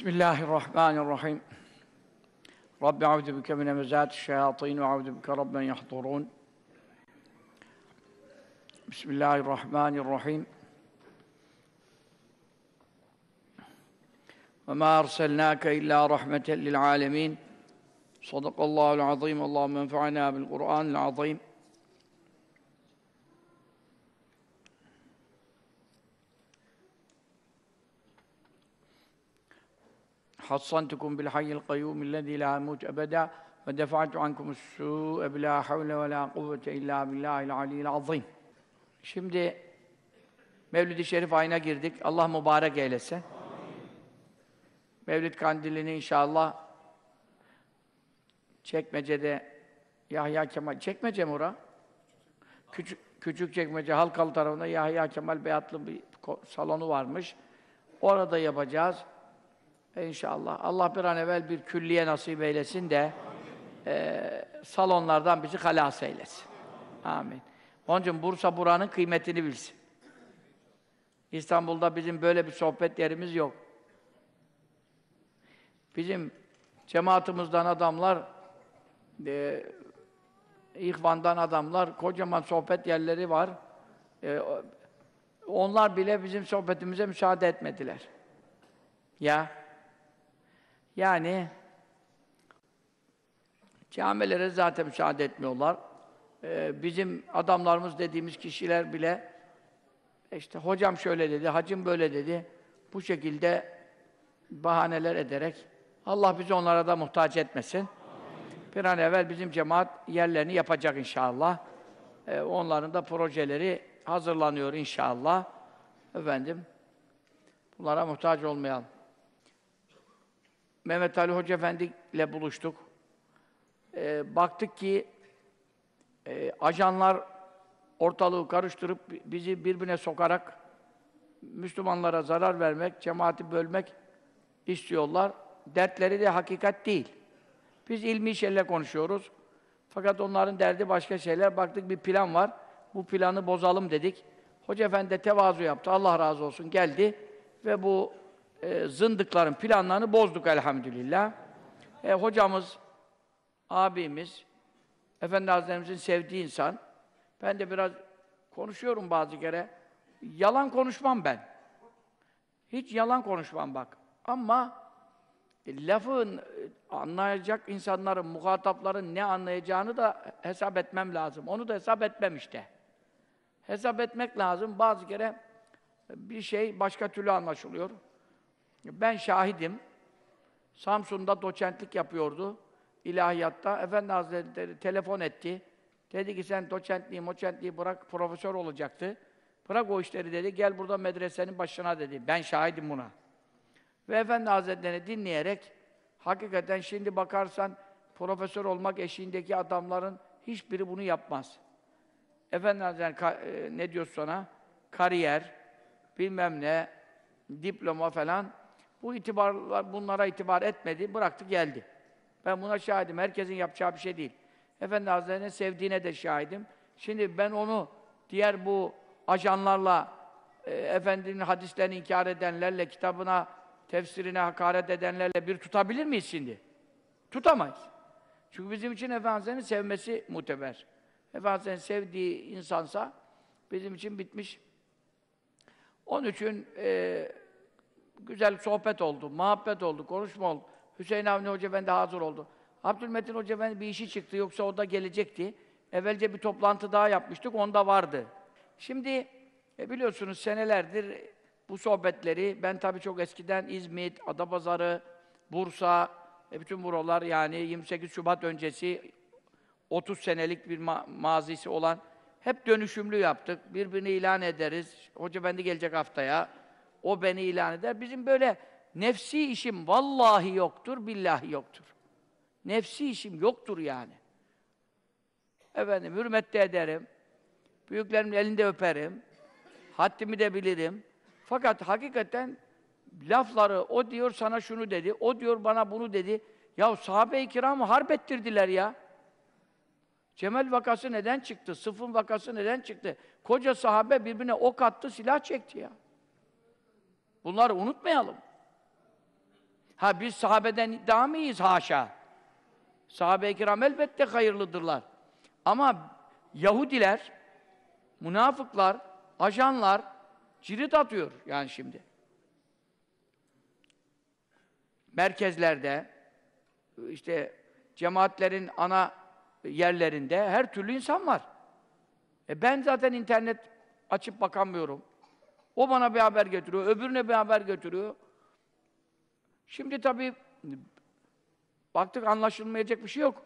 بسم الله الرحمن الرحيم. رب أعوذ بك من همزات الشياطين وأعوذ بك رب أن يحضرون. بسم الله الرحمن الرحيم. وما أرسلناك إلا رحمة للعالمين. صدق الله العظيم. اللهم انفعنا بالقرآن العظيم. hassantukum bil hayyil kayyum illezî lâ yemût ebedâ ve defa'tu ankumus su'e bilâ havle ve lâ kuvvete illâ billâhil aliyyil azîm. Şimdi Mevlid-i Şerif ayına girdik. Allah mübarek eylesin. Amin. Mevlid kandilini inşallah Çekmece'de Yahya Kemal, Çekmece mi ora? Küçük, küçük Çekmece, Halkalı tarafında Yahya Kemal Beyatlı bir salonu varmış. Orada yapacağız. İnşallah. Allah bir an evvel bir külliye nasip eylesin de e, salonlardan bizi halas eylesin. Amin. Onun Bursa buranın kıymetini bilsin. İstanbul'da bizim böyle bir sohbet yerimiz yok. Bizim cemaatimizden adamlar, e, İhvan'dan adamlar, kocaman sohbet yerleri var. E, onlar bile bizim sohbetimize müsaade etmediler. Ya, yani camilere zaten müsaade etmiyorlar. Ee, bizim adamlarımız dediğimiz kişiler bile işte hocam şöyle dedi, hacım böyle dedi. Bu şekilde bahaneler ederek Allah bizi onlara da muhtaç etmesin. Bir an evvel bizim cemaat yerlerini yapacak inşallah. Ee, onların da projeleri hazırlanıyor inşallah. Efendim, bunlara muhtaç olmayalım. Mehmet Ali Hoca Efendi ile buluştuk. Ee, baktık ki e, ajanlar ortalığı karıştırıp bizi birbirine sokarak Müslümanlara zarar vermek, cemaati bölmek istiyorlar. Dertleri de hakikat değil. Biz ilmi şeyler konuşuyoruz. Fakat onların derdi başka şeyler. Baktık bir plan var. Bu planı bozalım dedik. Hoca Efendi de tevazu yaptı. Allah razı olsun. Geldi ve bu e, zındıkların planlarını bozduk elhamdülillah. E, hocamız, abimiz, Efendi Hazretlerimizin sevdiği insan. Ben de biraz konuşuyorum bazı kere. Yalan konuşmam ben. Hiç yalan konuşmam bak. Ama e, lafın e, anlayacak insanların, muhatapların ne anlayacağını da hesap etmem lazım. Onu da hesap etmem işte. Hesap etmek lazım. Bazı kere bir şey başka türlü anlaşılıyor. Ben şahidim. Samsun'da doçentlik yapıyordu. ilahiyatta. Efendi Hazretleri telefon etti. Dedi ki sen doçentliği, moçentliği bırak, profesör olacaktı. Bırak o işleri dedi, gel burada medresenin başına dedi. Ben şahidim buna. Ve Efendi Hazretlerini dinleyerek, hakikaten şimdi bakarsan, profesör olmak eşiğindeki adamların hiçbiri bunu yapmaz. Efendi Hazretleri ne diyor sana? Kariyer, bilmem ne, diploma falan. Bu itibarlar, bunlara itibar etmedi, bıraktı geldi. Ben buna şahidim. Herkesin yapacağı bir şey değil. Efendi Hazretleri'nin sevdiğine de şahidim. Şimdi ben onu diğer bu ajanlarla, e, Efendinin hadislerini inkar edenlerle, kitabına, tefsirine hakaret edenlerle bir tutabilir miyiz şimdi? Tutamayız. Çünkü bizim için Efendimiz'in sevmesi muteber. Efendimiz'in sevdiği insansa bizim için bitmiş. Onun için e, güzel sohbet oldu, muhabbet oldu, konuşma oldu. Hüseyin Avni Hoca Efendi hazır oldu. Abdülmetin Hoca Efendi bir işi çıktı, yoksa o da gelecekti. Evvelce bir toplantı daha yapmıştık, onda vardı. Şimdi e biliyorsunuz senelerdir bu sohbetleri, ben tabii çok eskiden İzmit, Adapazarı, Bursa, e bütün buralar yani 28 Şubat öncesi 30 senelik bir ma mazisi olan hep dönüşümlü yaptık. Birbirini ilan ederiz. Hoca Efendi gelecek haftaya. O beni ilan eder. Bizim böyle nefsi işim vallahi yoktur, billahi yoktur. Nefsi işim yoktur yani. Efendim, hürmet de ederim. Büyüklerimin elinde öperim. Haddimi de bilirim. Fakat hakikaten lafları, o diyor sana şunu dedi, o diyor bana bunu dedi. Ya sahabe-i kiramı harp ettirdiler ya. Cemel vakası neden çıktı? Sıfın vakası neden çıktı? Koca sahabe birbirine ok attı, silah çekti ya. Bunları unutmayalım. Ha biz sahabeden daha mı? Haşa. Sahabe-i kiram elbette hayırlıdırlar. Ama Yahudiler, münafıklar, ajanlar cirit atıyor yani şimdi. Merkezlerde, işte cemaatlerin ana yerlerinde her türlü insan var. E ben zaten internet açıp bakamıyorum. O bana bir haber getiriyor, öbürüne bir haber götürüyor. Şimdi tabii baktık anlaşılmayacak bir şey yok.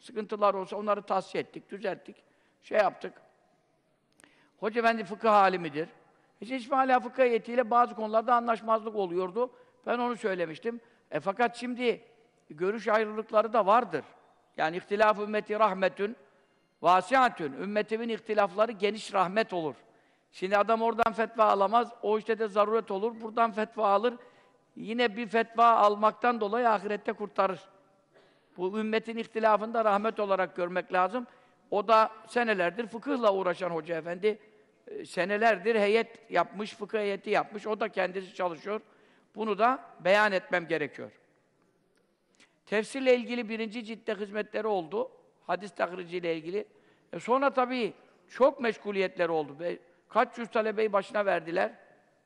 Sıkıntılar olsa onları tavsiye ettik, düzelttik, şey yaptık. Hoca Efendi fıkıh halimidir. İşte hiçbir hala fıkıh heyetiyle bazı konularda anlaşmazlık oluyordu. Ben onu söylemiştim. E fakat şimdi görüş ayrılıkları da vardır. Yani ihtilaf ümmeti rahmetün vasiatün. Ümmetimin ihtilafları geniş rahmet olur. Şimdi adam oradan fetva alamaz, o işte de zaruret olur. Buradan fetva alır. Yine bir fetva almaktan dolayı ahirette kurtarır. Bu ümmetin ihtilafını da rahmet olarak görmek lazım. O da senelerdir fıkıhla uğraşan hoca efendi. e, Senelerdir heyet yapmış, fıkıh heyeti yapmış. O da kendisi çalışıyor. Bunu da beyan etmem gerekiyor. Tefsirle ilgili birinci ciltte hizmetleri oldu. Hadis tahriciyle ilgili. E sonra tabii çok meşguliyetleri oldu. Kaç yüz talebeyi başına verdiler.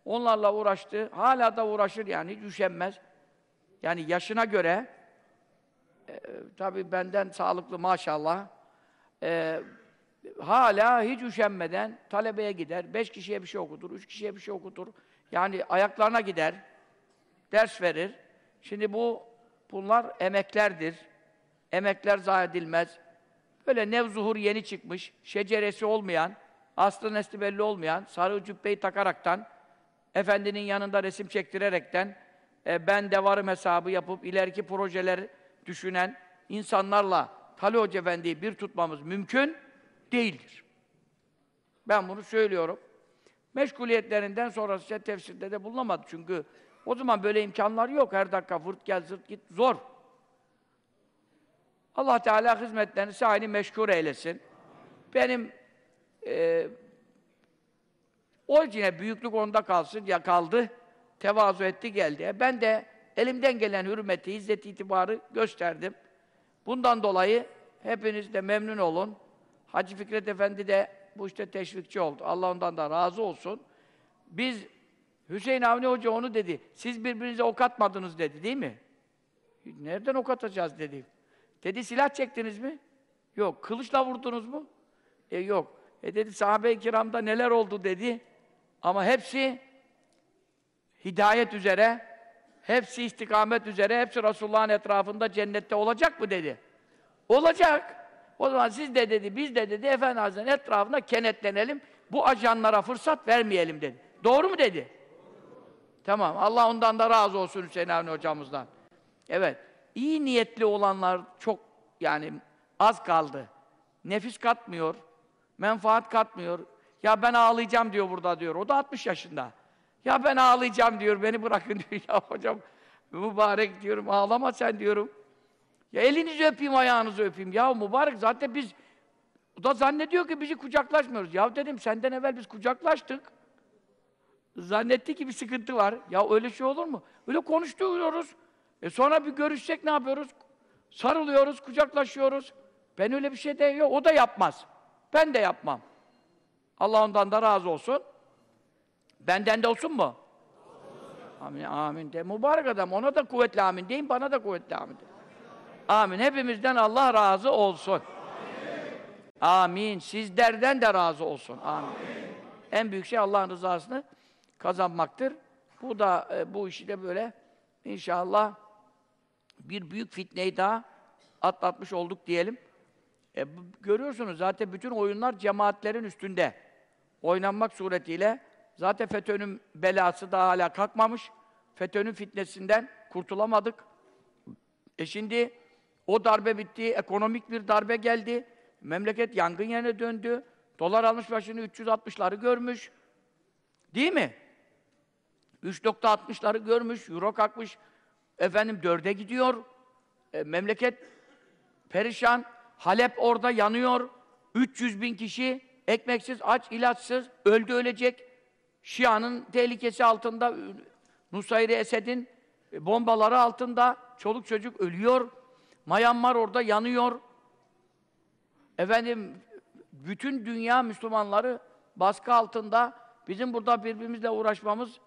Onlarla uğraştı. Hala da uğraşır yani, hiç üşenmez. Yani yaşına göre, e, tabii benden sağlıklı maşallah, e, hala hiç üşenmeden talebeye gider. Beş kişiye bir şey okutur, üç kişiye bir şey okutur. Yani ayaklarına gider, ders verir. Şimdi bu, bunlar emeklerdir. Emekler zayi edilmez. Böyle nevzuhur yeni çıkmış, şeceresi olmayan, aslı nesli belli olmayan, sarı cübbeyi takaraktan, efendinin yanında resim çektirerekten, e, ben de varım hesabı yapıp ileriki projeler düşünen insanlarla Tali Hoca Efendi'yi bir tutmamız mümkün değildir. Ben bunu söylüyorum. Meşguliyetlerinden sonrası işte tefsirde de bulunamadı çünkü o zaman böyle imkanlar yok. Her dakika fırt gel zırt git zor. Allah Teala hizmetlerini sahini meşgul eylesin. Benim e, o yine büyüklük onda kalsın ya kaldı. Tevazu etti geldi. E ben de elimden gelen hürmeti, izzet itibarı gösterdim. Bundan dolayı hepiniz de memnun olun. Hacı Fikret Efendi de bu işte teşvikçi oldu. Allah ondan da razı olsun. Biz Hüseyin Avni Hoca onu dedi. Siz birbirinize ok atmadınız dedi değil mi? Nereden ok atacağız dedi. Dedi silah çektiniz mi? Yok. Kılıçla vurdunuz mu? E yok. E dedi sahabe-i kiramda neler oldu dedi. Ama hepsi hidayet üzere, hepsi istikamet üzere, hepsi Resulullah'ın etrafında cennette olacak mı dedi. Olacak. O zaman siz de dedi, biz de dedi, Efendi Hazretleri'nin etrafında kenetlenelim, bu ajanlara fırsat vermeyelim dedi. Doğru mu dedi? Tamam, Allah ondan da razı olsun Hüseyin Avni hocamızdan. Evet, iyi niyetli olanlar çok yani az kaldı. Nefis katmıyor, menfaat katmıyor. Ya ben ağlayacağım diyor burada diyor. O da 60 yaşında. Ya ben ağlayacağım diyor, beni bırakın diyor. Ya hocam mübarek diyorum, ağlama sen diyorum. Ya elinizi öpeyim, ayağınızı öpeyim. Ya mübarek zaten biz o da zannediyor ki bizi kucaklaşmıyoruz. Ya dedim senden evvel biz kucaklaştık. Zannetti ki bir sıkıntı var. Ya öyle şey olur mu? Öyle konuşturuyoruz. E sonra bir görüşsek ne yapıyoruz? Sarılıyoruz, kucaklaşıyoruz. Ben öyle bir şey de yok. O da yapmaz. Ben de yapmam. Allah ondan da razı olsun. Benden de olsun mu? Amin, amin de. Mübarek adam. Ona da kuvvetli amin deyin, bana da kuvvetli amin deyin. Amin. Hepimizden Allah razı olsun. Amin. Sizlerden de razı olsun. Amin. En büyük şey Allah'ın rızasını kazanmaktır. Bu da e, bu işi de böyle inşallah bir büyük fitneyi daha atlatmış olduk diyelim. E, görüyorsunuz zaten bütün oyunlar cemaatlerin üstünde oynanmak suretiyle zaten FETÖ'nün belası daha hala kalkmamış. FETÖ'nün fitnesinden kurtulamadık. E şimdi o darbe bitti, ekonomik bir darbe geldi. Memleket yangın yerine döndü. Dolar almış başını 360'ları görmüş. Değil mi? 3.60'ları görmüş, euro kalkmış. Efendim dörde gidiyor. E, memleket perişan. Halep orada yanıyor. 300 bin kişi ekmeksiz, aç, ilaçsız, öldü ölecek. Şia'nın tehlikesi altında Nusayri Esed'in e, bombaları altında, çoluk çocuk ölüyor. Myanmar orada yanıyor. Efendim, bütün dünya Müslümanları baskı altında. Bizim burada birbirimizle uğraşmamız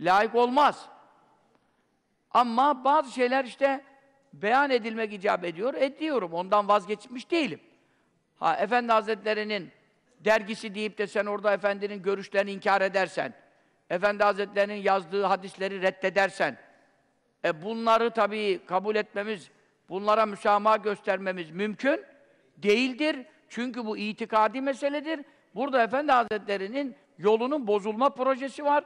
layık olmaz. Ama bazı şeyler işte beyan edilmek icap ediyor, ediyorum. Ondan vazgeçmiş değilim. Ha, Efendi Hazretleri'nin dergisi deyip de sen orada Efendinin görüşlerini inkar edersen, Efendi Hazretleri'nin yazdığı hadisleri reddedersen, e bunları tabii kabul etmemiz, bunlara müsamaha göstermemiz mümkün değildir. Çünkü bu itikadi meseledir. Burada Efendi Hazretleri'nin yolunun bozulma projesi var.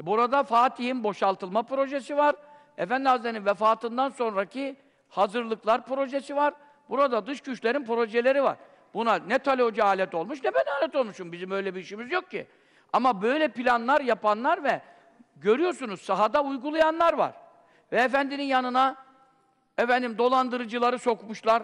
Burada Fatih'in boşaltılma projesi var. Efendi Hazretleri'nin vefatından sonraki hazırlıklar projesi var. Burada dış güçlerin projeleri var. Buna ne Tali Hoca alet olmuş ne ben alet olmuşum. Bizim öyle bir işimiz yok ki. Ama böyle planlar yapanlar ve görüyorsunuz sahada uygulayanlar var. Ve efendinin yanına efendim dolandırıcıları sokmuşlar.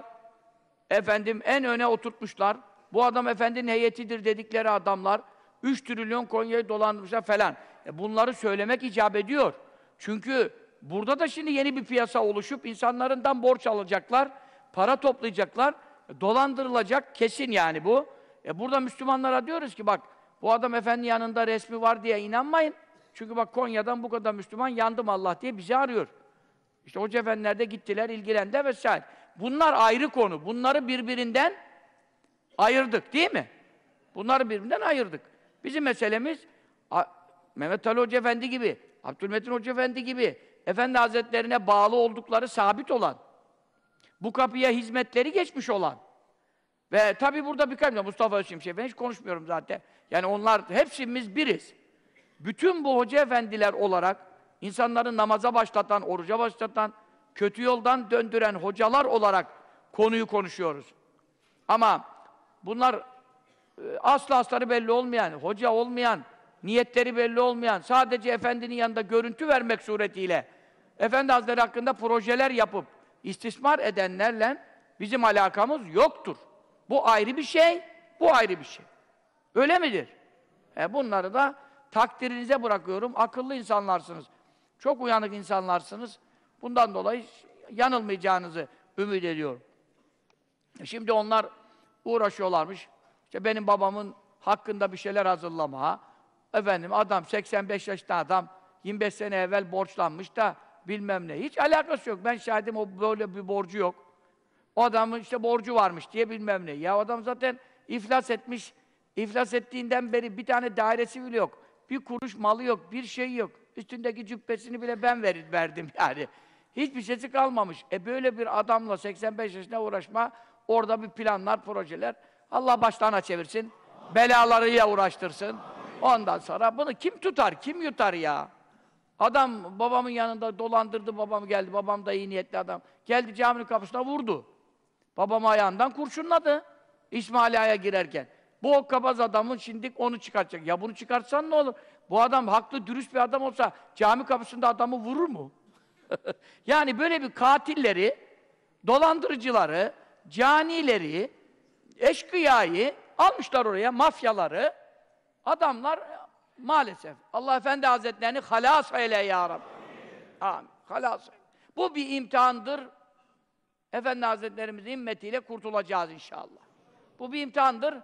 Efendim en öne oturtmuşlar. Bu adam efendinin heyetidir dedikleri adamlar 3 trilyon Konya'yı dolandırmışlar falan. E bunları söylemek icap ediyor. Çünkü burada da şimdi yeni bir piyasa oluşup insanlarından borç alacaklar, para toplayacaklar, dolandırılacak kesin yani bu. E burada Müslümanlara diyoruz ki bak bu adam efendi yanında resmi var diye inanmayın. Çünkü bak Konya'dan bu kadar Müslüman yandım Allah diye bizi arıyor. İşte hoca efendiler de gittiler, ilgilendi vesaire. Bunlar ayrı konu. Bunları birbirinden ayırdık değil mi? Bunları birbirinden ayırdık. Bizim meselemiz Mehmet Ali Hoca Efendi gibi, Abdülmetin Hoca Efendi gibi Efendi Hazretlerine bağlı oldukları sabit olan, bu kapıya hizmetleri geçmiş olan ve tabi burada birkaç Mustafa Özçim şey ben hiç konuşmuyorum zaten. Yani onlar hepsimiz biriz. Bütün bu hoca efendiler olarak insanları namaza başlatan, oruca başlatan, kötü yoldan döndüren hocalar olarak konuyu konuşuyoruz. Ama bunlar e, aslı astarı belli olmayan, hoca olmayan, niyetleri belli olmayan, sadece efendinin yanında görüntü vermek suretiyle Efendi Hazretleri hakkında projeler yapıp istismar edenlerle bizim alakamız yoktur. Bu ayrı bir şey, bu ayrı bir şey. Öyle midir? E bunları da takdirinize bırakıyorum. Akıllı insanlarsınız. Çok uyanık insanlarsınız. Bundan dolayı yanılmayacağınızı ümit ediyorum. Şimdi onlar uğraşıyorlarmış. İşte benim babamın hakkında bir şeyler hazırlama. Efendim adam 85 yaşında adam 25 sene evvel borçlanmış da bilmem ne. Hiç alakası yok. Ben şahidim o böyle bir borcu yok. O adamın işte borcu varmış diye bilmem ne. Ya adam zaten iflas etmiş. İflas ettiğinden beri bir tane dairesi bile yok. Bir kuruş malı yok, bir şey yok. Üstündeki cübbesini bile ben verir, verdim yani. Hiçbir şeysi kalmamış. E böyle bir adamla 85 yaşına uğraşma, orada bir planlar, projeler. Allah başlarına çevirsin. Belalarıyla uğraştırsın. Ondan sonra bunu kim tutar, kim yutar ya? Adam babamın yanında dolandırdı, babam geldi. Babam da iyi niyetli adam. Geldi caminin kapısına vurdu. Babamı ayağından kurşunladı. İsmail girerken. Bu o kabaz adamın şimdi onu çıkartacak. Ya bunu çıkartsan ne olur? Bu adam haklı, dürüst bir adam olsa cami kapısında adamı vurur mu? yani böyle bir katilleri, dolandırıcıları, canileri, eşkıyayı almışlar oraya, mafyaları. Adamlar maalesef Allah Efendi Hazretlerini halas eyle ya Rabbi. Amin. Halas eyle. Bu bir imtihandır. Efendi Hazretlerimizin himmetiyle kurtulacağız inşallah. Bu bir imtihandır.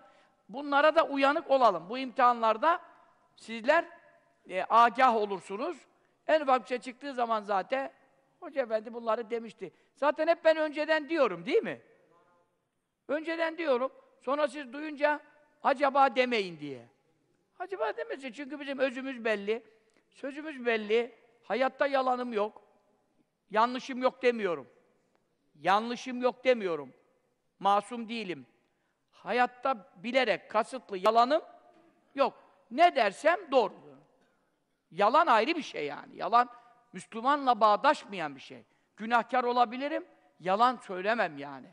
Bunlara da uyanık olalım. Bu imtihanlarda sizler e, agah olursunuz. En ufak bir şey çıktığı zaman zaten Hoca Efendi bunları demişti. Zaten hep ben önceden diyorum değil mi? Önceden diyorum. Sonra siz duyunca acaba demeyin diye. Acaba demesin çünkü bizim özümüz belli. Sözümüz belli. Hayatta yalanım yok. Yanlışım yok demiyorum. Yanlışım yok demiyorum. Masum değilim. Hayatta bilerek, kasıtlı yalanım yok. Ne dersem doğru. Yalan ayrı bir şey yani. Yalan Müslümanla bağdaşmayan bir şey. Günahkar olabilirim, yalan söylemem yani.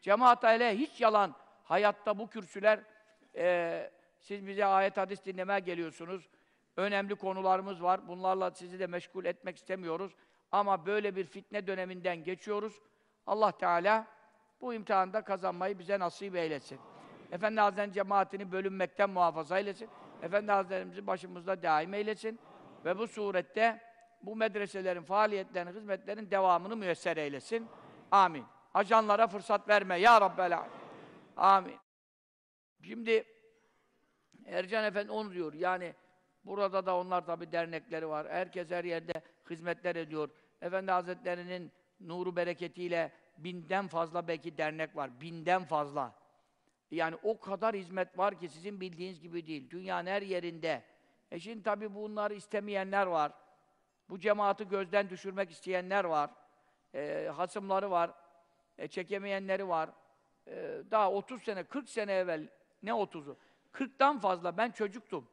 Cemaat ile hiç yalan, hayatta bu kürsüler, e, siz bize ayet hadis dinlemeye geliyorsunuz. Önemli konularımız var. Bunlarla sizi de meşgul etmek istemiyoruz. Ama böyle bir fitne döneminden geçiyoruz. Allah Teala bu imtihanda kazanmayı bize nasip eylesin. Efendi Hazretleri'nin cemaatini bölünmekten muhafaza eylesin. Efendi Hazretlerimizi başımızda daim eylesin. Ve bu surette bu medreselerin faaliyetlerini, hizmetlerin devamını müyesser eylesin. Amin. Ajanlara fırsat verme ya Rabbel. Amin. Şimdi Ercan Efendi onu diyor. Yani burada da onlar tabi dernekleri var. Herkes her yerde hizmetler ediyor. Efendi Hazretleri'nin nuru bereketiyle binden fazla belki dernek var. Binden fazla. Yani o kadar hizmet var ki sizin bildiğiniz gibi değil. Dünyanın her yerinde. E şimdi tabi bunları istemeyenler var. Bu cemaati gözden düşürmek isteyenler var. E, hasımları var. E, çekemeyenleri var. E, daha 30 sene, 40 sene evvel ne 30'u? 40'tan fazla ben çocuktum.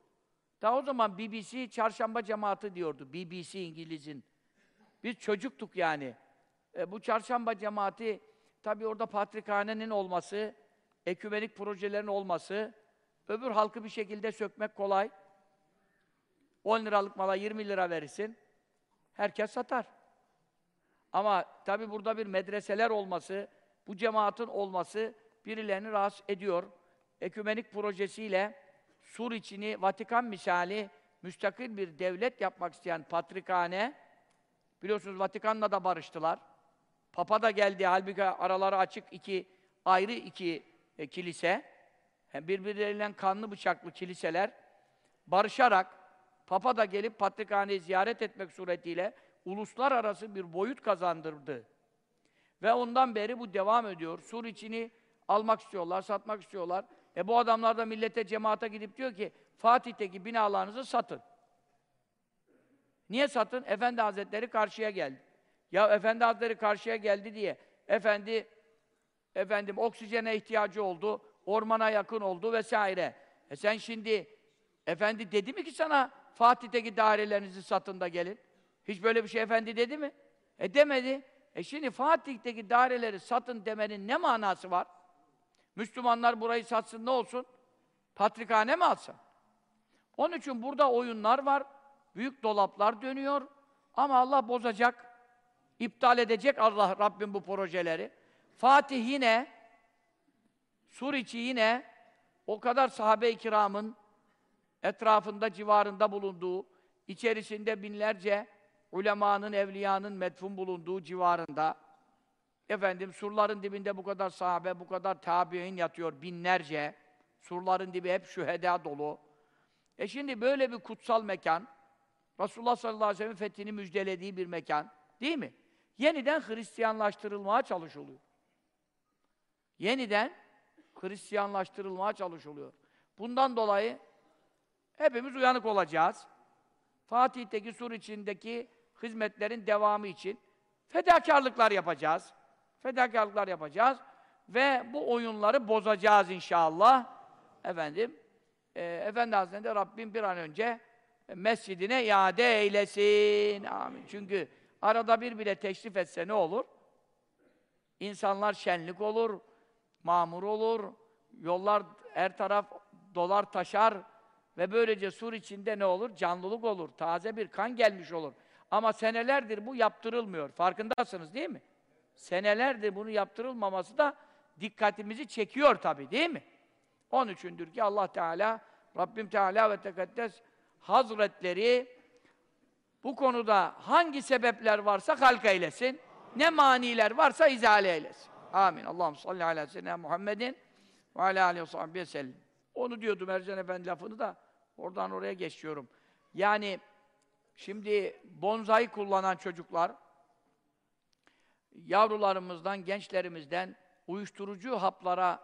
Daha o zaman BBC çarşamba cemaati diyordu. BBC İngiliz'in. Biz çocuktuk yani. E, bu çarşamba cemaati tabi orada patrikhanenin olması, ekümenik projelerin olması, öbür halkı bir şekilde sökmek kolay. 10 liralık mala 20 lira verirsin. Herkes satar. Ama tabi burada bir medreseler olması, bu cemaatin olması birilerini rahatsız ediyor. Ekümenik projesiyle Sur içini Vatikan misali müstakil bir devlet yapmak isteyen patrikhane, biliyorsunuz Vatikan'la da barıştılar. Papa da geldi, halbuki araları açık iki, ayrı iki e, kilise. Hem birbirleriyle kanlı bıçaklı kiliseler barışarak Papa da gelip patrikhaneyi ziyaret etmek suretiyle uluslararası bir boyut kazandırdı. Ve ondan beri bu devam ediyor. Sur içini almak istiyorlar, satmak istiyorlar. E bu adamlar da millete, cemaate gidip diyor ki Fatih'teki binalarınızı satın. Niye satın? Efendi Hazretleri karşıya geldi. Ya Efendi Hazretleri karşıya geldi diye efendi efendim oksijene ihtiyacı oldu, ormana yakın oldu vesaire. E sen şimdi efendi dedi mi ki sana Fatih'teki dairelerinizi satın da gelin? Hiç böyle bir şey efendi dedi mi? E demedi. E şimdi Fatih'teki daireleri satın demenin ne manası var? Müslümanlar burayı satsın ne olsun? Patrikhane mi alsın? Onun için burada oyunlar var. Büyük dolaplar dönüyor. Ama Allah bozacak. iptal edecek Allah Rabbim bu projeleri. Fatih yine Suriçi yine o kadar sahabe-i kiramın etrafında, civarında bulunduğu, içerisinde binlerce ulemanın, evliyanın medfun bulunduğu civarında efendim surların dibinde bu kadar sahabe, bu kadar tabi'in yatıyor binlerce. Surların dibi hep şüheda dolu. E şimdi böyle bir kutsal mekan, Resulullah sallallahu aleyhi ve sellem fethini müjdelediği bir mekan, değil mi? Yeniden Hristiyanlaştırılmaya çalışılıyor. Yeniden Hristiyanlaştırılmaya çalışılıyor. Bundan dolayı hepimiz uyanık olacağız. Fatih'teki sur içindeki hizmetlerin devamı için fedakarlıklar yapacağız. Fedakarlıklar yapacağız ve bu oyunları bozacağız inşallah. Efendim, e, Efendi Hazretleri de Rabbim bir an önce mescidine iade eylesin. Amin. Çünkü arada bir bile teşrif etse ne olur? İnsanlar şenlik olur, mamur olur, yollar her taraf dolar taşar ve böylece sur içinde ne olur? Canlılık olur, taze bir kan gelmiş olur. Ama senelerdir bu yaptırılmıyor. Farkındasınız değil mi? Senelerdir bunu yaptırılmaması da dikkatimizi çekiyor tabi değil mi? Onun üçündür ki Allah Teala, Rabbim Teala ve Tekaddes Hazretleri bu konuda hangi sebepler varsa halk eylesin, ne maniler varsa izale eylesin. Amin. Allah'ım salli ala seyyidina Muhammedin ve ala aleyhi ve sahibi sellem. Onu diyordum Ercan Efendi lafını da oradan oraya geçiyorum. Yani şimdi bonzai kullanan çocuklar yavrularımızdan, gençlerimizden uyuşturucu haplara,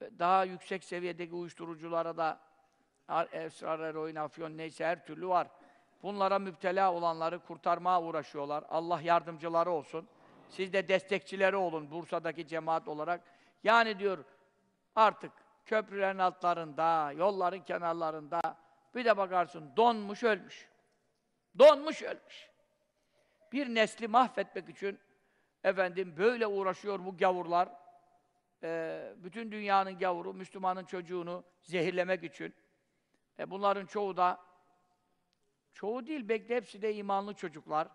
daha yüksek seviyedeki uyuşturuculara da esrar, eroin, afyon neyse her türlü var. Bunlara müptela olanları kurtarmaya uğraşıyorlar. Allah yardımcıları olsun. Siz de destekçileri olun Bursa'daki cemaat olarak. Yani diyor artık köprülerin altlarında, yolların kenarlarında bir de bakarsın donmuş ölmüş. Donmuş ölmüş. Bir nesli mahvetmek için efendim böyle uğraşıyor bu gavurlar. Ee, bütün dünyanın gavuru, Müslümanın çocuğunu zehirlemek için. E bunların çoğu da çoğu değil, bekle hepsi de imanlı çocuklar.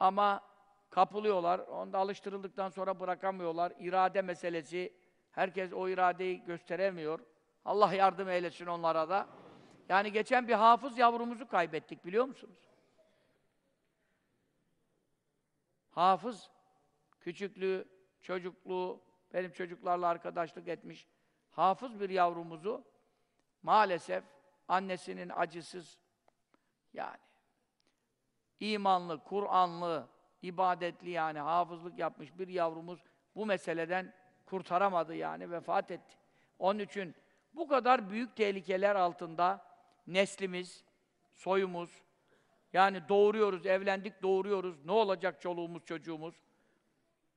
Ama kapılıyorlar. Onda alıştırıldıktan sonra bırakamıyorlar. İrade meselesi. Herkes o iradeyi gösteremiyor. Allah yardım eylesin onlara da. Yani geçen bir hafız yavrumuzu kaybettik biliyor musunuz? hafız, küçüklüğü, çocukluğu, benim çocuklarla arkadaşlık etmiş, hafız bir yavrumuzu maalesef annesinin acısız, yani imanlı, Kur'anlı, ibadetli yani hafızlık yapmış bir yavrumuz bu meseleden kurtaramadı yani vefat etti. Onun için bu kadar büyük tehlikeler altında neslimiz, soyumuz, yani doğuruyoruz, evlendik doğuruyoruz. Ne olacak çoluğumuz, çocuğumuz,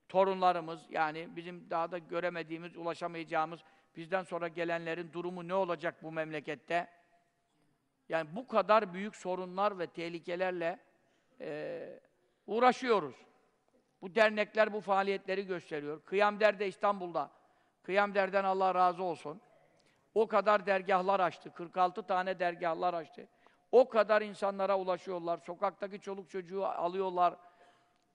torunlarımız, yani bizim daha da göremediğimiz, ulaşamayacağımız, bizden sonra gelenlerin durumu ne olacak bu memlekette? Yani bu kadar büyük sorunlar ve tehlikelerle e, uğraşıyoruz. Bu dernekler bu faaliyetleri gösteriyor. Kıyam Der'de İstanbul'da, Kıyam Der'den Allah razı olsun. O kadar dergahlar açtı, 46 tane dergahlar açtı. O kadar insanlara ulaşıyorlar, sokaktaki çoluk çocuğu alıyorlar.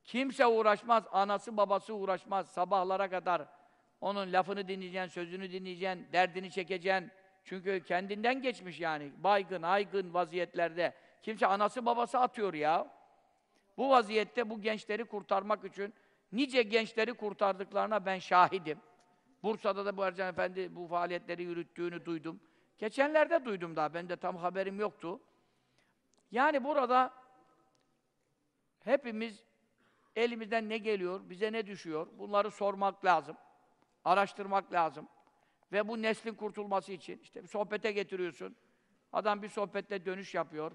Kimse uğraşmaz, anası babası uğraşmaz sabahlara kadar. Onun lafını dinleyeceksin, sözünü dinleyeceksin, derdini çekeceksin. Çünkü kendinden geçmiş yani. Baygın, aygın vaziyetlerde. Kimse anası babası atıyor ya. Bu vaziyette bu gençleri kurtarmak için nice gençleri kurtardıklarına ben şahidim. Bursa'da da bu Ercan Efendi bu faaliyetleri yürüttüğünü duydum. Geçenlerde duydum daha, ben de tam haberim yoktu. Yani burada hepimiz elimizden ne geliyor, bize ne düşüyor, bunları sormak lazım, araştırmak lazım. Ve bu neslin kurtulması için işte bir sohbete getiriyorsun, adam bir sohbette dönüş yapıyor,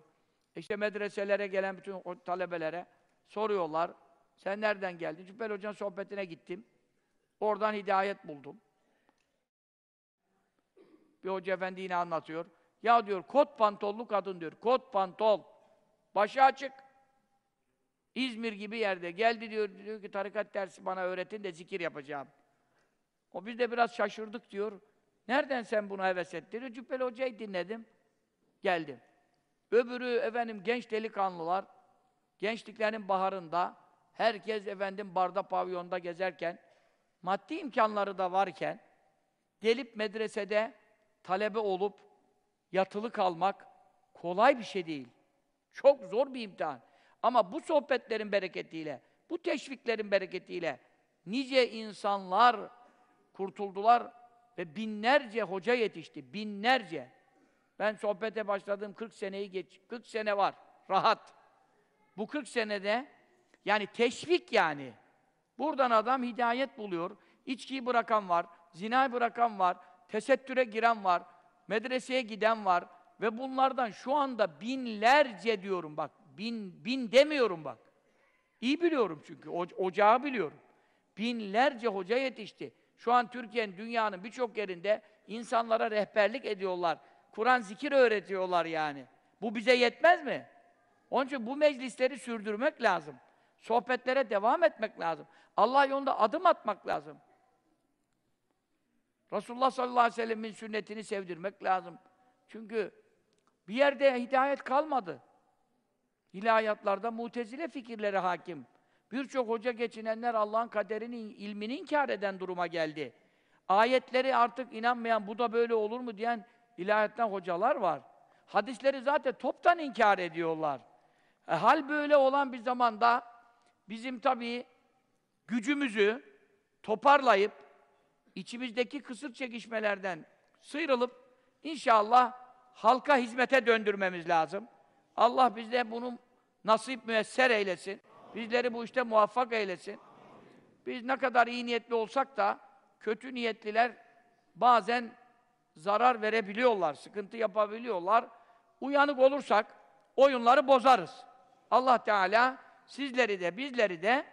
işte medreselere gelen bütün talebelere soruyorlar. Sen nereden geldin? Cübbel Hoca'nın sohbetine gittim. Oradan hidayet buldum. Bir hoca efendi yine anlatıyor. Ya diyor kot pantollu kadın diyor. Kot pantol. Başı açık. İzmir gibi yerde. Geldi diyor, diyor ki tarikat dersi bana öğretin de zikir yapacağım. O biz de biraz şaşırdık diyor. Nereden sen buna heves ettin? Cübbeli Hoca'yı dinledim. Geldim. Öbürü efendim genç delikanlılar, gençliklerin baharında, herkes efendim barda pavyonda gezerken, maddi imkanları da varken, gelip medresede talebe olup yatılı kalmak kolay bir şey değil. Çok zor bir imtihan. Ama bu sohbetlerin bereketiyle, bu teşviklerin bereketiyle nice insanlar kurtuldular ve binlerce hoca yetişti. Binlerce. Ben sohbete başladığım 40 seneyi geç, 40 sene var, rahat. Bu 40 senede, yani teşvik yani. Buradan adam hidayet buluyor, içkiyi bırakan var, zinayı bırakan var, tesettüre giren var, medreseye giden var ve bunlardan şu anda binlerce diyorum bak, bin, bin demiyorum bak. İyi biliyorum çünkü, ocağı biliyorum. Binlerce hoca yetişti. Şu an Türkiye'nin, dünyanın birçok yerinde insanlara rehberlik ediyorlar. Kur'an zikir öğretiyorlar yani. Bu bize yetmez mi? Onun için bu meclisleri sürdürmek lazım. Sohbetlere devam etmek lazım. Allah yolunda adım atmak lazım. Resulullah sallallahu aleyhi ve sellemin sünnetini sevdirmek lazım. Çünkü bir yerde hidayet kalmadı. İlahiyatlarda mutezile fikirleri hakim. Birçok hoca geçinenler Allah'ın kaderini, ilmini inkar eden duruma geldi. Ayetleri artık inanmayan, bu da böyle olur mu diyen ilahiyatten hocalar var. Hadisleri zaten toptan inkar ediyorlar. E, hal böyle olan bir zamanda bizim tabii gücümüzü toparlayıp içimizdeki kısır çekişmelerden sıyrılıp inşallah halka hizmete döndürmemiz lazım. Allah bizde bunu nasip müesser eylesin. Bizleri bu işte muvaffak eylesin. Biz ne kadar iyi niyetli olsak da kötü niyetliler bazen zarar verebiliyorlar, sıkıntı yapabiliyorlar. Uyanık olursak oyunları bozarız. Allah Teala sizleri de bizleri de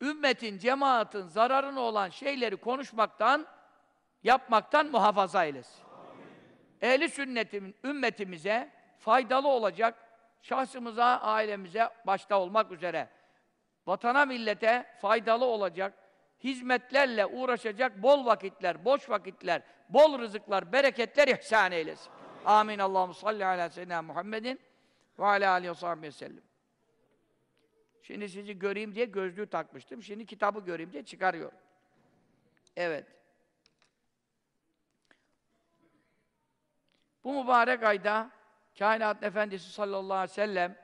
ümmetin, cemaatin zararına olan şeyleri konuşmaktan, yapmaktan muhafaza eylesin. Ehli sünnetin ümmetimize faydalı olacak şahsımıza, ailemize başta olmak üzere vatana, millete faydalı olacak hizmetlerle uğraşacak bol vakitler, boş vakitler, bol rızıklar, bereketler ihsan eylesin. Amin. Allahu salli ala seyyidina Muhammedin ve ala alihi ve sahbihi sellem. Şimdi sizi göreyim diye gözlüğü takmıştım. Şimdi kitabı göreyim diye çıkarıyorum. Evet. Bu mübarek ayda Kainat Efendisi sallallahu aleyhi ve sellem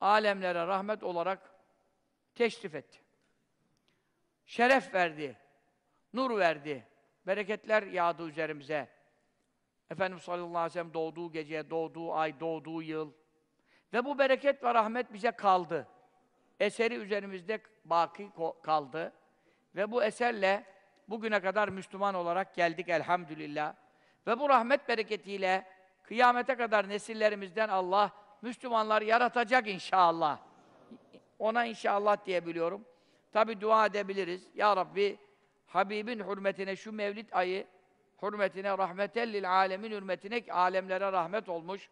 alemlere rahmet olarak teşrif etti. Şeref verdi, nur verdi, bereketler yağdı üzerimize. Efendimiz sallallahu aleyhi ve sellem doğduğu gece, doğduğu ay, doğduğu yıl ve bu bereket ve rahmet bize kaldı. Eseri üzerimizde baki kaldı ve bu eserle bugüne kadar Müslüman olarak geldik elhamdülillah. Ve bu rahmet bereketiyle kıyamete kadar nesillerimizden Allah Müslümanlar yaratacak inşallah. Ona inşallah diyebiliyorum. Tabi dua edebiliriz. Ya Rabbi Habibin hürmetine şu mevlid ayı hürmetine rahmetellil alemin hürmetine alemlere rahmet olmuş.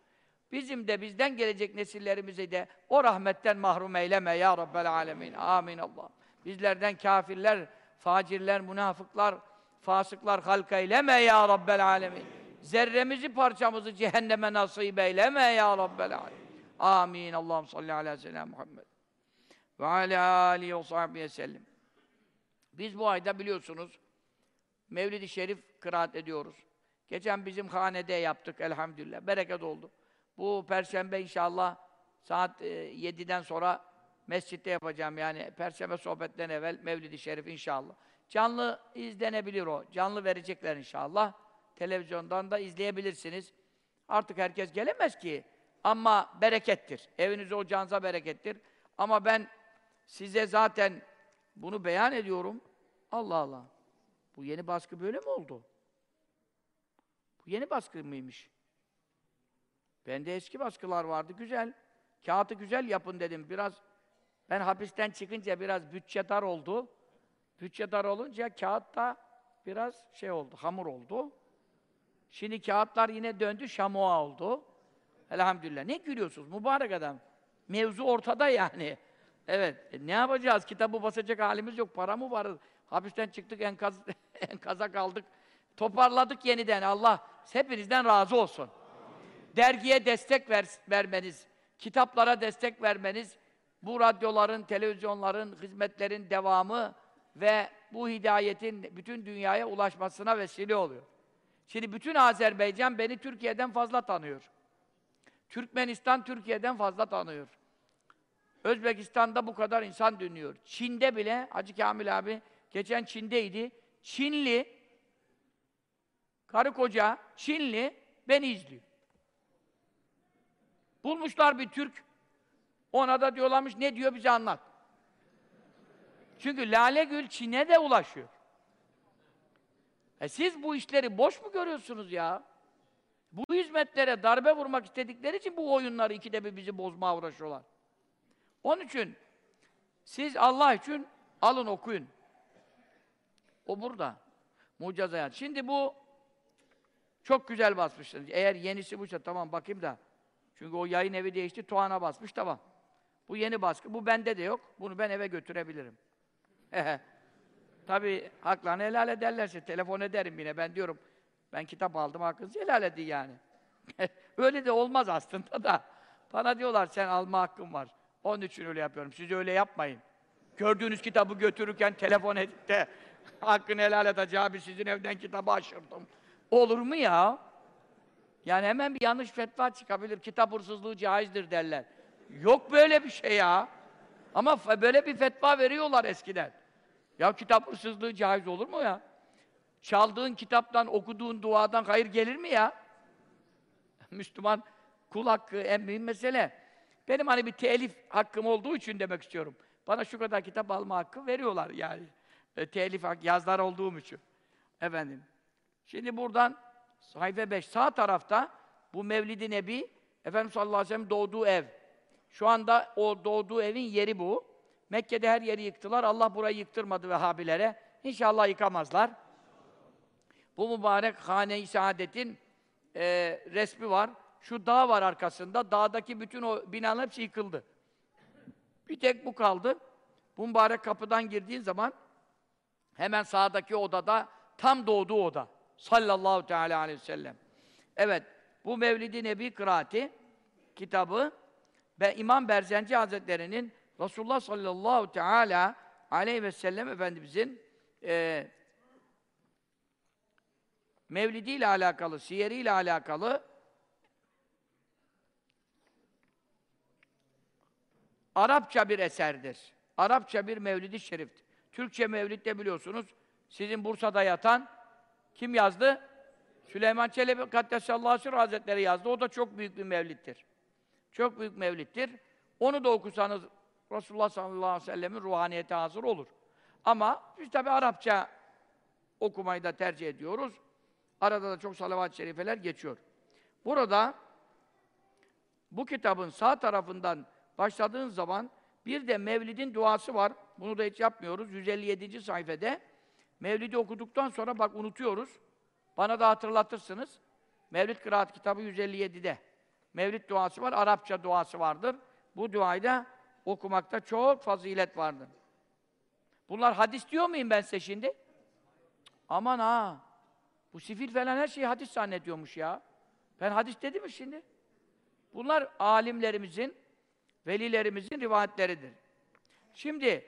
Bizim de bizden gelecek nesillerimizi de o rahmetten mahrum eyleme ya Rabbel alemin. Amin Allah. Bizlerden kafirler, facirler, münafıklar, fasıklar halk eyleme ya Rabbel alemin. Zerremizi parçamızı cehenneme nasip eyleme ya Rabbel alemin. Amin. Allah'ım salli ala seyyidina Muhammed. Ve ala alihi ve sahbihi sellem. Biz bu ayda biliyorsunuz Mevlid-i Şerif kıraat ediyoruz. Geçen bizim hanede yaptık elhamdülillah. Bereket oldu. Bu perşembe inşallah saat e, 7'den sonra mescitte yapacağım yani perşembe sohbetten evvel Mevlid-i Şerif inşallah. Canlı izlenebilir o. Canlı verecekler inşallah. Televizyondan da izleyebilirsiniz. Artık herkes gelemez ki. Ama berekettir. Evinize ocağınıza berekettir. Ama ben size zaten bunu beyan ediyorum. Allah Allah. Bu yeni baskı böyle mi oldu? Bu yeni baskı mıymış? Bende eski baskılar vardı, güzel. Kağıtı güzel yapın dedim. Biraz ben hapisten çıkınca biraz bütçe dar oldu. Bütçe dar olunca kağıt da biraz şey oldu, hamur oldu. Şimdi kağıtlar yine döndü, şamua oldu. Elhamdülillah. Ne gülüyorsunuz mübarek adam? Mevzu ortada yani. Evet. E ne yapacağız? Kitabı basacak halimiz yok. Para mı var? Hapisten çıktık, enkaz, enkaza kaldık. Toparladık yeniden. Allah hepinizden razı olsun. Dergiye destek ver, vermeniz, kitaplara destek vermeniz, bu radyoların, televizyonların, hizmetlerin devamı ve bu hidayetin bütün dünyaya ulaşmasına vesile oluyor. Şimdi bütün Azerbaycan beni Türkiye'den fazla tanıyor. Türkmenistan Türkiye'den fazla tanıyor. Özbekistan'da bu kadar insan dinliyor. Çin'de bile, Hacı Kamil abi geçen Çin'deydi. Çinli, karı koca, Çinli beni izliyor. Bulmuşlar bir Türk, ona da diyorlarmış, ne diyor bize anlat. Çünkü Lale Gül Çin'e de ulaşıyor. E siz bu işleri boş mu görüyorsunuz ya? Bu hizmetlere darbe vurmak istedikleri için bu oyunları ikide bir bizi bozmaya uğraşıyorlar. Onun için siz Allah için alın okuyun. O burada. Mucaz hayat. Şimdi bu çok güzel basmışsınız. Eğer yenisi buysa tamam bakayım da. Çünkü o yayın evi değişti, Tuğan'a basmış tamam. Bu yeni baskı. Bu bende de yok. Bunu ben eve götürebilirim. Tabii haklarını helal ederlerse telefon ederim yine. Ben diyorum ben kitap aldım hakkınızı helal edin yani. öyle de olmaz aslında da. Bana diyorlar sen alma hakkın var. Onun için öyle yapıyorum. Siz öyle yapmayın. Gördüğünüz kitabı götürürken telefon edip de hakkını helal et abi sizin evden kitabı aşırdım. Olur mu ya? Yani hemen bir yanlış fetva çıkabilir. Kitap hırsızlığı caizdir derler. Yok böyle bir şey ya. Ama böyle bir fetva veriyorlar eskiden. Ya kitap hırsızlığı caiz olur mu ya? Çaldığın kitaptan, okuduğun duadan hayır gelir mi ya? Müslüman kul hakkı en mühim mesele. Benim hani bir telif hakkım olduğu için demek istiyorum. Bana şu kadar kitap alma hakkı veriyorlar yani. E, telif hak, yazlar olduğum için. Efendim. Şimdi buradan sayfa 5 sağ tarafta bu Mevlid-i Nebi Efendimiz sallallahu aleyhi ve sellem doğduğu ev. Şu anda o doğduğu evin yeri bu. Mekke'de her yeri yıktılar. Allah burayı yıktırmadı Vehhabilere. İnşallah yıkamazlar. Bu mübarek hane-i saadetin e, resmi var. Şu dağ var arkasında. Dağdaki bütün o binalar hepsi yıkıldı. Bir tek bu kaldı. Bu mübarek kapıdan girdiğin zaman hemen sağdaki odada tam doğduğu oda. Sallallahu teala aleyhi ve sellem. Evet, bu Mevlid-i Nebi kıraati kitabı ve İmam Berzenci Hazretleri'nin Resulullah sallallahu teala aleyhi ve sellem Efendimizin e, Mevlidi ile alakalı, siyeri ile alakalı Arapça bir eserdir. Arapça bir mevlid-i şeriftir. Türkçe mevlid de biliyorsunuz. Sizin Bursa'da yatan kim yazdı? Süleyman Çelebi Kaddesallahu Sirr Hazretleri yazdı. O da çok büyük bir mevlittir. Çok büyük mevlittir. Onu da okusanız Resulullah sallallahu aleyhi ve sellemin ruhaniyeti hazır olur. Ama biz tabi Arapça okumayı da tercih ediyoruz. Arada da çok salavat-ı şerifeler geçiyor. Burada bu kitabın sağ tarafından başladığın zaman bir de Mevlid'in duası var. Bunu da hiç yapmıyoruz. 157. sayfede. Mevlid'i okuduktan sonra bak unutuyoruz. Bana da hatırlatırsınız. Mevlid Kıraat kitabı 157'de. Mevlid duası var, Arapça duası vardır. Bu duayı da okumakta çok fazilet vardır. Bunlar hadis diyor muyum ben size şimdi? Aman ha! Bu sifil falan her şeyi hadis zannediyormuş ya. Ben hadis dedim mi şimdi? Bunlar alimlerimizin, velilerimizin rivayetleridir. Şimdi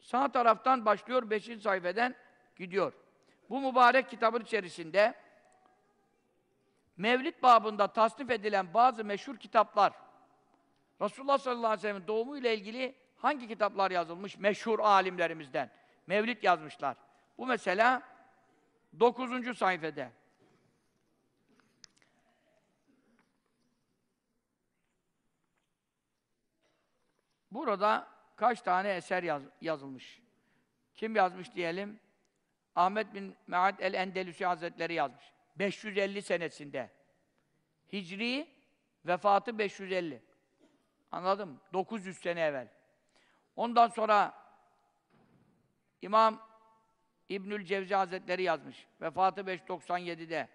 sağ taraftan başlıyor, 5. sayfeden gidiyor. Bu mübarek kitabın içerisinde Mevlid babında tasnif edilen bazı meşhur kitaplar Resulullah sallallahu aleyhi ve sellem'in doğumu ile ilgili hangi kitaplar yazılmış meşhur alimlerimizden? Mevlid yazmışlar. Bu mesela 9. sayfede. Burada kaç tane eser yaz, yazılmış? Kim yazmış diyelim? Ahmet bin Mead el-Endelüsi Hazretleri yazmış. 550 senesinde. Hicri vefatı 550. Anladın mı? 900 sene evvel. Ondan sonra İmam İbnül Cevzi Hazretleri yazmış. Vefatı 597'de.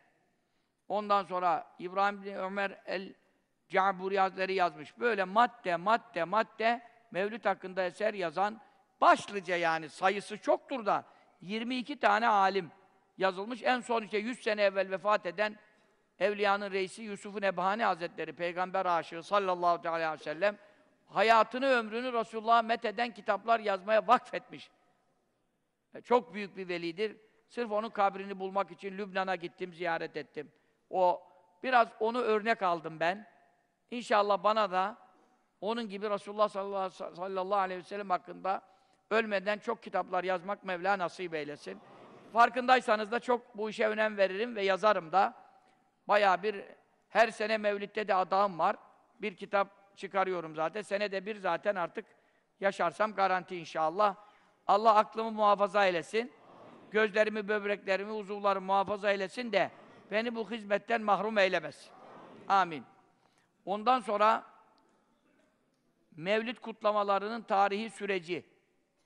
Ondan sonra İbrahim bin Ömer el-Caburi Hazretleri yazmış. Böyle madde, madde, madde Mevlüt hakkında eser yazan başlıca yani sayısı çoktur da 22 tane alim yazılmış. En son işte 100 sene evvel vefat eden Evliyanın reisi Yusuf-u Nebhani Hazretleri, peygamber aşığı sallallahu aleyhi ve sellem hayatını, ömrünü Resulullah'a metheden kitaplar yazmaya vakfetmiş. E, çok büyük bir velidir. Sırf onun kabrini bulmak için Lübnan'a gittim, ziyaret ettim. O biraz onu örnek aldım ben. İnşallah bana da onun gibi Resulullah sallallahu aleyhi ve sellem hakkında ölmeden çok kitaplar yazmak Mevla nasip eylesin. Farkındaysanız da çok bu işe önem veririm ve yazarım da. Bayağı bir her sene Mevlid'de de adağım var. Bir kitap çıkarıyorum zaten. Senede bir zaten artık yaşarsam garanti inşallah. Allah aklımı muhafaza eylesin. Gözlerimi, böbreklerimi, uzuvlarımı muhafaza eylesin de beni bu hizmetten mahrum eylemesin. Amin. Ondan sonra Mevlid kutlamalarının tarihi süreci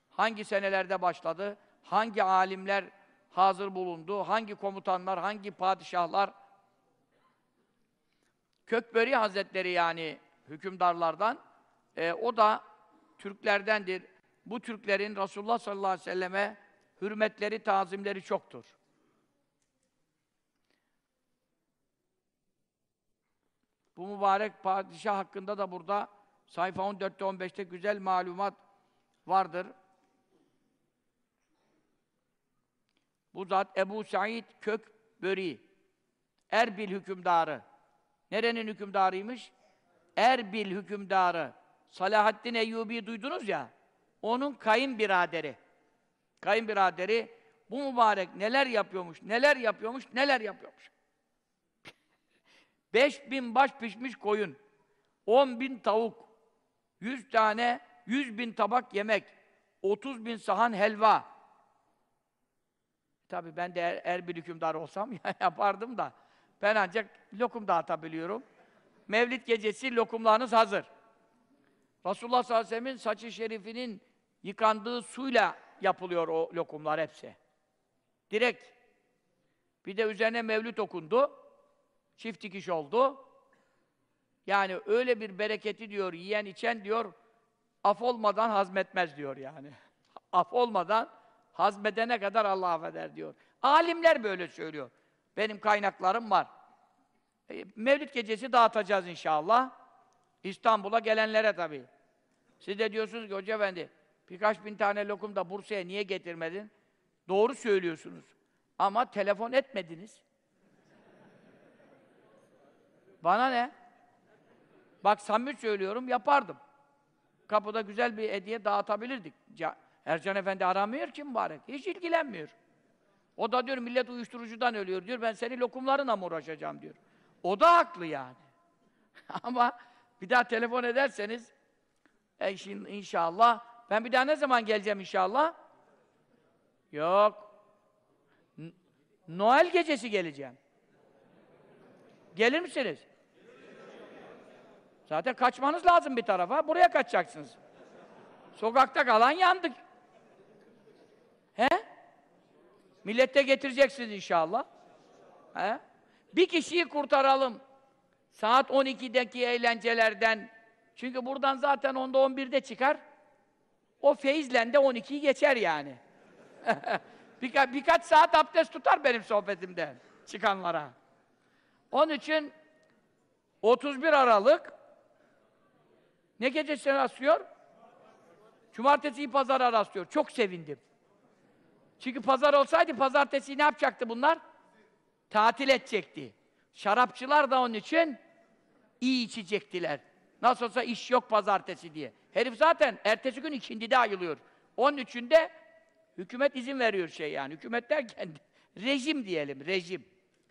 hangi senelerde başladı? Hangi alimler hazır bulundu? Hangi komutanlar, hangi padişahlar Kökberi Hazretleri yani hükümdarlardan, e, o da Türklerdendir. Bu Türklerin Resulullah sallallahu aleyhi ve selleme hürmetleri, tazimleri çoktur. Bu mübarek padişah hakkında da burada sayfa 14'te 15'te güzel malumat vardır. Bu zat Ebu Said Kökböri, Erbil hükümdarı. Nerenin hükümdarıymış? Erbil hükümdarı. Salahaddin Eyyubi duydunuz ya, onun kayınbiraderi. Kayınbiraderi bu mübarek neler yapıyormuş, neler yapıyormuş, neler yapıyormuş. Beş bin baş pişmiş koyun, on bin tavuk, yüz tane, yüz bin tabak yemek, otuz bin sahan helva. Tabii ben de er, Erbil hükümdar olsam yapardım da. Ben ancak lokum dağıtabiliyorum. Mevlid gecesi lokumlarınız hazır. Resulullah sallallahu aleyhi ve sellem'in saçı şerifinin yıkandığı suyla yapılıyor o lokumlar hepsi. Direkt. Bir de üzerine mevlüt okundu. Çift dikiş oldu. Yani öyle bir bereketi diyor, yiyen içen diyor, af olmadan hazmetmez diyor yani. af olmadan hazmedene kadar Allah affeder diyor. Alimler böyle söylüyor. Benim kaynaklarım var. E, Mevlid gecesi dağıtacağız inşallah. İstanbul'a gelenlere tabii. Siz de diyorsunuz ki Hoca Efendi, birkaç bin tane lokum da Bursa'ya niye getirmedin? Doğru söylüyorsunuz. Ama telefon etmediniz. Bana ne? Bak samimi söylüyorum, yapardım. kapıda güzel bir hediye dağıtabilirdik. Ca- Ercan Efendi aramıyor ki mübarek. Hiç ilgilenmiyor. O da diyor millet uyuşturucudan ölüyor diyor. Ben seni lokumlarına mı uğraşacağım diyor. O da haklı yani. Ama bir daha telefon ederseniz e, şin- inşallah ben bir daha ne zaman geleceğim inşallah? Yok. N- Noel gecesi geleceğim. Gelir misiniz? Zaten kaçmanız lazım bir tarafa. Buraya kaçacaksınız. Sokakta kalan yandık. He? Millette getireceksiniz inşallah. He? Bir kişiyi kurtaralım. Saat 12'deki eğlencelerden. Çünkü buradan zaten 10'da 11'de çıkar. O feyizle de 12'yi geçer yani. Birka birkaç saat abdest tutar benim sohbetimden çıkanlara. Onun için 31 Aralık ne gecesine rastlıyor? Cumartesiyi pazara rastlıyor. Çok sevindim. Çünkü pazar olsaydı pazartesi ne yapacaktı bunlar? Tatil edecekti. Şarapçılar da onun için iyi içecektiler. Nasıl olsa iş yok pazartesi diye. Herif zaten ertesi gün ikindide ayılıyor. Onun üçünde hükümet izin veriyor şey yani. Hükümet derken rejim diyelim, rejim.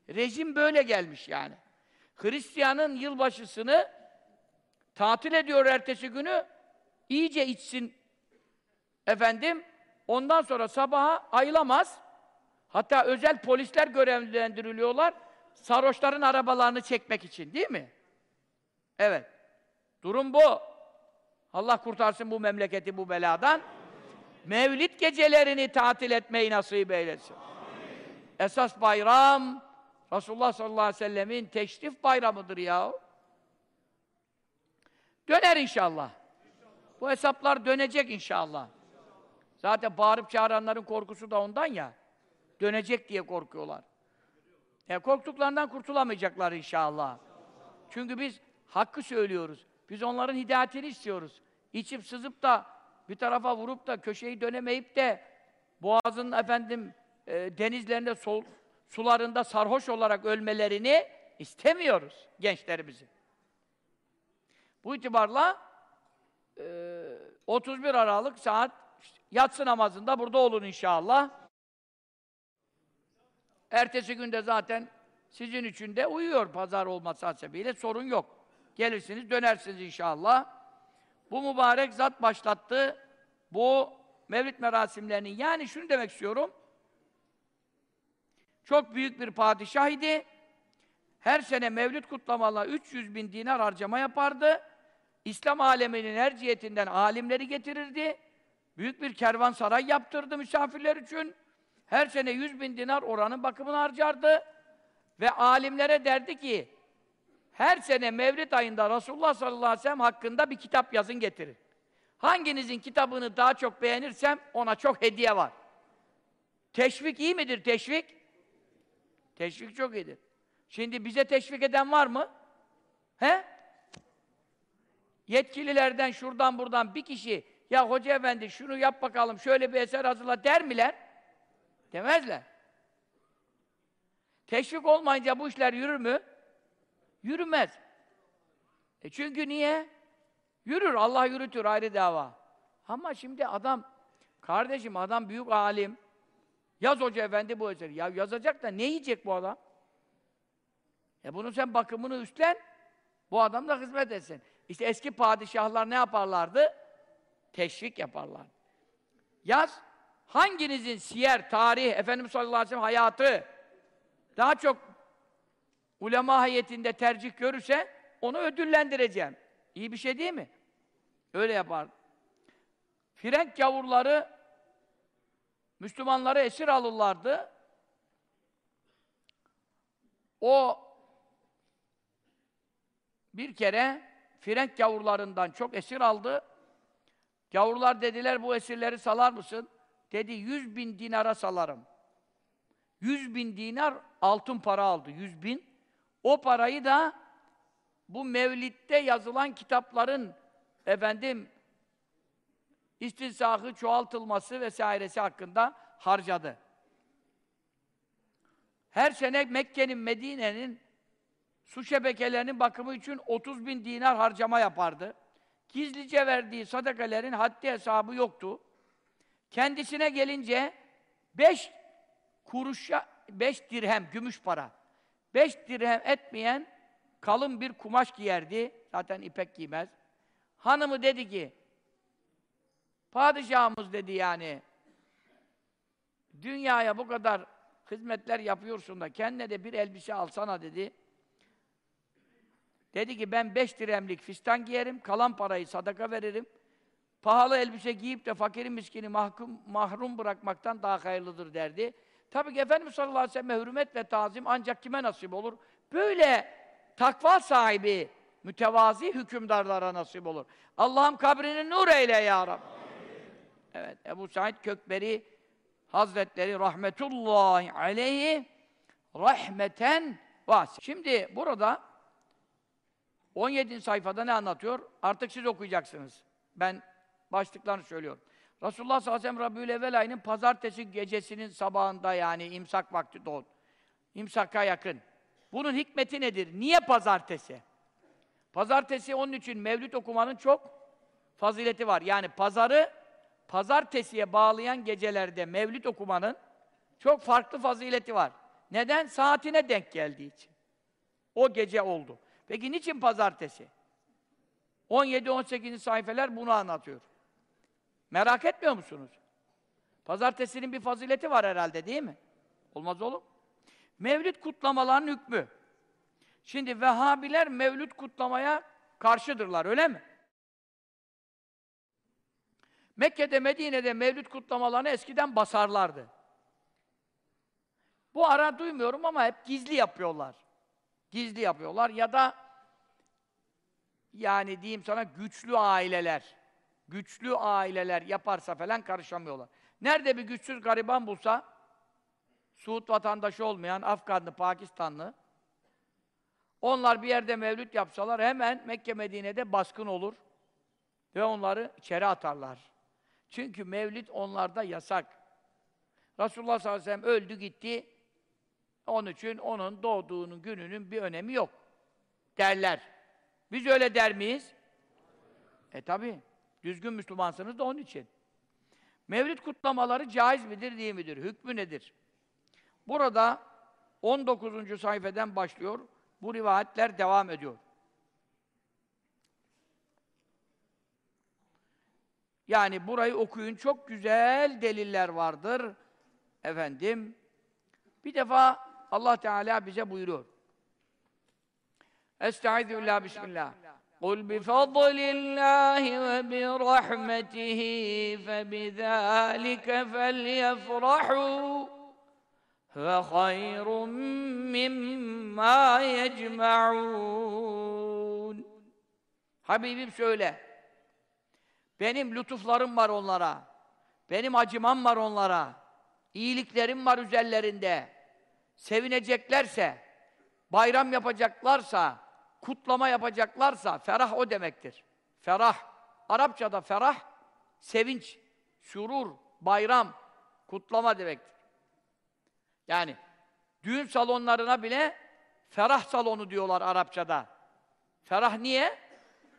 Rejim böyle gelmiş yani. Hristiyanın yılbaşısını tatil ediyor ertesi günü, iyice içsin efendim, ondan sonra sabaha ayılamaz. Hatta özel polisler görevlendiriliyorlar, sarhoşların arabalarını çekmek için, değil mi? Evet. Durum bu. Allah kurtarsın bu memleketi bu beladan. Mevlid gecelerini tatil etmeyi nasip eylesin. Esas bayram, Resulullah sallallahu aleyhi ve sellemin teşrif bayramıdır ya. Döner inşallah. Bu hesaplar dönecek inşallah. Zaten bağırıp çağıranların korkusu da ondan ya. Dönecek diye korkuyorlar. E korktuklarından kurtulamayacaklar inşallah. Çünkü biz hakkı söylüyoruz. Biz onların hidayetini istiyoruz. İçip sızıp da bir tarafa vurup da köşeyi dönemeyip de boğazın efendim e, denizlerinde sol, sularında sarhoş olarak ölmelerini istemiyoruz gençlerimizi. Bu itibarla e, 31 Aralık saat yatsı namazında burada olun inşallah. Ertesi günde zaten sizin için de uyuyor pazar olması hasebiyle sorun yok. Gelirsiniz, dönersiniz inşallah. Bu mübarek zat başlattı bu mevlid merasimlerini. Yani şunu demek istiyorum. Çok büyük bir padişah idi. Her sene mevlid kutlamalarına 300 bin dinar harcama yapardı. İslam aleminin her cihetinden alimleri getirirdi. Büyük bir kervansaray yaptırdı misafirler için. Her sene 100 bin dinar oranın bakımını harcardı. Ve alimlere derdi ki, her sene Mevlid ayında Resulullah sallallahu aleyhi ve sellem hakkında bir kitap yazın getirin. Hanginizin kitabını daha çok beğenirsem ona çok hediye var. Teşvik iyi midir teşvik? Teşvik çok iyidir. Şimdi bize teşvik eden var mı? He? Yetkililerden şuradan buradan bir kişi ya hoca efendi şunu yap bakalım şöyle bir eser hazırla der miler? Demezler. Teşvik olmayınca bu işler yürür mü? Yürümez. E çünkü niye? Yürür, Allah yürütür, ayrı dava. Ama şimdi adam, kardeşim adam büyük alim, yaz hoca efendi bu eseri. Ya yazacak da ne yiyecek bu adam? E bunun sen bakımını üstlen, bu adam da hizmet etsin. İşte eski padişahlar ne yaparlardı? Teşvik yaparlar. Yaz, hanginizin siyer, tarih, Efendimiz sallallahu aleyhi ve sellem hayatı daha çok ulema heyetinde tercih görürse onu ödüllendireceğim. İyi bir şey değil mi? Öyle yapar. Frenk gavurları Müslümanları esir alırlardı. O bir kere Frenk gavurlarından çok esir aldı. Gavurlar dediler bu esirleri salar mısın? Dedi yüz bin dinara salarım. Yüz bin dinar altın para aldı. Yüz bin. O parayı da bu Mevlid'de yazılan kitapların efendim istinsahı çoğaltılması vesairesi hakkında harcadı. Her sene Mekke'nin, Medine'nin su şebekelerinin bakımı için 30 bin dinar harcama yapardı. Gizlice verdiği sadakalerin haddi hesabı yoktu. Kendisine gelince beş kuruşa, beş dirhem, gümüş para. Beş dirhem etmeyen kalın bir kumaş giyerdi. Zaten ipek giymez. Hanımı dedi ki, padişahımız dedi yani, dünyaya bu kadar hizmetler yapıyorsun da kendine de bir elbise alsana dedi. Dedi ki ben beş diremlik fistan giyerim, kalan parayı sadaka veririm. Pahalı elbise giyip de fakiri miskini mahkum, mahrum bırakmaktan daha hayırlıdır derdi. Tabii ki Efendimiz sallallahu aleyhi ve sellem hürmet ve tazim ancak kime nasip olur? Böyle takva sahibi, mütevazi hükümdarlara nasip olur. Allah'ım kabrini nur eyle ya Rabbi. Evet, Ebu Said Kökberi Hazretleri rahmetullahi aleyhi rahmeten vas. Şimdi burada 17. sayfada ne anlatıyor? Artık siz okuyacaksınız. Ben başlıklarını söylüyorum. Resulullah sallallahu aleyhi ve sellem Rabiül Evvel ayının pazartesi gecesinin sabahında yani imsak vakti doğdu. İmsaka yakın. Bunun hikmeti nedir? Niye pazartesi? Pazartesi onun için mevlüt okumanın çok fazileti var. Yani pazarı pazartesiye bağlayan gecelerde mevlüt okumanın çok farklı fazileti var. Neden? Saatine denk geldiği için. O gece oldu. Peki niçin pazartesi? 17-18. sayfeler bunu anlatıyor. Merak etmiyor musunuz? Pazartesinin bir fazileti var herhalde değil mi? Olmaz olur Mevlüt kutlamaların hükmü. Şimdi Vehhabiler mevlüt kutlamaya karşıdırlar, öyle mi? Mekke'de, Medine'de mevlüt kutlamalarını eskiden basarlardı. Bu ara duymuyorum ama hep gizli yapıyorlar. Gizli yapıyorlar ya da yani diyeyim sana güçlü aileler, güçlü aileler yaparsa falan karışamıyorlar. Nerede bir güçsüz gariban bulsa, Suud vatandaşı olmayan Afganlı, Pakistanlı, onlar bir yerde mevlüt yapsalar hemen Mekke Medine'de baskın olur ve onları içeri atarlar. Çünkü mevlid onlarda yasak. Resulullah sallallahu aleyhi ve sellem öldü gitti. Onun için onun doğduğunun gününün bir önemi yok. Derler. Biz öyle der miyiz? E tabi. Düzgün Müslümansınız da onun için. Mevlid kutlamaları caiz midir, değil midir? Hükmü nedir? Burada 19. sayfeden başlıyor. Bu rivayetler devam ediyor. Yani burayı okuyun. Çok güzel deliller vardır. Efendim. Bir defa Allah Teala bize buyuruyor. Estaizu billah bismillah. قُلْ بِفَضْلِ اللّٰهِ وَبِرَحْمَتِهِ فَبِذَٰلِكَ فَلْيَفْرَحُوا وَخَيْرٌ مِّمَّا يَجْمَعُونَ Habibim söyle. Benim lütuflarım var onlara. Benim acımam var onlara. İyiliklerim var üzerlerinde. Sevineceklerse, bayram yapacaklarsa, kutlama yapacaklarsa, ferah o demektir. Ferah. Arapçada ferah, sevinç, şurur, bayram, kutlama demektir. Yani düğün salonlarına bile ferah salonu diyorlar Arapçada. Ferah niye?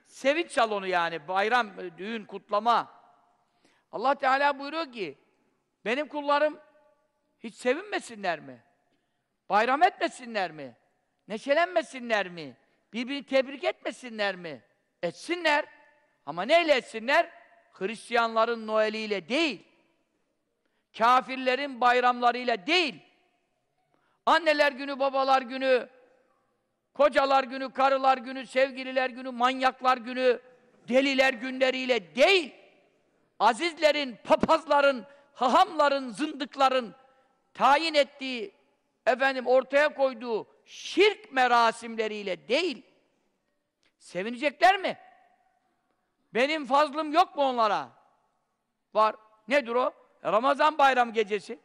Sevinç salonu yani, bayram, düğün, kutlama. Allah Teala buyuruyor ki, benim kullarım hiç sevinmesinler mi? Bayram etmesinler mi? Neşelenmesinler mi? Birbirini tebrik etmesinler mi? Etsinler. Ama neyle etsinler? Hristiyanların Noel'iyle değil. Kafirlerin bayramlarıyla değil. Anneler günü, babalar günü, kocalar günü, karılar günü, sevgililer günü, manyaklar günü, deliler günleriyle değil. Azizlerin, papazların, hahamların, zındıkların tayin ettiği, efendim ortaya koyduğu şirk merasimleriyle değil. Sevinecekler mi? Benim fazlım yok mu onlara? Var. Nedir o? Ramazan bayramı gecesi.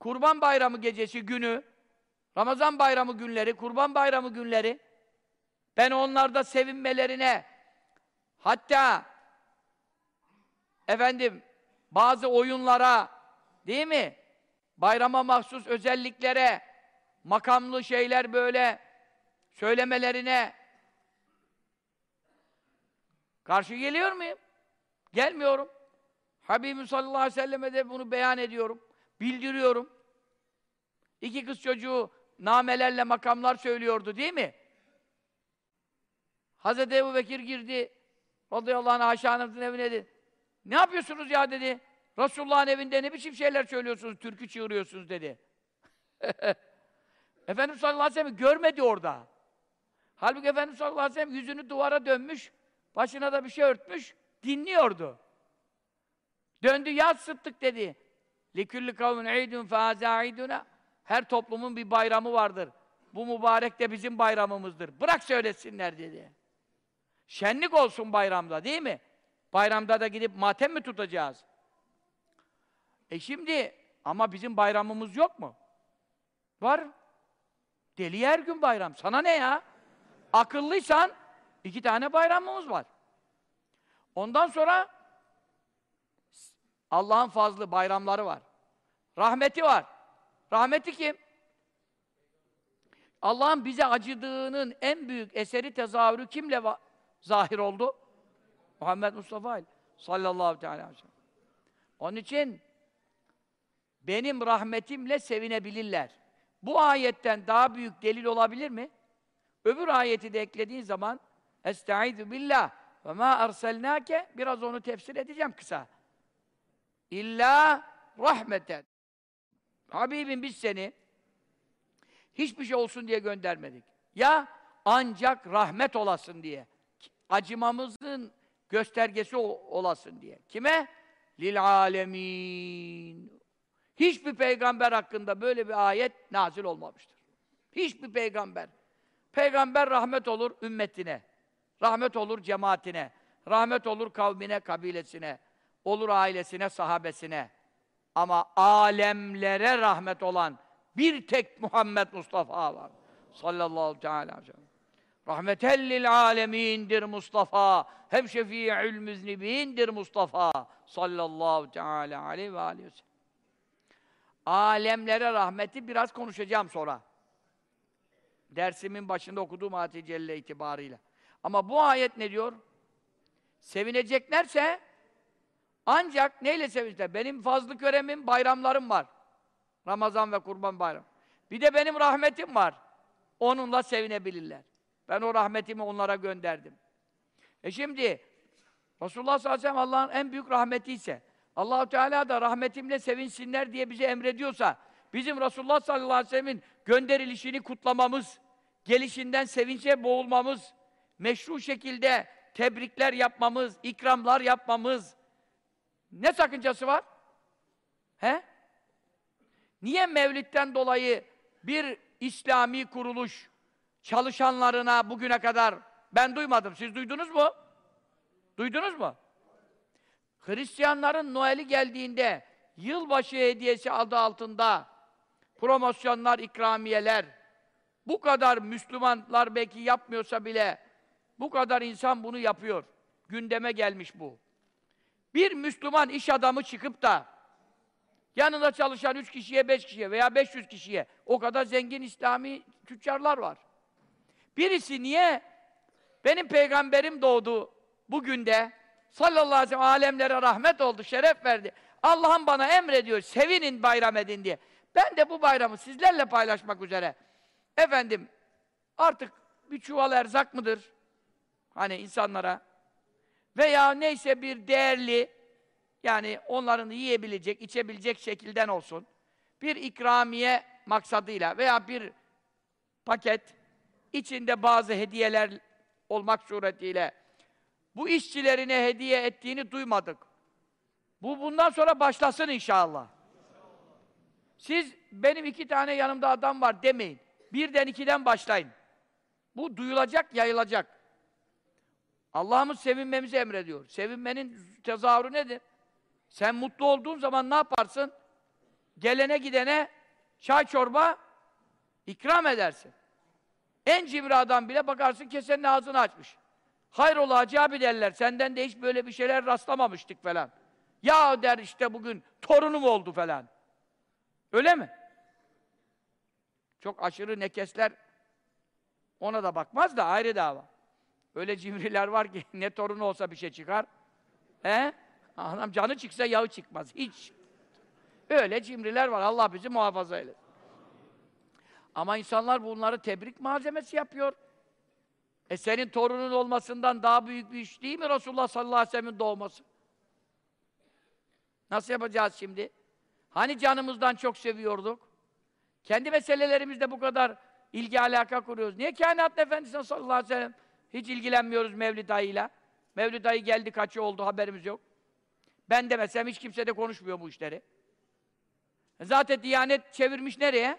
Kurban bayramı gecesi günü. Ramazan bayramı günleri, kurban bayramı günleri. Ben onlarda sevinmelerine hatta efendim bazı oyunlara değil mi? Bayrama mahsus özelliklere makamlı şeyler böyle söylemelerine Karşı geliyor muyum? Gelmiyorum. Habibim sallallahu aleyhi ve selleme de bunu beyan ediyorum. Bildiriyorum. İki kız çocuğu namelerle makamlar söylüyordu değil mi? Hazreti Ebu Bekir girdi. Radıyallahu anh Ayşe Hanım'ın evine dedi. Ne yapıyorsunuz ya dedi. Resulullah'ın evinde ne biçim şeyler söylüyorsunuz, türkü çığırıyorsunuz dedi. Efendimiz sallallahu aleyhi ve sellem görmedi orada. Halbuki Efendimiz sallallahu aleyhi ve sellem yüzünü duvara dönmüş, başına da bir şey örtmüş, dinliyordu. Döndü, yaz sıttık dedi. لِكُلِّ قَوْمٍ عِيدٌ فَازَا Her toplumun bir bayramı vardır. Bu mübarek de bizim bayramımızdır. Bırak söylesinler dedi. Şenlik olsun bayramda değil mi? Bayramda da gidip matem mi tutacağız? E şimdi ama bizim bayramımız yok mu? Var. Deli her gün bayram. Sana ne ya? Akıllıysan iki tane bayramımız var. Ondan sonra Allah'ın fazlı bayramları var. Rahmeti var. Rahmeti kim? Allah'ın bize acıdığının en büyük eseri tezahürü kimle zahir oldu? Muhammed Mustafa sallallahu teala aleyhi ve sellem. Onun için benim rahmetimle sevinebilirler. Bu ayetten daha büyük delil olabilir mi? Öbür ayeti de eklediğin zaman Estaizu billah ve ma erselnake biraz onu tefsir edeceğim kısa. İlla rahmeten. Habibim biz seni hiçbir şey olsun diye göndermedik. Ya ancak rahmet olasın diye. Acımamızın göstergesi olasın diye. Kime? Lil alemin. Hiçbir peygamber hakkında böyle bir ayet nazil olmamıştır. Hiçbir peygamber. Peygamber rahmet olur ümmetine. Rahmet olur cemaatine. Rahmet olur kavmine, kabilesine. Olur ailesine, sahabesine. Ama alemlere rahmet olan bir tek Muhammed Mustafa var. Sallallahu aleyhi ve sellem. Rahmetellil alemindir Mustafa. Hem şefi'ül müznibindir Mustafa. Sallallahu teala aleyhi ve aleyhi ve sellem. Alemlere rahmeti biraz konuşacağım sonra. Dersimin başında okuduğum ayet celle itibarıyla. Ama bu ayet ne diyor? Sevineceklerse ancak neyle sevinecekler? Benim fazlı köremim, bayramlarım var. Ramazan ve Kurban Bayramı. Bir de benim rahmetim var. Onunla sevinebilirler. Ben o rahmetimi onlara gönderdim. E şimdi Resulullah sallallahu aleyhi ve sellem Allah'ın en büyük rahmeti ise Allahu Teala da rahmetimle sevinsinler diye bize emrediyorsa bizim Resulullah sallallahu aleyhi ve sellemin gönderilişini kutlamamız, gelişinden sevinçe boğulmamız, meşru şekilde tebrikler yapmamız, ikramlar yapmamız ne sakıncası var? He? Niye Mevlid'den dolayı bir İslami kuruluş çalışanlarına bugüne kadar ben duymadım. Siz duydunuz mu? Duydunuz mu? Hristiyanların Noel'i geldiğinde yılbaşı hediyesi adı altında promosyonlar, ikramiyeler bu kadar Müslümanlar belki yapmıyorsa bile bu kadar insan bunu yapıyor. Gündeme gelmiş bu. Bir Müslüman iş adamı çıkıp da yanında çalışan üç kişiye, beş kişiye veya 500 kişiye o kadar zengin İslami tüccarlar var. Birisi niye benim peygamberim doğdu bugün de sallallahu aleyhi ve sellem alemlere rahmet oldu, şeref verdi. Allah'ım bana emrediyor, sevinin bayram edin diye. Ben de bu bayramı sizlerle paylaşmak üzere. Efendim, artık bir çuval erzak mıdır? Hani insanlara. Veya neyse bir değerli, yani onların yiyebilecek, içebilecek şekilden olsun. Bir ikramiye maksadıyla veya bir paket, içinde bazı hediyeler olmak suretiyle bu işçilerine hediye ettiğini duymadık. Bu bundan sonra başlasın inşallah. Siz benim iki tane yanımda adam var demeyin. Birden ikiden başlayın. Bu duyulacak, yayılacak. Allah'ımız sevinmemizi emrediyor. Sevinmenin tezahürü nedir? Sen mutlu olduğun zaman ne yaparsın? Gelene gidene çay çorba ikram edersin. En cimri adam bile bakarsın kesenin ağzını açmış. Hayrola Hacı abi derler, senden de hiç böyle bir şeyler rastlamamıştık falan. Ya der işte bugün torunum oldu falan. Öyle mi? Çok aşırı nekesler ona da bakmaz da ayrı dava. Öyle cimriler var ki ne torunu olsa bir şey çıkar. He? Adam canı çıksa yağı çıkmaz. Hiç. Öyle cimriler var. Allah bizi muhafaza eylesin. Ama insanlar bunları tebrik malzemesi yapıyor. E senin torunun olmasından daha büyük bir iş değil mi Resulullah sallallahu aleyhi ve sellem'in doğması? Nasıl yapacağız şimdi? Hani canımızdan çok seviyorduk? Kendi meselelerimizde bu kadar ilgi alaka kuruyoruz. Niye kainat efendisi sallallahu aleyhi ve sellem hiç ilgilenmiyoruz Mevlid ayıyla? Mevlid ayı geldi kaçı oldu haberimiz yok. Ben demesem hiç kimse de konuşmuyor bu işleri. Zaten Diyanet çevirmiş nereye?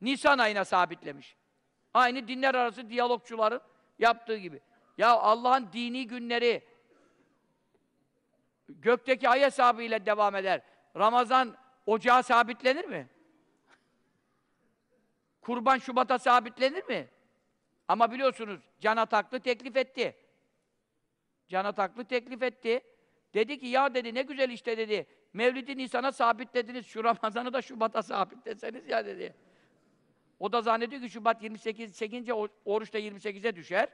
Nisan ayına sabitlemiş. Aynı dinler arası diyalogçuların yaptığı gibi. Ya Allah'ın dini günleri gökteki ay hesabıyla devam eder. Ramazan ocağa sabitlenir mi? Kurban Şubat'a sabitlenir mi? Ama biliyorsunuz Can Ataklı teklif etti. Can Ataklı teklif etti. Dedi ki ya dedi ne güzel işte dedi. Mevlid-i Nisan'a sabitlediniz. Şu Ramazan'ı da Şubat'a sabitleseniz ya dedi. O da zannediyor ki Şubat 28 çekince oruç da 28'e düşer.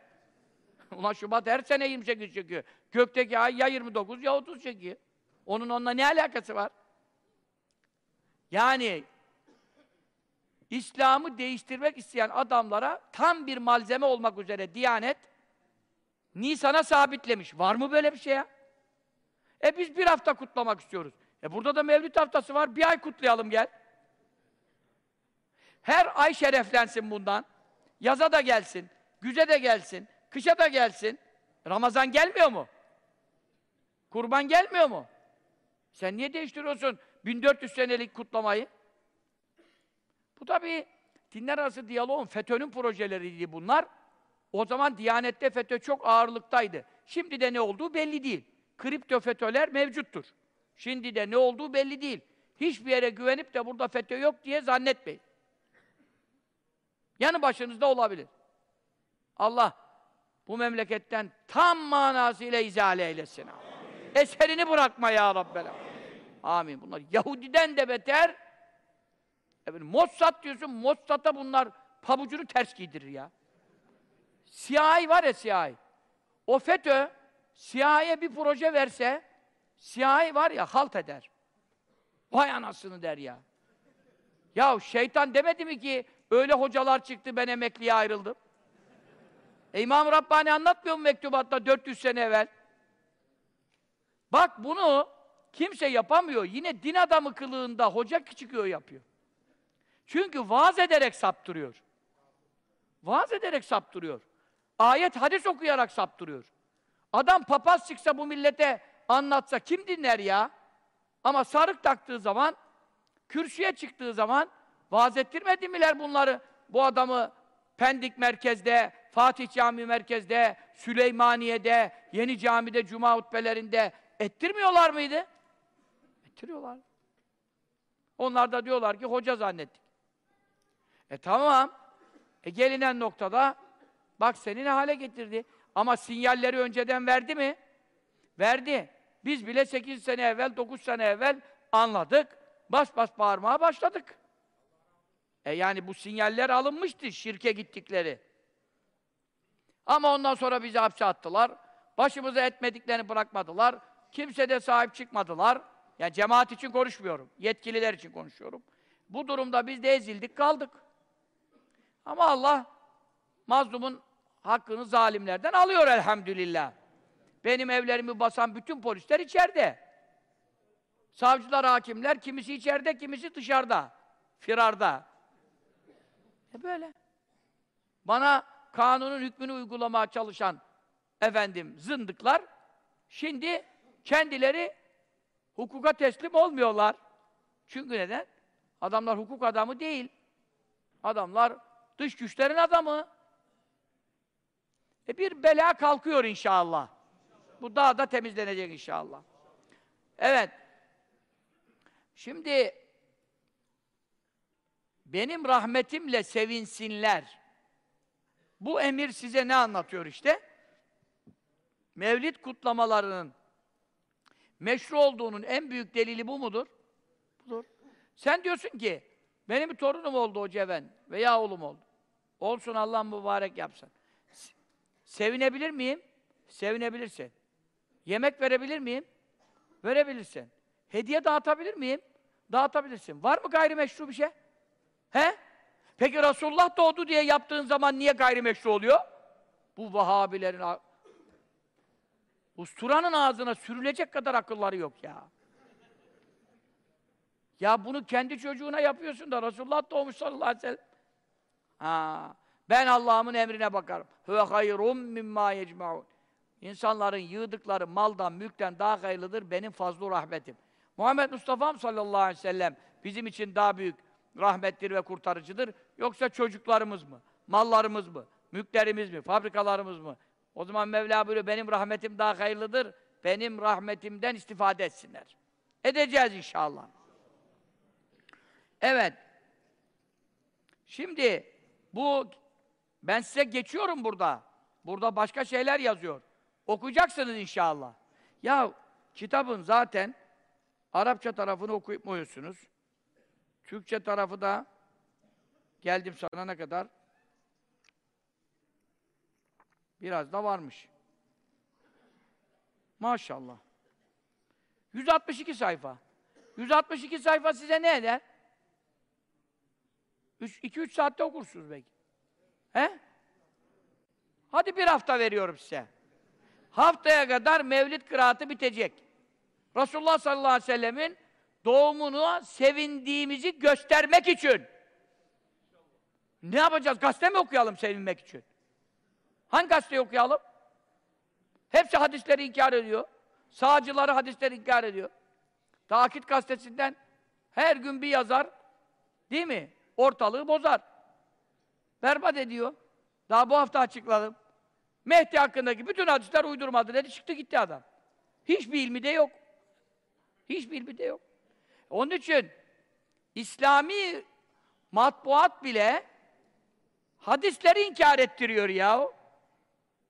Ulan Şubat her sene 28 çekiyor. Gökteki ay ya 29 ya 30 çekiyor. Onun onunla ne alakası var? Yani İslam'ı değiştirmek isteyen adamlara tam bir malzeme olmak üzere Diyanet Nisan'a sabitlemiş. Var mı böyle bir şey ya? E biz bir hafta kutlamak istiyoruz. E burada da Mevlüt haftası var. Bir ay kutlayalım gel. Her ay şereflensin bundan. Yaza da gelsin, güze de gelsin, kışa da gelsin. Ramazan gelmiyor mu? Kurban gelmiyor mu? Sen niye değiştiriyorsun 1400 senelik kutlamayı? Bu tabii dinler arası diyaloğun, FETÖ'nün projeleriydi bunlar. O zaman Diyanet'te FETÖ çok ağırlıktaydı. Şimdi de ne olduğu belli değil. Kripto FETÖ'ler mevcuttur. Şimdi de ne olduğu belli değil. Hiçbir yere güvenip de burada FETÖ yok diye zannetmeyin. Yanı başınızda olabilir. Allah bu memleketten tam manasıyla izale eylesin. Amin. Eserini bırakma ya Rabbel. Amin. Amin. Bunlar Yahudiden de beter. Efendim, Mossad diyorsun, Mossad'a bunlar pabucunu ters giydirir ya. CIA var ya CIA. O FETÖ, CIA'ya bir proje verse, CIA var ya halt eder. Vay anasını der ya. Ya şeytan demedi mi ki öyle hocalar çıktı ben emekliye ayrıldım. E İmam Rabbani anlatmıyor mu mektubatta 400 sene evvel? Bak bunu kimse yapamıyor. Yine din adamı kılığında hoca çıkıyor yapıyor. Çünkü vaaz ederek saptırıyor. Vaaz ederek saptırıyor. Ayet, hadis okuyarak saptırıyor. Adam papaz çıksa bu millete anlatsa kim dinler ya? Ama sarık taktığı zaman, kürsüye çıktığı zaman vaaz ettirmedi miler bunları? Bu adamı Pendik merkezde, Fatih Camii merkezde, Süleymaniye'de, Yeni Cami'de, Cuma hutbelerinde ettirmiyorlar mıydı? Ettiriyorlar. Onlar da diyorlar ki hoca zannettik. E tamam. E gelinen noktada bak seni ne hale getirdi. Ama sinyalleri önceden verdi mi? Verdi. Biz bile 8 sene evvel, 9 sene evvel anladık. Bas bas bağırmaya başladık. E yani bu sinyaller alınmıştı şirke gittikleri. Ama ondan sonra bizi hapse attılar. Başımıza etmediklerini bırakmadılar. Kimse de sahip çıkmadılar. Yani cemaat için konuşmuyorum. Yetkililer için konuşuyorum. Bu durumda biz de ezildik, kaldık. Ama Allah mazlumun hakkını zalimlerden alıyor elhamdülillah. Benim evlerimi basan bütün polisler içeride. Savcılar, hakimler kimisi içeride, kimisi dışarıda. Firarda. E böyle. Bana kanunun hükmünü uygulamaya çalışan efendim zındıklar şimdi kendileri hukuka teslim olmuyorlar. Çünkü neden? Adamlar hukuk adamı değil. Adamlar dış güçlerin adamı. E bir bela kalkıyor inşallah. Bu daha da temizlenecek inşallah. Evet. Şimdi benim rahmetimle sevinsinler. Bu emir size ne anlatıyor işte? Mevlid kutlamalarının meşru olduğunun en büyük delili bu mudur? Budur. Sen diyorsun ki, benim bir torunum oldu o ceven veya oğlum oldu. Olsun Allah mübarek yapsın. Sevinebilir miyim? Sevinebilirsin. Yemek verebilir miyim? Verebilirsin. Hediye dağıtabilir miyim? Dağıtabilirsin. Var mı gayrimeşru bir şey? He? Peki Resulullah doğdu diye yaptığın zaman niye gayrimeşru oluyor? Bu Vahabilerin Usturanın ağzına sürülecek kadar akılları yok ya. Ya bunu kendi çocuğuna yapıyorsun da Resulullah doğmuş sallallahu aleyhi ve sellem. Ha, ben Allah'ımın emrine bakarım. Huve hayrum mimma yecmaun. İnsanların yığdıkları maldan, mülkten daha hayırlıdır benim fazlu rahmetim. Muhammed Mustafa'm sallallahu aleyhi ve sellem bizim için daha büyük rahmettir ve kurtarıcıdır. Yoksa çocuklarımız mı? Mallarımız mı? Mülklerimiz mi? Fabrikalarımız mı? O zaman Mevla buyuruyor, benim rahmetim daha hayırlıdır. Benim rahmetimden istifade etsinler. Edeceğiz inşallah. Evet. Şimdi bu ben size geçiyorum burada. Burada başka şeyler yazıyor. Okuyacaksınız inşallah. Ya kitabın zaten Arapça tarafını okumuyorsunuz. Türkçe tarafı da geldim sana ne kadar? Biraz da varmış. Maşallah. 162 sayfa. 162 sayfa size ne eder? 2-3 saatte okursunuz belki. He? Hadi bir hafta veriyorum size. Haftaya kadar mevlid kıraatı bitecek. Resulullah sallallahu aleyhi ve sellemin doğumunu sevindiğimizi göstermek için. Ne yapacağız? Gazete mi okuyalım sevinmek için? Hangi gazeteyi okuyalım? Hepsi hadisleri inkar ediyor. Sağcıları hadisleri inkar ediyor. Takit gazetesinden her gün bir yazar, değil mi? Ortalığı bozar. Berbat ediyor. Daha bu hafta açıkladım. Mehdi hakkındaki bütün hadisler uydurmadı dedi, çıktı gitti adam. Hiçbir ilmi de yok. Hiçbir ilmi de yok. Onun için İslami matbuat bile hadisleri inkar ettiriyor ya.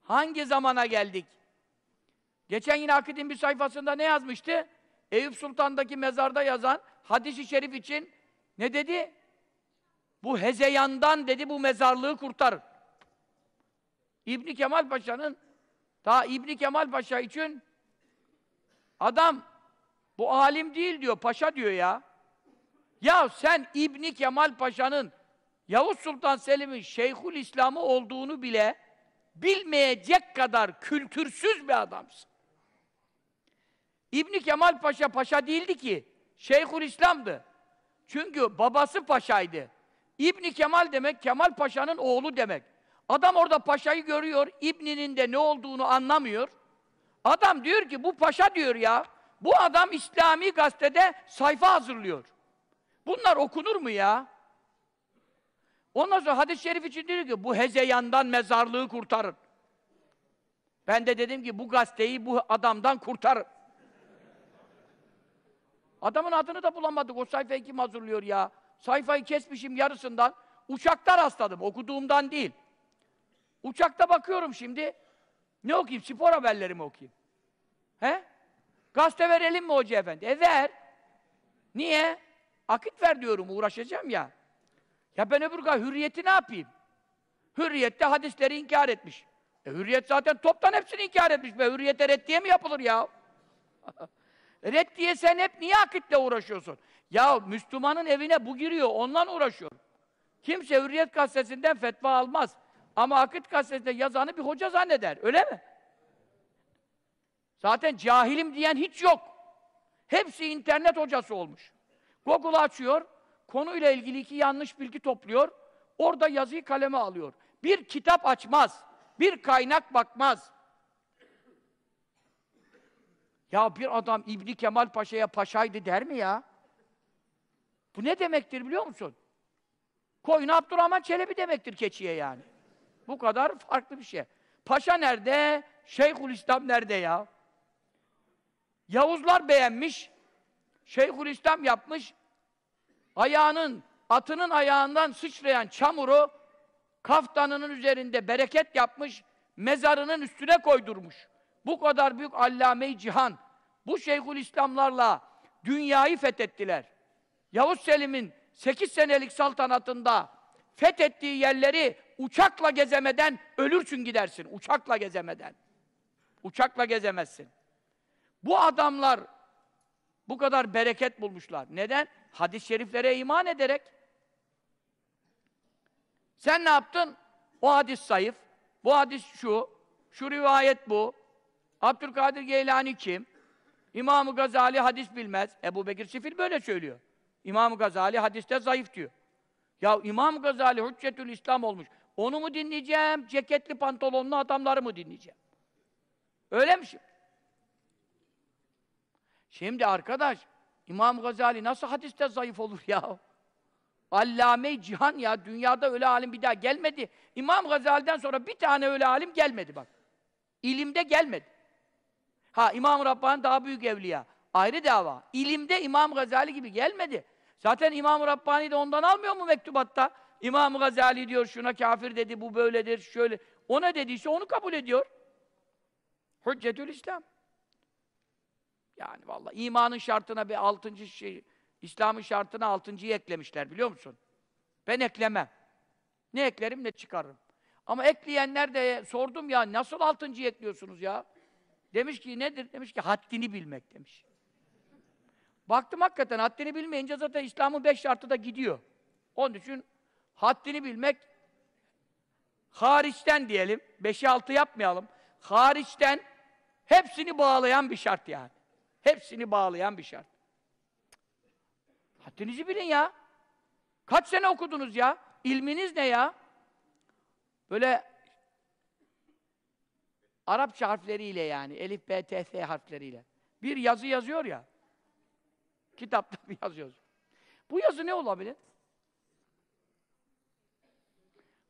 Hangi zamana geldik? Geçen yine Akid'in bir sayfasında ne yazmıştı? Eyüp Sultan'daki mezarda yazan hadisi şerif için ne dedi? Bu hezeyandan dedi bu mezarlığı kurtarın. İbni Kemal Paşa'nın ta İbni Kemal Paşa için adam bu alim değil diyor, paşa diyor ya. Ya sen İbni Kemal Paşa'nın Yavuz Sultan Selim'in Şeyhül İslam'ı olduğunu bile bilmeyecek kadar kültürsüz bir adamsın. İbni Kemal Paşa paşa değildi ki. Şeyhül İslam'dı. Çünkü babası paşaydı. İbni Kemal demek Kemal Paşa'nın oğlu demek. Adam orada paşayı görüyor, İbni'nin de ne olduğunu anlamıyor. Adam diyor ki bu paşa diyor ya. Bu adam İslami gazetede sayfa hazırlıyor. Bunlar okunur mu ya? Ondan sonra hadis-i şerif için diyor ki bu hezeyandan mezarlığı kurtarın. Ben de dedim ki bu gazeteyi bu adamdan kurtarın. Adamın adını da bulamadık. O sayfayı kim hazırlıyor ya? Sayfayı kesmişim yarısından. Uçakta rastladım. Okuduğumdan değil. Uçakta bakıyorum şimdi. Ne okuyayım? Spor haberleri mi okuyayım? He? Gazete verelim mi hoca efendi? E ver. Niye? Akit ver diyorum. Uğraşacağım ya. Ya ben öbür kadar hürriyeti ne yapayım? Hürriyette hadisleri inkar etmiş. E hürriyet zaten toptan hepsini inkar etmiş be. Hürriyete reddiye mi yapılır ya? reddiye sen hep niye akitle uğraşıyorsun? Ya Müslümanın evine bu giriyor, ondan uğraşıyor. Kimse Hürriyet gazetesinden fetva almaz. Ama Akit gazetesinde yazanı bir hoca zanneder, öyle mi? Zaten cahilim diyen hiç yok. Hepsi internet hocası olmuş. Google açıyor, konuyla ilgili iki yanlış bilgi topluyor, orada yazıyı kaleme alıyor. Bir kitap açmaz, bir kaynak bakmaz. Ya bir adam İbni Kemal Paşa'ya paşaydı der mi ya? Bu ne demektir biliyor musun? Koyun Abdurrahman Çelebi demektir keçiye yani. Bu kadar farklı bir şey. Paşa nerede? Şeyhülislam nerede ya? Yavuzlar beğenmiş, Şeyhülislam yapmış, ayağının, atının ayağından sıçrayan çamuru kaftanının üzerinde bereket yapmış, mezarının üstüne koydurmuş. Bu kadar büyük allame cihan, bu Şeyhülislamlarla dünyayı fethettiler. Yavuz Selim'in 8 senelik saltanatında fethettiği yerleri uçakla gezemeden ölürsün gidersin. Uçakla gezemeden. Uçakla gezemezsin. Bu adamlar bu kadar bereket bulmuşlar. Neden? Hadis-i şeriflere iman ederek. Sen ne yaptın? O hadis zayıf, bu hadis şu, şu rivayet bu. Abdülkadir Geylani kim? İmam-ı Gazali hadis bilmez. Ebu Bekir Sifil böyle söylüyor. İmam-ı Gazali hadiste zayıf diyor. Ya İmam Gazali Hüccetül İslam olmuş. Onu mu dinleyeceğim, ceketli pantolonlu adamları mı dinleyeceğim? Öyle mi şimdi? Şimdi arkadaş, İmam Gazali nasıl hadiste zayıf olur ya? Allame cihan ya, dünyada öyle alim bir daha gelmedi. İmam Gazali'den sonra bir tane öyle alim gelmedi bak. İlimde gelmedi. Ha İmam Rabbani daha büyük evliya. Ayrı dava. İlimde İmam Gazali gibi gelmedi. Zaten İmam Rabbani de ondan almıyor mu mektubatta? İmam Gazali diyor şuna kafir dedi, bu böyledir, şöyle. O ne dediyse onu kabul ediyor. Hüccetül İslam. Yani vallahi imanın şartına bir altıncı şey, İslam'ın şartına altıncıyı eklemişler biliyor musun? Ben eklemem. Ne eklerim ne çıkarırım. Ama ekleyenler de sordum ya nasıl altıncıyı ekliyorsunuz ya? Demiş ki nedir? Demiş ki haddini bilmek demiş. Baktım hakikaten haddini bilmeyince zaten İslam'ın beş şartı da gidiyor. Onun için haddini bilmek hariçten diyelim, beşi altı yapmayalım. Hariçten hepsini bağlayan bir şart yani. Hepsini bağlayan bir şart. Haddinizi bilin ya. Kaç sene okudunuz ya? İlminiz ne ya? Böyle Arapça harfleriyle yani, elif, b, t, f harfleriyle. Bir yazı yazıyor ya, kitapta bir yazıyoruz. Bu yazı ne olabilir?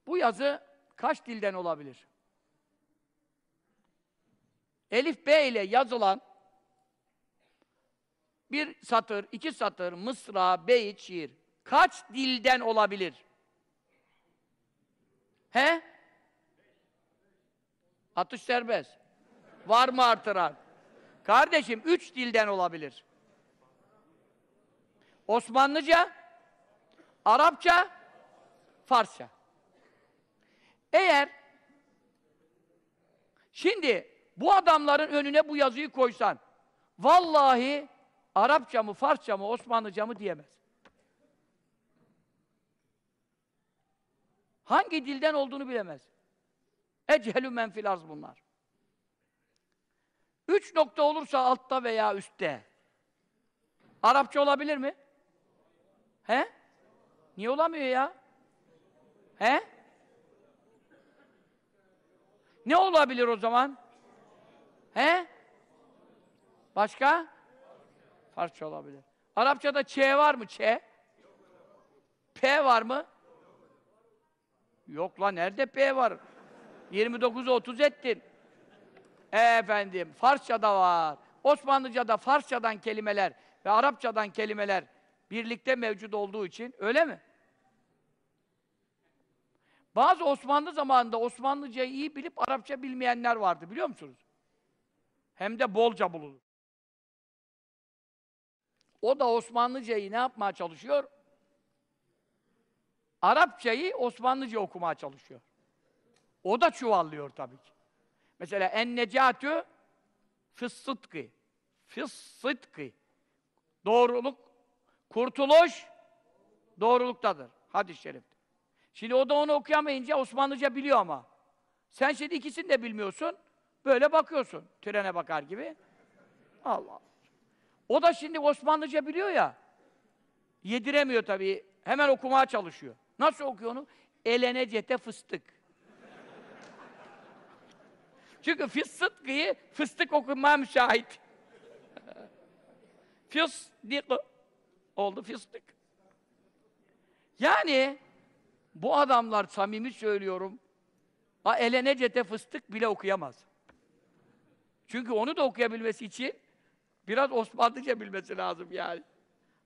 Bu yazı kaç dilden olabilir? Elif B ile yazılan bir satır, iki satır, mısra, beyit, şiir. Kaç dilden olabilir? He? Atış serbest. Var mı artıran? Kardeşim, üç dilden olabilir. Osmanlıca, Arapça, Farsça. Eğer şimdi bu adamların önüne bu yazıyı koysan, vallahi Arapça mı, Farsça mı, Osmanlıca mı diyemez. Hangi dilden olduğunu bilemez. Ecelü menfil arz bunlar. Üç nokta olursa altta veya üstte. Arapça olabilir mi? He? Niye olamıyor ya? He? Ne olabilir o zaman? He? Başka? Farsça olabilir. Arapçada Ç var mı? Ç? P var mı? Yok lan nerede P var? 29'u 30 ettin. E efendim, Farsçada var. Osmanlıca'da Farsçadan kelimeler ve Arapçadan kelimeler birlikte mevcut olduğu için öyle mi? Bazı Osmanlı zamanında Osmanlıcayı iyi bilip Arapça bilmeyenler vardı biliyor musunuz? Hem de bolca bulunur. O da Osmanlıcayı ne yapmaya çalışıyor? Arapçayı Osmanlıca okumaya çalışıyor. O da çuvallıyor tabii ki. Mesela en necatü. Fıssıtkı. Doğruluk, kurtuluş doğruluktadır. Hadis-i şerifte. Şimdi o da onu okuyamayınca Osmanlıca biliyor ama. Sen şimdi ikisini de bilmiyorsun. Böyle bakıyorsun. Trene bakar gibi. Allah Allah. O da şimdi Osmanlıca biliyor ya. Yediremiyor tabii. Hemen okumaya çalışıyor. Nasıl okuyor onu? Elene cete fıstık. Çünkü fıstıkıyı fıstık okumaya müsait. Fıstık oldu fıstık. Yani bu adamlar samimi söylüyorum. A elene cete fıstık bile okuyamaz. Çünkü onu da okuyabilmesi için biraz Osmanlıca bilmesi lazım yani.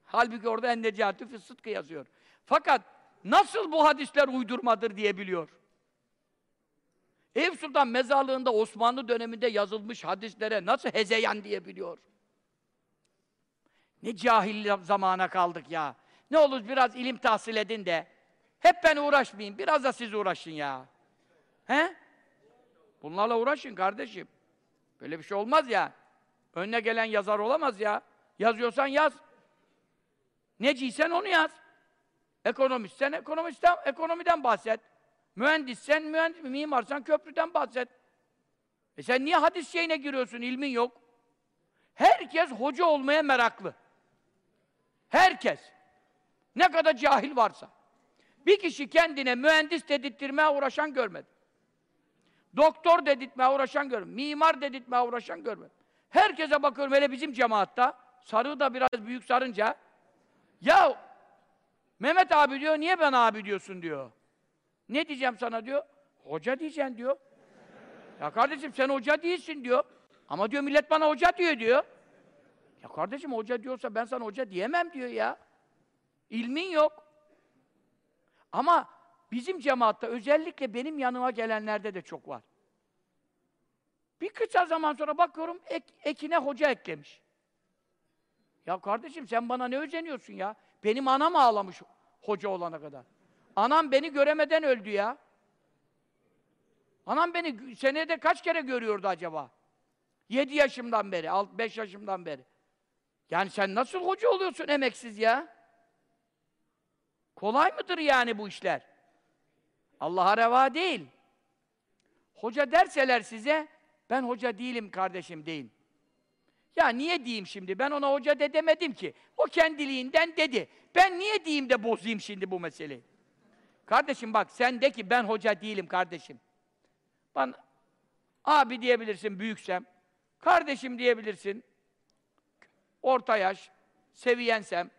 Halbuki orada en necatü fıstıkı yazıyor. Fakat nasıl bu hadisler uydurmadır diyebiliyor. Eyüp Sultan mezarlığında Osmanlı döneminde yazılmış hadislere nasıl hezeyan diyebiliyor? Ne cahil zamana kaldık ya. Ne olur biraz ilim tahsil edin de Hep ben uğraşmayayım, biraz da siz uğraşın ya. He? Bunlarla uğraşın kardeşim. Böyle bir şey olmaz ya. Önüne gelen yazar olamaz ya. Yazıyorsan yaz. Neciysen onu yaz. Ekonomistsen ekonomisten, ekonomiden bahset. Mühendissen mühendis, mimarsan köprüden bahset. E sen niye hadis şeyine giriyorsun, ilmin yok? Herkes hoca olmaya meraklı. Herkes. Ne kadar cahil varsa. Bir kişi kendine mühendis dedirtmeye uğraşan görmedim. Doktor dedirtmeye uğraşan görmedim. Mimar dedirtmeye uğraşan görmedim. Herkese bakıyorum hele bizim cemaatta. Sarığı da biraz büyük sarınca. Ya Mehmet abi diyor, niye ben abi diyorsun diyor. Ne diyeceğim sana diyor. Hoca diyeceksin diyor. Ya kardeşim sen hoca değilsin diyor. Ama diyor millet bana hoca diyor diyor. Ya kardeşim hoca diyorsa ben sana hoca diyemem diyor ya. İlmin yok. Ama bizim cemaatta özellikle benim yanıma gelenlerde de çok var. Bir kısa zaman sonra bakıyorum ek, ekine hoca eklemiş. Ya kardeşim sen bana ne özeniyorsun ya? Benim anam ağlamış hoca olana kadar. Anam beni göremeden öldü ya. Anam beni senede kaç kere görüyordu acaba? Yedi yaşımdan beri, alt beş yaşımdan beri. Yani sen nasıl hoca oluyorsun emeksiz ya? Kolay mıdır yani bu işler? Allah'a reva değil. Hoca derseler size, ben hoca değilim kardeşim deyin. Ya niye diyeyim şimdi? Ben ona hoca de demedim ki. O kendiliğinden dedi. Ben niye diyeyim de bozayım şimdi bu meseleyi? Kardeşim bak sen de ki ben hoca değilim kardeşim. Ben abi diyebilirsin büyüksem. Kardeşim diyebilirsin. Orta yaş, seviyensem.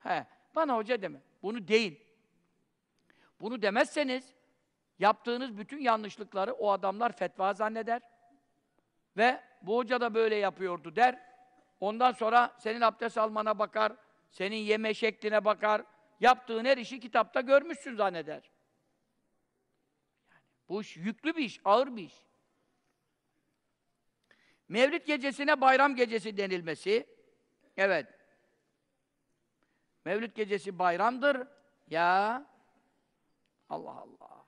He, bana hoca deme. Bunu deyin. Bunu demezseniz yaptığınız bütün yanlışlıkları o adamlar fetva zanneder. Ve bu hoca da böyle yapıyordu der. Ondan sonra senin abdest almana bakar, senin yeme şekline bakar, yaptığın her işi kitapta görmüşsün zanneder. Yani bu iş yüklü bir iş, ağır bir iş. Mevlid gecesine bayram gecesi denilmesi, evet. Mevlid gecesi bayramdır. Ya Allah Allah.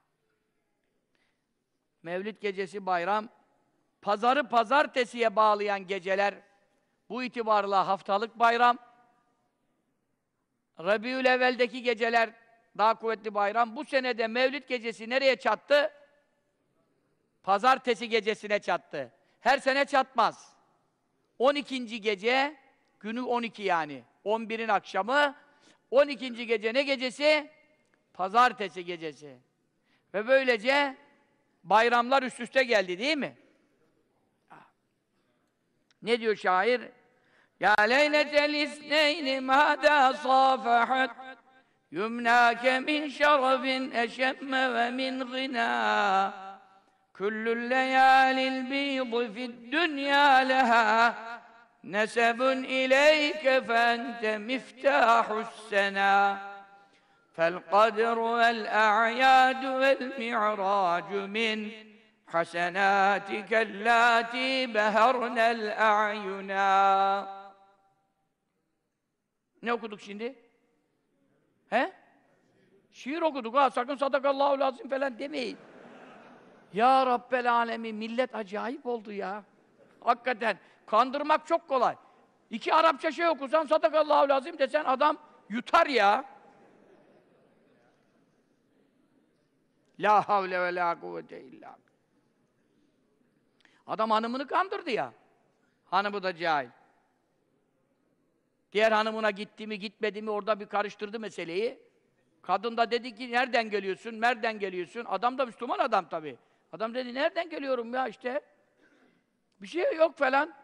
Mevlid gecesi bayram, pazarı pazartesiye bağlayan geceler bu itibarla haftalık bayram. Rabiül evveldeki geceler daha kuvvetli bayram. Bu senede Mevlid gecesi nereye çattı? Pazartesi gecesine çattı. Her sene çatmaz. 12. gece, günü 12 yani. 11'in akşamı, 12. gece ne gecesi? Pazartesi gecesi. Ve böylece bayramlar üst üste geldi değil mi? Ne diyor şair? Ya leyletel isneyni mâdâ sâfahat yumnâke min şerefin eşemme ve min gınâ kullul leyâlil bîd fid dünyâ lehâ nesebun ileyke fe ente miftâhus senâ فالقدر والأعياد والمعراج من حسناتك اللاتي بهرن الأعينا Ne okuduk şimdi? He? Şiir okuduk ha, sakın sadakallahu lazım falan demeyin. Ya Rabbel Alemin, millet acayip oldu ya. Hakikaten, kandırmak çok kolay. İki Arapça şey okusan, sadakallahu lazım desen adam yutar ya. La havle ve la kuvvete illa. Adam hanımını kandırdı ya. Hanımı da cahil. Diğer hanımına gitti mi gitmedi mi orada bir karıştırdı meseleyi. Kadın da dedi ki nereden geliyorsun, nereden geliyorsun? Adam da Müslüman adam tabii. Adam dedi nereden geliyorum ya işte. Bir şey yok falan.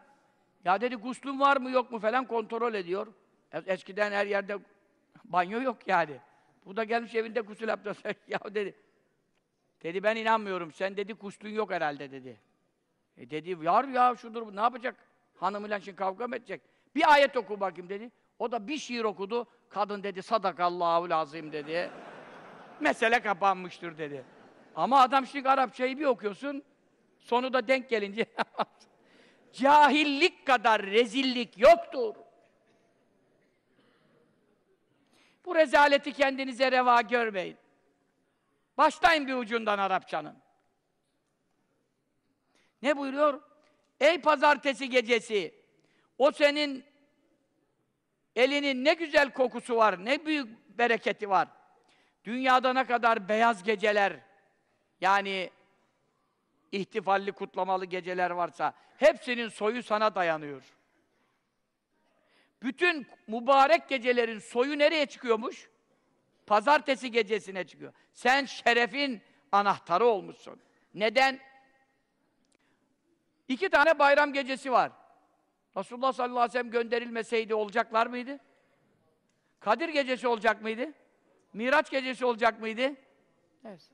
Ya dedi guslun var mı yok mu falan kontrol ediyor. Eskiden her yerde banyo yok yani. Bu da gelmiş evinde gusül abdesti. ya dedi. Dedi ben inanmıyorum. Sen dedi kuşluğun yok herhalde dedi. E dedi yar ya şudur ne yapacak? Hanımıyla şimdi kavga mı edecek? Bir ayet oku bakayım dedi. O da bir şiir okudu. Kadın dedi sadakallahu lazım dedi. Mesele kapanmıştır dedi. Ama adam şimdi Arapçayı bir okuyorsun. Sonu da denk gelince cahillik kadar rezillik yoktur. Bu rezaleti kendinize reva görmeyin. Başlayın bir ucundan Arapçanın. Ne buyuruyor? Ey pazartesi gecesi, o senin elinin ne güzel kokusu var, ne büyük bereketi var. Dünyada ne kadar beyaz geceler, yani ihtifalli, kutlamalı geceler varsa, hepsinin soyu sana dayanıyor. Bütün mübarek gecelerin soyu nereye çıkıyormuş? Pazartesi gecesine çıkıyor. Sen şerefin anahtarı olmuşsun. Neden? İki tane bayram gecesi var. Resulullah sallallahu aleyhi ve sellem gönderilmeseydi olacaklar mıydı? Kadir gecesi olacak mıydı? Miraç gecesi olacak mıydı? Evet.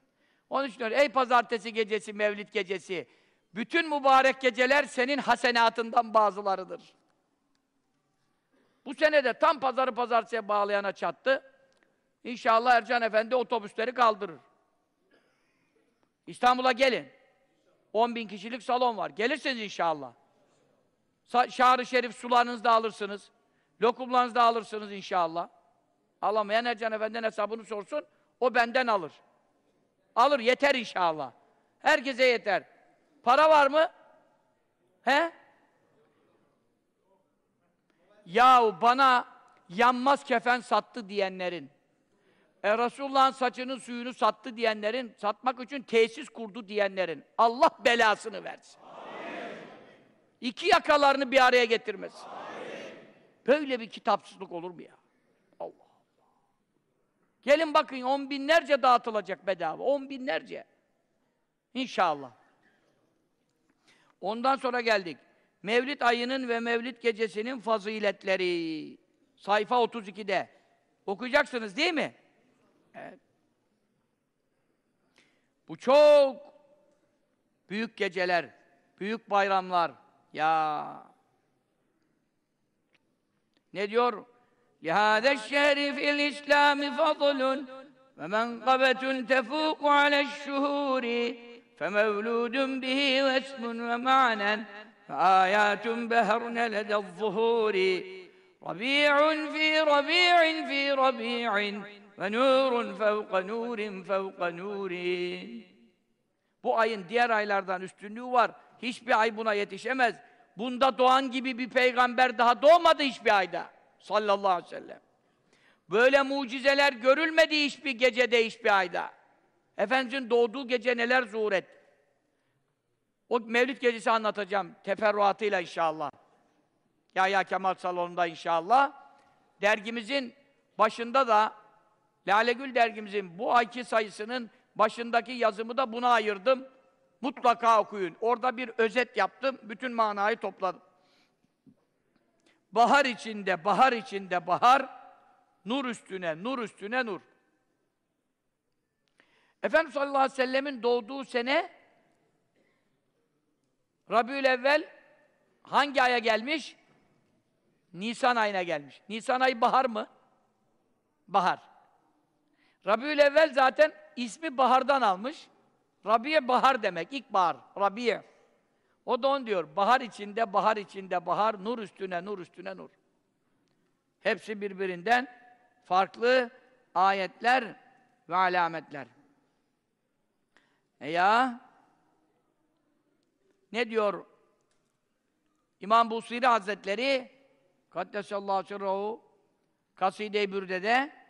Onun için öyle. Ey pazartesi gecesi, mevlid gecesi. Bütün mübarek geceler senin hasenatından bazılarıdır. Bu sene de tam pazarı pazartesiye bağlayana çattı. İnşallah Ercan Efendi otobüsleri kaldırır. İstanbul'a gelin. 10 bin kişilik salon var. Gelirsiniz inşallah. Şahri Şerif sularınızı da alırsınız. Lokumlarınızı da alırsınız inşallah. Alamayan Ercan Efendi'nin hesabını sorsun. O benden alır. Alır, yeter inşallah. Herkese yeter. Para var mı? He? Yahu bana yanmaz kefen sattı diyenlerin, e, Resulullah'ın saçının suyunu sattı diyenlerin, satmak için tesis kurdu diyenlerin, Allah belasını versin. Amin. İki yakalarını bir araya getirmesin. Amin. Böyle bir kitapsızlık olur mu ya? Allah Allah. Gelin bakın on binlerce dağıtılacak bedava, on binlerce. İnşallah. Ondan sonra geldik. Mevlid ayının ve Mevlid gecesinin faziletleri. Sayfa 32'de. Okuyacaksınız değil mi? Evet. Bu çok büyük geceler, büyük bayramlar. Ya ne diyor? لهذا الشهر في الإسلام فضل ومنقبة تفوق على الشهور فمولود به واسم ومعنى فآيات بهرن لدى الظهور ربيع في ربيع في ربيع ve nurun fevka nurin fevka nurin. Bu ayın diğer aylardan üstünlüğü var. Hiçbir ay buna yetişemez. Bunda doğan gibi bir peygamber daha doğmadı hiçbir ayda. Sallallahu aleyhi ve sellem. Böyle mucizeler görülmedi hiçbir gecede, hiçbir ayda. Efendimizin doğduğu gece neler zuhur etti. O Mevlid gecesi anlatacağım teferruatıyla inşallah. Yahya Kemal Salonu'nda inşallah. Dergimizin başında da Lale Gül dergimizin bu ayki sayısının başındaki yazımı da buna ayırdım. Mutlaka okuyun. Orada bir özet yaptım. Bütün manayı topladım. Bahar içinde, bahar içinde bahar, nur üstüne, nur üstüne nur. Efendimiz sallallahu aleyhi ve sellemin doğduğu sene Rabiül evvel hangi aya gelmiş? Nisan ayına gelmiş. Nisan ayı bahar mı? Bahar. Rabiül evvel zaten ismi bahardan almış. Rabiye bahar demek, ilk bahar. Rabiye. O da on diyor, bahar içinde, bahar içinde bahar, nur üstüne, nur üstüne nur. Hepsi birbirinden farklı ayetler ve alametler. E ya, ne diyor İmam Busiri Hazretleri Kaddesallahu sirruhu Kaside-i Bürde'de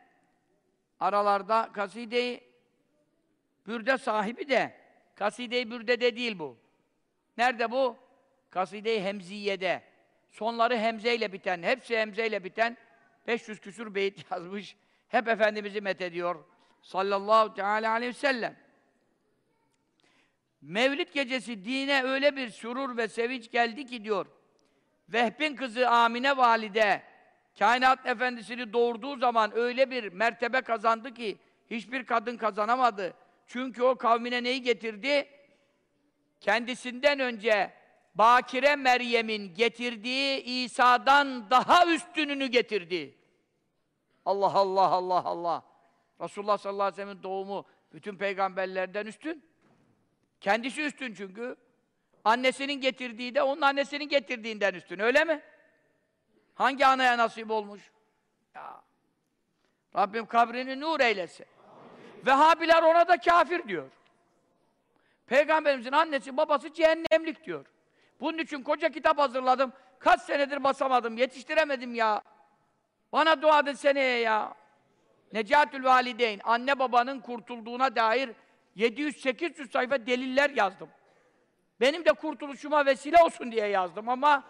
aralarda Kaside-i Bürde sahibi de Kaside-i Bürde'de değil bu. Nerede bu? Kaside-i Hemziye'de. Sonları hemze ile biten, hepsi hemze ile biten 500 küsur beyit yazmış. Hep Efendimiz'i met ediyor. Sallallahu teala aleyhi ve sellem. Mevlid gecesi dine öyle bir şurur ve sevinç geldi ki diyor. Vehbin kızı Amine valide kainat efendisini doğurduğu zaman öyle bir mertebe kazandı ki hiçbir kadın kazanamadı. Çünkü o kavmine neyi getirdi? Kendisinden önce Bakire Meryem'in getirdiği İsa'dan daha üstününü getirdi. Allah Allah Allah Allah. Resulullah sallallahu aleyhi ve sellem'in doğumu bütün peygamberlerden üstün. Kendisi üstün çünkü. Annesinin getirdiği de onun annesinin getirdiğinden üstün, öyle mi? Hangi anaya nasip olmuş? Ya. Rabbim kabrini nur eylesin. Vehhabiler ona da kafir diyor. Peygamberimizin annesi babası cehennemlik diyor. Bunun için koca kitap hazırladım. Kaç senedir basamadım, yetiştiremedim ya. Bana dua edin seneye ya. Necatül Valideyn, anne babanın kurtulduğuna dair 700-800 sayfa deliller yazdım. Benim de kurtuluşuma vesile olsun diye yazdım ama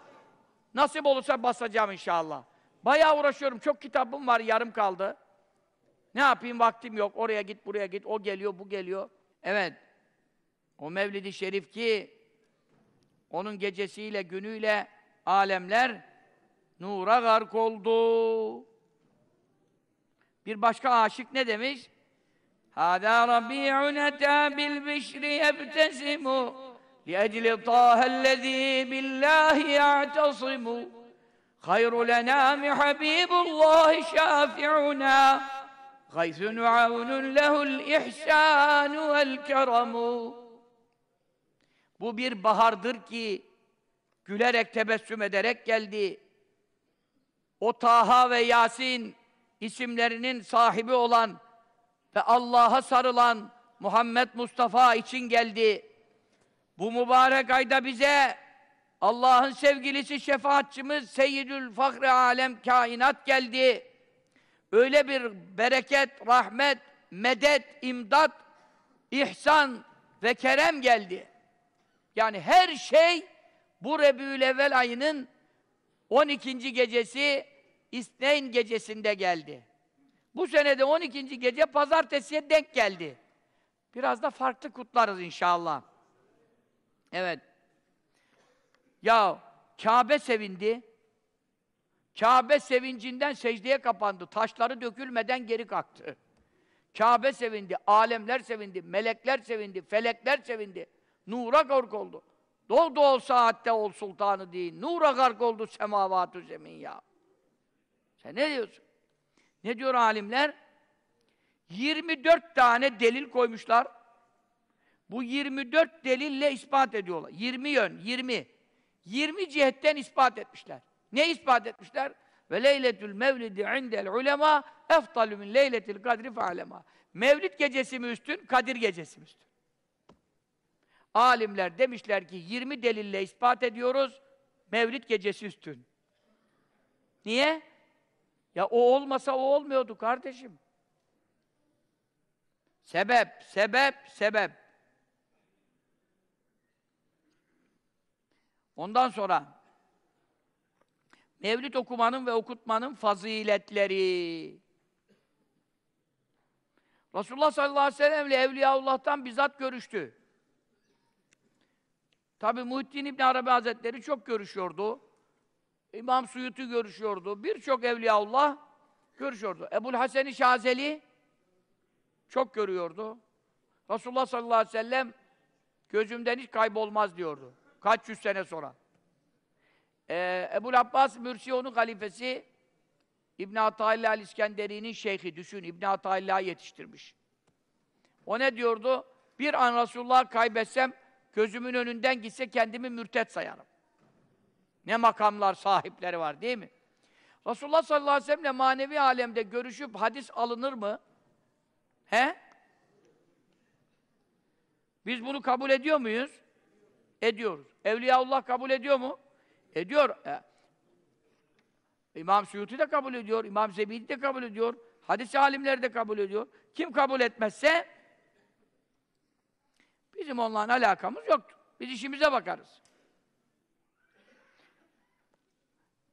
nasip olursa basacağım inşallah. Bayağı uğraşıyorum, çok kitabım var, yarım kaldı. Ne yapayım, vaktim yok. Oraya git, buraya git, o geliyor, bu geliyor. Evet, o Mevlid-i Şerif ki, onun gecesiyle, günüyle alemler nura gark oldu. Bir başka aşık ne demiş? Hâdâ rabî'un etâ bil bişri yebtesimu li'ecli tâhellezî billâhi ya'tasimu hayru lenâmi habîbullâhi şâfi'unâ gaysun avnun lehul ihsânu vel keremu Bu bir bahardır ki gülerek tebessüm ederek geldi. O Taha ve Yasin isimlerinin sahibi olan ve Allah'a sarılan Muhammed Mustafa için geldi. Bu mübarek ayda bize Allah'ın sevgilisi şefaatçimiz Seyyidül Fahri Alem kainat geldi. Öyle bir bereket, rahmet, medet, imdat, ihsan ve kerem geldi. Yani her şey bu Rebü'l-Evvel ayının 12. gecesi İsneyn gecesinde geldi. Bu senede 12. gece pazartesiye denk geldi. Biraz da farklı kutlarız inşallah. Evet. Ya Kabe sevindi. Kabe sevincinden secdeye kapandı. Taşları dökülmeden geri kalktı. Kabe sevindi, alemler sevindi, melekler sevindi, felekler sevindi. Nura gark oldu. Doldu ol saatte ol sultanı değil. Nura gark oldu semavatü zemin ya. Sen ne diyorsun? Ne diyor alimler? 24 tane delil koymuşlar. Bu 24 delille ispat ediyorlar. 20 yön, 20. 20 cihetten ispat etmişler. Ne ispat etmişler? Ve leyletül mevlidi indel ulema eftalü min leyletil kadri fe'alema. Mevlid gecesi mi üstün, Kadir gecesi mi üstün? Alimler demişler ki 20 delille ispat ediyoruz, Mevlid gecesi üstün. Niye? Ya o olmasa o olmuyordu kardeşim. Sebep, sebep, sebep. Ondan sonra Mevlid okumanın ve okutmanın faziletleri. Resulullah sallallahu aleyhi ve sellem ile Evliyaullah'tan bizzat görüştü. Tabi Muhittin İbn Arabi Hazretleri çok görüşüyordu. İmam Suyut'u görüşüyordu. Birçok Evliyaullah görüşüyordu. Ebul Hasen-i Şazeli çok görüyordu. Resulullah sallallahu aleyhi ve sellem gözümden hiç kaybolmaz diyordu. Kaç yüz sene sonra. Ee, Ebul Abbas Mürsiyo'nun halifesi İbn Atayla el-İskenderi'nin şeyhi düşün İbn Atayla yetiştirmiş. O ne diyordu? Bir an Resulullah kaybetsem gözümün önünden gitse kendimi mürtet sayarım. Ne makamlar sahipleri var değil mi? Resulullah sallallahu aleyhi ve sellem'le manevi alemde görüşüp hadis alınır mı? He? Biz bunu kabul ediyor muyuz? Ediyoruz. Evliyaullah kabul ediyor mu? Ediyor. E, İmam Suyuti de kabul ediyor, İmam Zebidi de kabul ediyor, hadis alimleri de kabul ediyor. Kim kabul etmezse bizim onlarla alakamız yoktur. Biz işimize bakarız.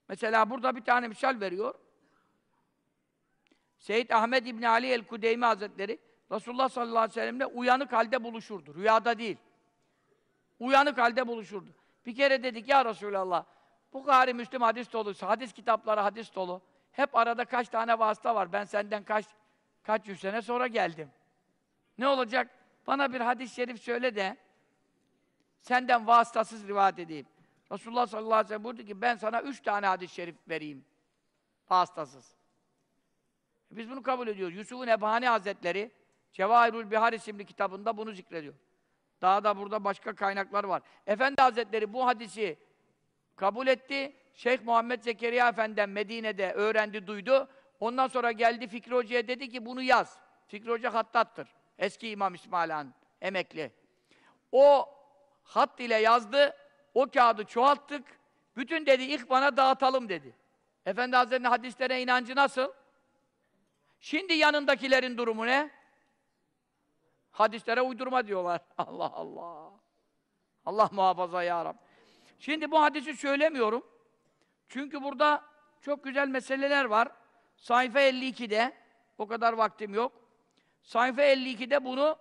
Mesela burada bir tane misal veriyor. Seyyid Ahmed İbni Ali el-Kudeymi Hazretleri Resulullah sallallahu aleyhi ve sellem'le uyanık halde buluşurdu. Rüyada değil. Uyanık halde buluşurdu. Bir kere dedik ya Resulallah bu gari Müslüm hadis dolu, hadis kitapları hadis dolu. Hep arada kaç tane vasıta var. Ben senden kaç kaç yüz sene sonra geldim. Ne olacak? Bana bir hadis-i şerif söyle de senden vasıtasız rivayet edeyim. Resulullah sallallahu aleyhi ve sellem buyurdu ki ben sana üç tane hadis-i şerif vereyim. Vasıtasız. Biz bunu kabul ediyoruz. Yusuf'un Ebhani Hazretleri Cevahirul Bihar isimli kitabında bunu zikrediyor. Daha da burada başka kaynaklar var. Efendi Hazretleri bu hadisi kabul etti. Şeyh Muhammed Zekeriya Efendi'den Medine'de öğrendi, duydu. Ondan sonra geldi Fikri Hoca'ya dedi ki bunu yaz. Fikri Hoca hattattır. Eski İmam İsmail Han, emekli. O hat ile yazdı, o kağıdı çoğalttık. Bütün dedi ilk bana dağıtalım dedi. Efendi Hazretleri'nin hadislere inancı nasıl? Şimdi yanındakilerin durumu ne? Hadislere uydurma diyorlar. Allah Allah. Allah muhafaza ya Rab. Şimdi bu hadisi söylemiyorum. Çünkü burada çok güzel meseleler var. Sayfa 52'de, o kadar vaktim yok. Sayfa 52'de bunu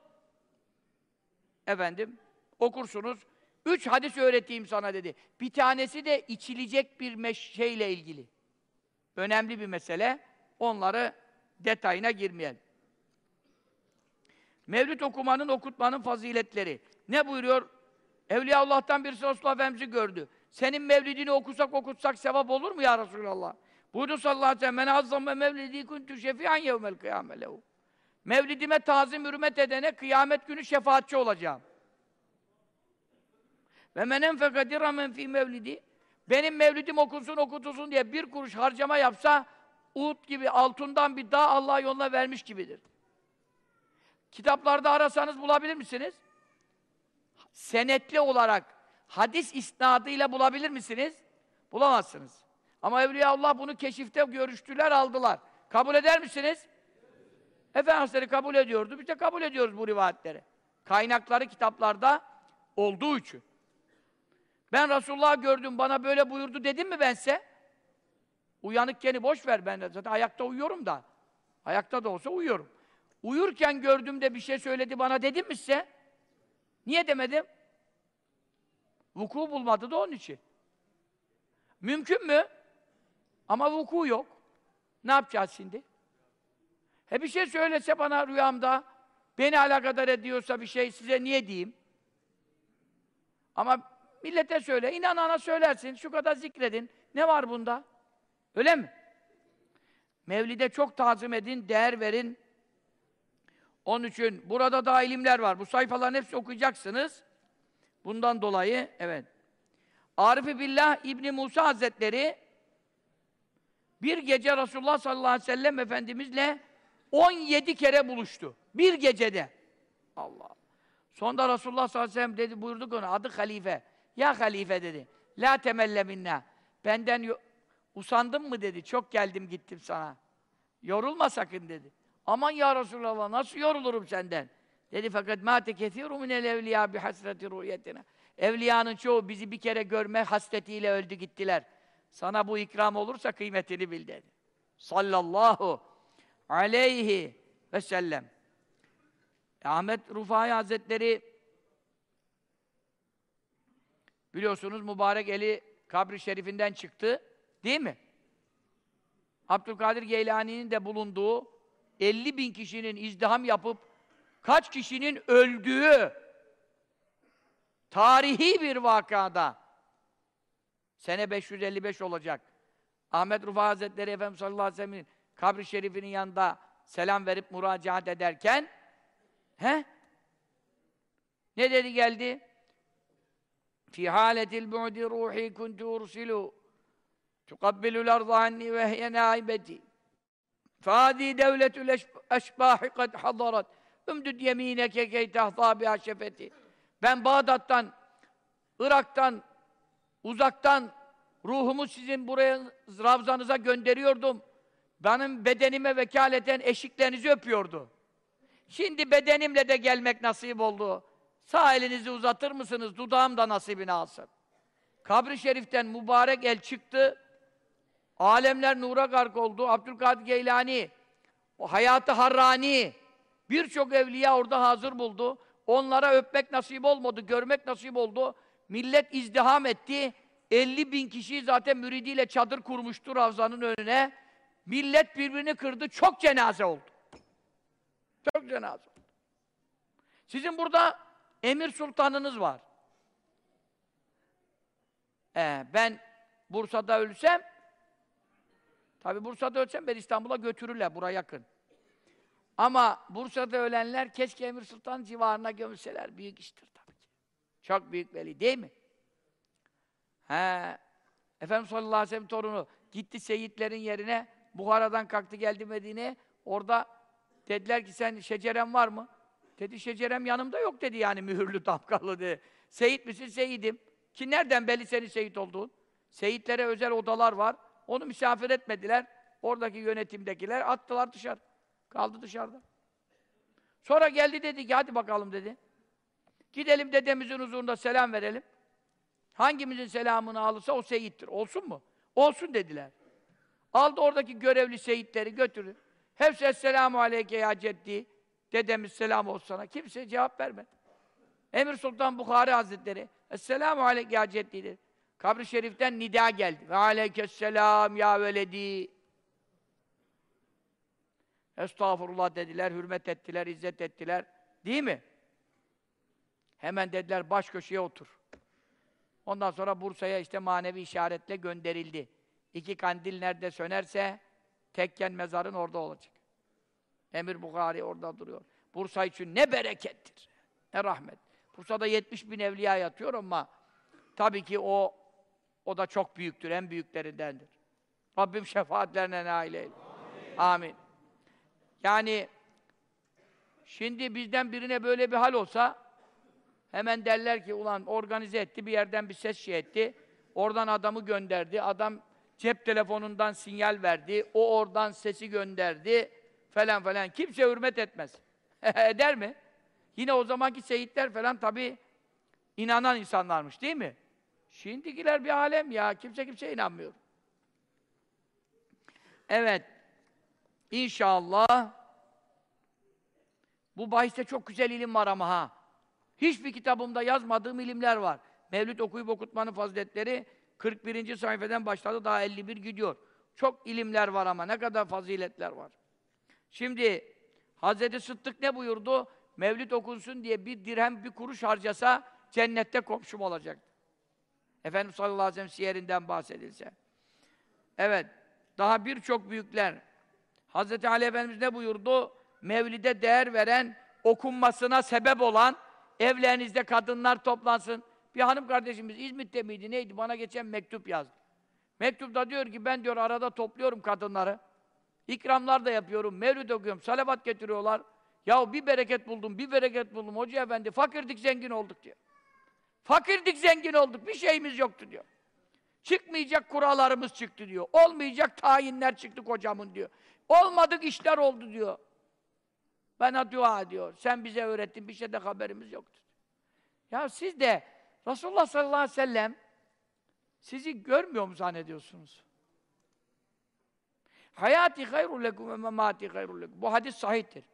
efendim okursunuz. Üç hadis öğreteyim sana dedi. Bir tanesi de içilecek bir şeyle ilgili. Önemli bir mesele. Onları detayına girmeyelim. Mevlüt okumanın, okutmanın faziletleri. Ne buyuruyor? Evliya Allah'tan birisi Resulullah Efendimiz'i gördü. Senin mevlidini okusak okutsak sevap olur mu ya Resulallah? Buyurdu sallallahu aleyhi ve sellem, men azzamme mevlidi kuntu şefi'an yevmel kıyame. Mevlidime tazim hürmet edene kıyamet günü şefaatçi olacağım. Ve men enfeka dirhamen fi mevlidi benim mevlidim okunsun okutulsun diye bir kuruş harcama yapsa Uhud gibi altından bir dağ Allah yoluna vermiş gibidir. Kitaplarda arasanız bulabilir misiniz? Senetli olarak hadis isnadıyla bulabilir misiniz? Bulamazsınız. Ama Evliya Allah bunu keşifte görüştüler, aldılar. Kabul eder misiniz? Efendimiz kabul ediyordu. Biz de kabul ediyoruz bu rivayetleri. Kaynakları kitaplarda olduğu için. Ben Resulullah'ı gördüm, bana böyle buyurdu dedim mi bense? Uyanıkkeni boş ver ben de. Zaten ayakta uyuyorum da. Ayakta da olsa uyuyorum. Uyurken gördüğümde bir şey söyledi bana dedim mi size? Niye demedim? Vuku bulmadı da onun için. Mümkün mü? Ama vuku yok. Ne yapacağız şimdi? He bir şey söylese bana rüyamda, beni alakadar ediyorsa bir şey size niye diyeyim? Ama millete söyle, inanana söylersin, şu kadar zikredin. Ne var bunda? Öyle mi? Mevlide çok tazim edin, değer verin. Onun için burada da ilimler var. Bu sayfaların hepsi okuyacaksınız. Bundan dolayı, evet. Arif-i Billah İbni Musa Hazretleri bir gece Resulullah sallallahu aleyhi ve sellem Efendimizle 17 kere buluştu. Bir gecede. Allah. Sonra Resulullah sallallahu aleyhi ve sellem dedi, buyurduk ona, adı halife. Ya halife dedi. La temelle minna. Benden usandın mı dedi. Çok geldim gittim sana. Yorulma sakın dedi. Aman ya Resulallah nasıl yorulurum senden? Dedi fakat mâte kethiru minel evliya bi hasreti ru'yetine. Evliyanın çoğu bizi bir kere görme hasretiyle öldü gittiler. Sana bu ikram olursa kıymetini bil dedi. Sallallahu aleyhi ve sellem. Ahmet Rufai Hazretleri biliyorsunuz mübarek eli kabri şerifinden çıktı. Değil mi? Abdülkadir Geylani'nin de bulunduğu 50 bin kişinin izdiham yapıp kaç kişinin öldüğü tarihi bir vakada sene 555 olacak. Ahmet Rufa Hazretleri Efendimiz sallallahu aleyhi ve sellem'in kabri şerifinin yanında selam verip müracaat ederken he? Ne dedi geldi? Fi haletil bu'di ruhi kuntu ursilu tukabbilul arda anni ve hiye naibeti Fâdî devletül eşbâhi kad hadarat. Ümdüd yemîneke key tahtâ biha. Ben Bağdat'tan, Irak'tan, uzaktan ruhumu sizin buraya ravzanıza gönderiyordum. Benim bedenime vekaleten eşiklerinizi öpüyordu. Şimdi bedenimle de gelmek nasip oldu. Sağ elinizi uzatır mısınız? Dudağım da nasibini alsın. Kabri şeriften mübarek el çıktı. Alemler nura gark oldu. Abdülkadir Geylani, o hayatı harrani, birçok evliya orada hazır buldu. Onlara öpmek nasip olmadı, görmek nasip oldu. Millet izdiham etti. 50 bin kişi zaten müridiyle çadır kurmuştu Ravza'nın önüne. Millet birbirini kırdı, çok cenaze oldu. Çok cenaze oldu. Sizin burada emir sultanınız var. Ee, ben Bursa'da ölsem, tabi Bursa'da ölsem ben İstanbul'a götürürler, buraya yakın. Ama Bursa'da ölenler keşke Emir Sultan civarına gömülseler. Büyük iştir tabii ki. Çok büyük veli değil mi? He. Efendimiz sallallahu aleyhi ve sellem torunu gitti seyitlerin yerine Buhara'dan kalktı geldi Medine'ye. Orada Dediler ki sen şeceren var mı? Dedi şecerem yanımda yok dedi yani mühürlü damgalı dedi. Seyit misin? Seyidim. Ki nereden belli senin seyit olduğun? Seyitlere özel odalar var. Onu misafir etmediler. Oradaki yönetimdekiler attılar dışarı. Kaldı dışarıda. Sonra geldi dedi ki hadi bakalım dedi. Gidelim dedemizin huzurunda selam verelim. Hangimizin selamını alırsa o seyittir. Olsun mu? Olsun dediler. Aldı oradaki görevli seyitleri götürün. Hepsi Esselamu Aleyke ya ceddi. Dedemiz selam olsun sana. Kimse cevap vermedi. Emir Sultan Bukhari Hazretleri Esselamu Aleyke ya ceddi dedi. Kabri şeriften nida geldi. Ve aleykesselam ya veledi. Estağfurullah dediler, hürmet ettiler, izzet ettiler. Değil mi? Hemen dediler baş köşeye otur. Ondan sonra Bursa'ya işte manevi işaretle gönderildi. İki kandil nerede sönerse tekken mezarın orada olacak. Emir Bukhari orada duruyor. Bursa için ne berekettir, ne rahmet. Bursa'da 70 bin evliya yatıyor ama tabii ki o o da çok büyüktür, en büyüklerindendir. Rabbim şefaatlerine nail eyle. Amin. Amin. Yani şimdi bizden birine böyle bir hal olsa hemen derler ki ulan organize etti, bir yerden bir ses şey etti. Oradan adamı gönderdi. Adam cep telefonundan sinyal verdi. O oradan sesi gönderdi. Falan falan. Kimse hürmet etmez. Eder mi? Yine o zamanki seyitler falan tabii inanan insanlarmış değil mi? Şimdikiler bir alem ya. Kimse kimse inanmıyor. Evet. İnşallah bu bahiste çok güzel ilim var ama ha. Hiçbir kitabımda yazmadığım ilimler var. Mevlüt okuyup okutmanın faziletleri 41. sayfadan başladı, daha 51 gidiyor. Çok ilimler var ama ne kadar faziletler var. Şimdi Hazreti Sıddık ne buyurdu? Mevlüt okunsun diye bir dirhem bir kuruş harcasa cennette komşum olacak. Efendimiz sallallahu aleyhi ve sellem siyerinden bahsedilse. Evet, daha birçok büyükler. Hazreti Ali Efendimiz ne buyurdu? Mevlide değer veren, okunmasına sebep olan, evlerinizde kadınlar toplansın. Bir hanım kardeşimiz İzmit'te miydi, neydi? Bana geçen mektup yazdı. Mektupta diyor ki, ben diyor arada topluyorum kadınları. İkramlar da yapıyorum, mevlid okuyorum, salavat getiriyorlar. Ya bir bereket buldum, bir bereket buldum hoca efendi. Fakirdik, zengin olduk diyor. Fakirdik, zengin olduk. Bir şeyimiz yoktu diyor. Çıkmayacak kurallarımız çıktı diyor. Olmayacak tayinler çıktı kocamın diyor. Olmadık işler oldu diyor. Bana dua ediyor. Sen bize öğrettin, bir şeyde haberimiz yoktu. Ya siz de Resulullah sallallahu aleyhi ve sellem sizi görmüyor mu zannediyorsunuz? Hayati lekum ve memati lekum. Bu hadis sahihtir.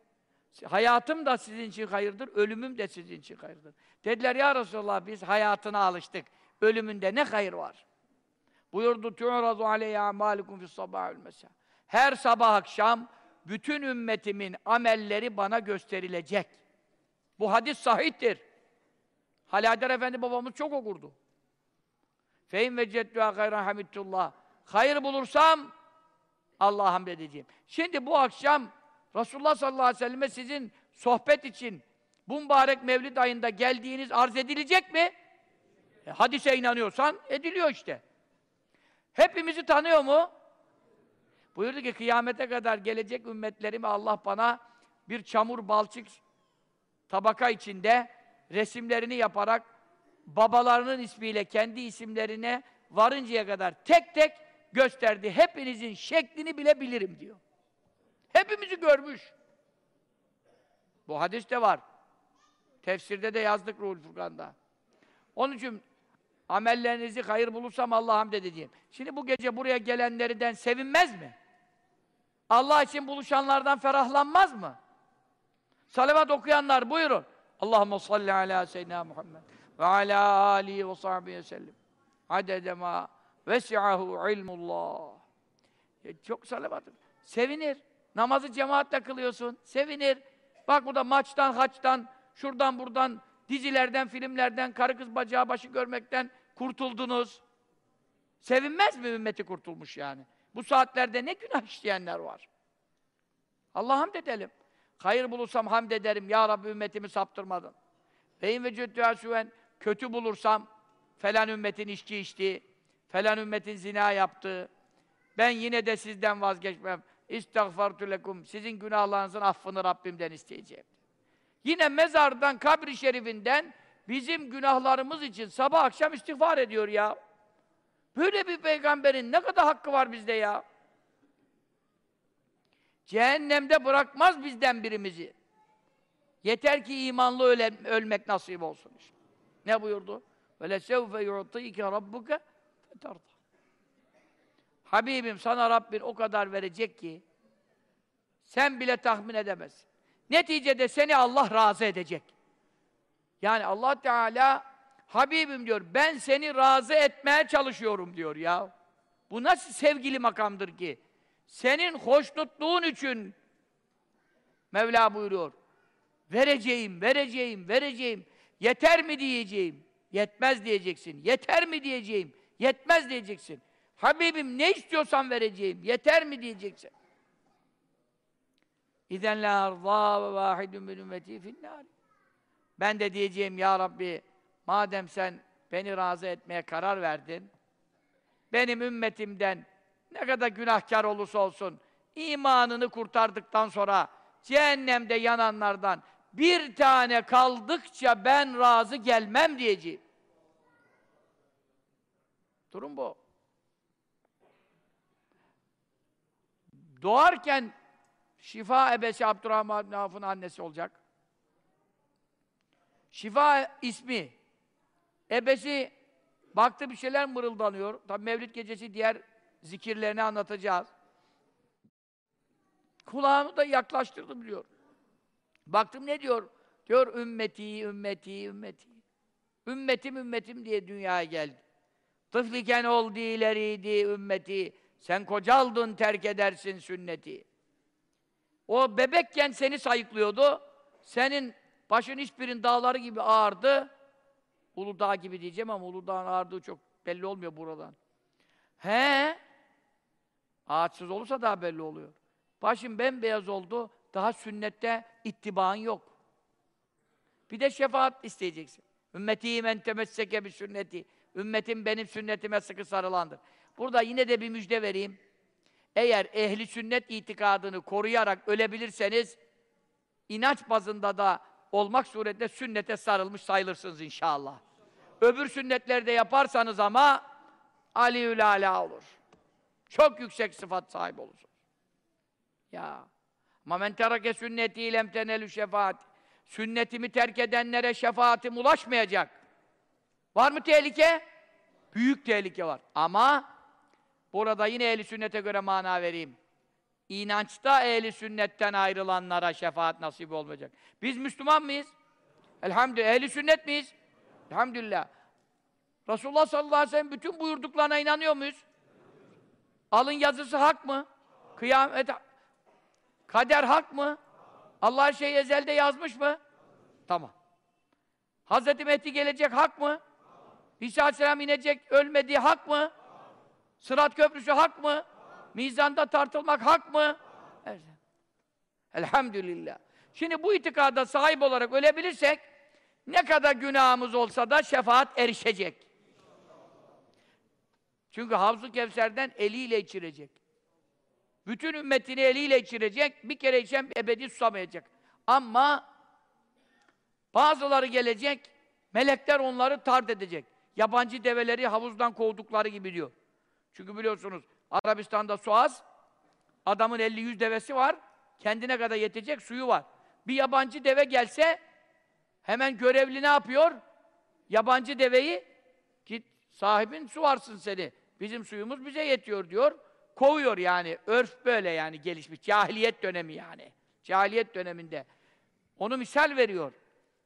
Hayatım da sizin için hayırdır, ölümüm de sizin için hayırdır. Dediler ya Resulallah biz hayatına alıştık. Ölümünde ne hayır var? Buyurdu tu'radu aleyhi amalikum fis sabahil mesa. Her sabah akşam bütün ümmetimin amelleri bana gösterilecek. Bu hadis sahihtir. Halader Efendi babamız çok okurdu. Fein ve ceddüha hayran hamidullah. Hayır bulursam Allah'a hamd edeceğim. Şimdi bu akşam Resulullah sallallahu aleyhi ve selleme sizin sohbet için bu mübarek Mevlid ayında geldiğiniz arz edilecek mi? E, hadise inanıyorsan ediliyor işte. Hepimizi tanıyor mu? Buyurdu ki kıyamete kadar gelecek ümmetlerime Allah bana bir çamur balçık tabaka içinde resimlerini yaparak babalarının ismiyle kendi isimlerine varıncaya kadar tek tek gösterdi. Hepinizin şeklini bile bilirim diyor. Hepimizi görmüş. Bu hadiste var. Tefsirde de yazdık Ruhul Furkan'da. Onun için amellerinizi hayır bulursam Allah'a hamd edeceğim. Şimdi bu gece buraya gelenlerden sevinmez mi? Allah için buluşanlardan ferahlanmaz mı? Salavat okuyanlar buyurun. Allahumme salli ala seyyidina Muhammed ve ala alihi ve sahbihi sellem. Adede ma vesi'ahu ilmullah. Ya çok salavat. Sevinir. Namazı cemaatle kılıyorsun. Sevinir. Bak burada maçtan, haçtan, şuradan buradan, dizilerden, filmlerden, karı kız bacağı başı görmekten kurtuldunuz. Sevinmez mi ümmeti kurtulmuş yani? Bu saatlerde ne günah işleyenler var. Allah hamd edelim. Hayır bulursam hamd ederim. Ya Rabbi ümmetimi saptırmadın. Beyin ve cüddüğe kötü bulursam falan ümmetin içki içti, falan ümmetin zina yaptı. Ben yine de sizden vazgeçmem. İstagfartu lekum. Sizin günahlarınızın affını Rabbimden isteyeceğim. Yine mezardan, kabri şerifinden bizim günahlarımız için sabah akşam istiğfar ediyor ya. Böyle bir peygamberin ne kadar hakkı var bizde ya. Cehennemde bırakmaz bizden birimizi. Yeter ki imanlı öle, ölmek nasip olsun işte. Ne buyurdu? Ve le sevfe yu'tike. Habibim sana Rabbin o kadar verecek ki sen bile tahmin edemezsin. Neticede seni Allah razı edecek. Yani Allah Teala Habibim diyor, ben seni razı etmeye çalışıyorum diyor ya. Bu nasıl sevgili makamdır ki? Senin hoşnutluğun için Mevla buyuruyor. Vereceğim, vereceğim, vereceğim. Yeter mi diyeceğim? Yetmez diyeceksin. Yeter mi diyeceğim? Yetmez diyeceksin. Habibim ne istiyorsan vereceğim. Yeter mi diyeceksin. İzen la arza ve vahidun min ümmeti finnâri. Ben de diyeceğim ya Rabbi madem sen beni razı etmeye karar verdin benim ümmetimden ne kadar günahkar olursa olsun imanını kurtardıktan sonra cehennemde yananlardan bir tane kaldıkça ben razı gelmem diyeceğim. Durum bu. Doğarken Şifa ebesi Abdurrahman bin Avf'ın annesi olacak. Şifa ismi. Ebesi baktı bir şeyler mırıldanıyor. Tabi Mevlid gecesi diğer zikirlerini anlatacağız. Kulağımı da yaklaştırdı biliyor. Baktım ne diyor? Diyor ümmeti, ümmeti, ümmeti. Ümmetim, ümmetim diye dünyaya geldi. Tıfliken oldu ileriydi ümmeti. Sen kocaldın terk edersin sünneti. O bebekken seni sayıklıyordu. Senin başın hiçbirin dağları gibi ağırdı. Uludağ gibi diyeceğim ama Uludağ'ın ağırdığı çok belli olmuyor buradan. He? Ağaçsız olursa daha belli oluyor. Başın bembeyaz oldu, daha sünnette ittibaan yok. Bir de şefaat isteyeceksin. Ümmeti men temesseke bir sünneti. Ümmetim benim sünnetime sıkı sarılandır. Burada yine de bir müjde vereyim. Eğer ehli sünnet itikadını koruyarak ölebilirseniz inanç bazında da olmak suretiyle sünnete sarılmış sayılırsınız inşallah. Öbür sünnetlerde yaparsanız ama aliül ala olur. Çok yüksek sıfat sahibi olursunuz. Ya. Ama men terake sünneti lem tenelü şefaat. Sünnetimi terk edenlere şefaatim ulaşmayacak. Var mı tehlike? Büyük tehlike var. Ama burada yine ehli sünnete göre mana vereyim. İnançta ehli sünnetten ayrılanlara şefaat nasip olmayacak. Biz Müslüman mıyız? Elhamdülillah. Ehli sünnet miyiz? Elhamdülillah. Resulullah sallallahu aleyhi ve sellem bütün buyurduklarına inanıyor muyuz? Alın yazısı hak mı? Kıyamet kader hak mı? Allah şey ezelde yazmış mı? Tamam. Hazreti Mehdi gelecek hak mı? İsa aleyhisselam inecek ölmediği hak mı? Sırat köprüsü hak mı? Mizanda tartılmak hak mı? Elhamdülillah. Şimdi bu itikada sahip olarak ölebilirsek ne kadar günahımız olsa da şefaat erişecek. Çünkü Havzu Kevser'den eliyle içirecek. Bütün ümmetini eliyle içirecek, bir kere içen ebedi susamayacak. Ama bazıları gelecek, melekler onları tard edecek. Yabancı develeri havuzdan kovdukları gibi diyor. Çünkü biliyorsunuz Arabistan'da su az, adamın 50-100 devesi var, kendine kadar yetecek suyu var. Bir yabancı deve gelse, hemen görevli ne yapıyor? Yabancı deveyi, git sahibin su varsın seni, bizim suyumuz bize yetiyor diyor. Kovuyor yani, örf böyle yani gelişmiş, cahiliyet dönemi yani. Cahiliyet döneminde. Onu misal veriyor.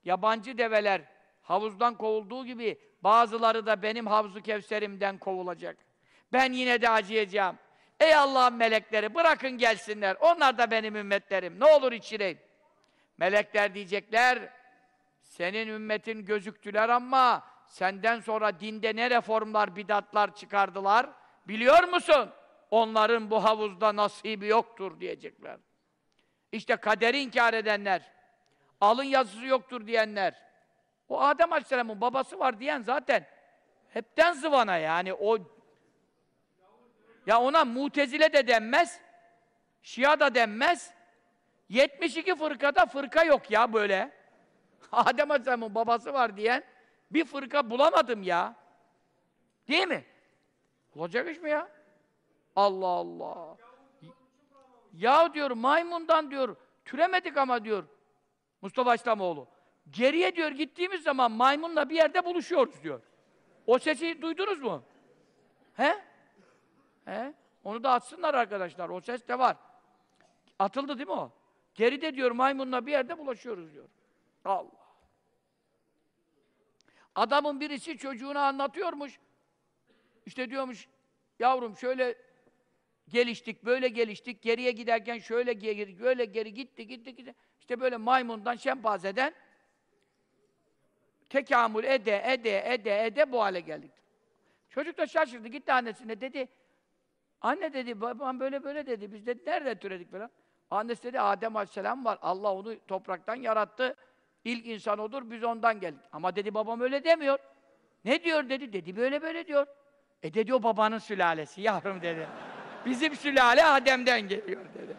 Yabancı develer havuzdan kovulduğu gibi bazıları da benim havzu kevserimden kovulacak. Ben yine de acıyacağım. Ey Allah'ın melekleri bırakın gelsinler. Onlar da benim ümmetlerim. Ne olur içireyim. Melekler diyecekler, senin ümmetin gözüktüler ama senden sonra dinde ne reformlar, bidatlar çıkardılar? Biliyor musun? Onların bu havuzda nasibi yoktur diyecekler. İşte kaderi inkar edenler, alın yazısı yoktur diyenler, o Adem Aleyhisselam'ın babası var diyen zaten hepten zıvana yani o ya ona mutezile de denmez, Şia da denmez. 72 fırkada fırka yok ya böyle. Adem Aleyhisselam'ın babası var diyen bir fırka bulamadım ya. Değil mi? Olacak iş mi ya? Allah Allah. Ya diyor maymundan diyor türemedik ama diyor Mustafa İslamoğlu. Geriye diyor gittiğimiz zaman maymunla bir yerde buluşuyoruz diyor. O sesi duydunuz mu? He? He? Onu da atsınlar arkadaşlar. O ses de var. Atıldı değil mi o? Geride diyor maymunla bir yerde bulaşıyoruz diyor. Allah. Adamın birisi çocuğuna anlatıyormuş. İşte diyormuş, yavrum şöyle geliştik, böyle geliştik, geriye giderken şöyle geri, böyle geri gitti, gitti, gitti. İşte böyle maymundan, şempazeden tekamül ede, ede, ede, ede bu hale geldik. Çocuk da şaşırdı, gitti annesine dedi, anne dedi, babam böyle böyle dedi, biz dedi, nerede türedik falan. Annesi dedi, Adem Aleyhisselam var, Allah onu topraktan yarattı, ilk insan odur, biz ondan geldik. Ama dedi, babam öyle demiyor. Ne diyor dedi, dedi böyle böyle diyor. E dedi o babanın sülalesi yavrum dedi. Bizim sülale Adem'den geliyor dedi.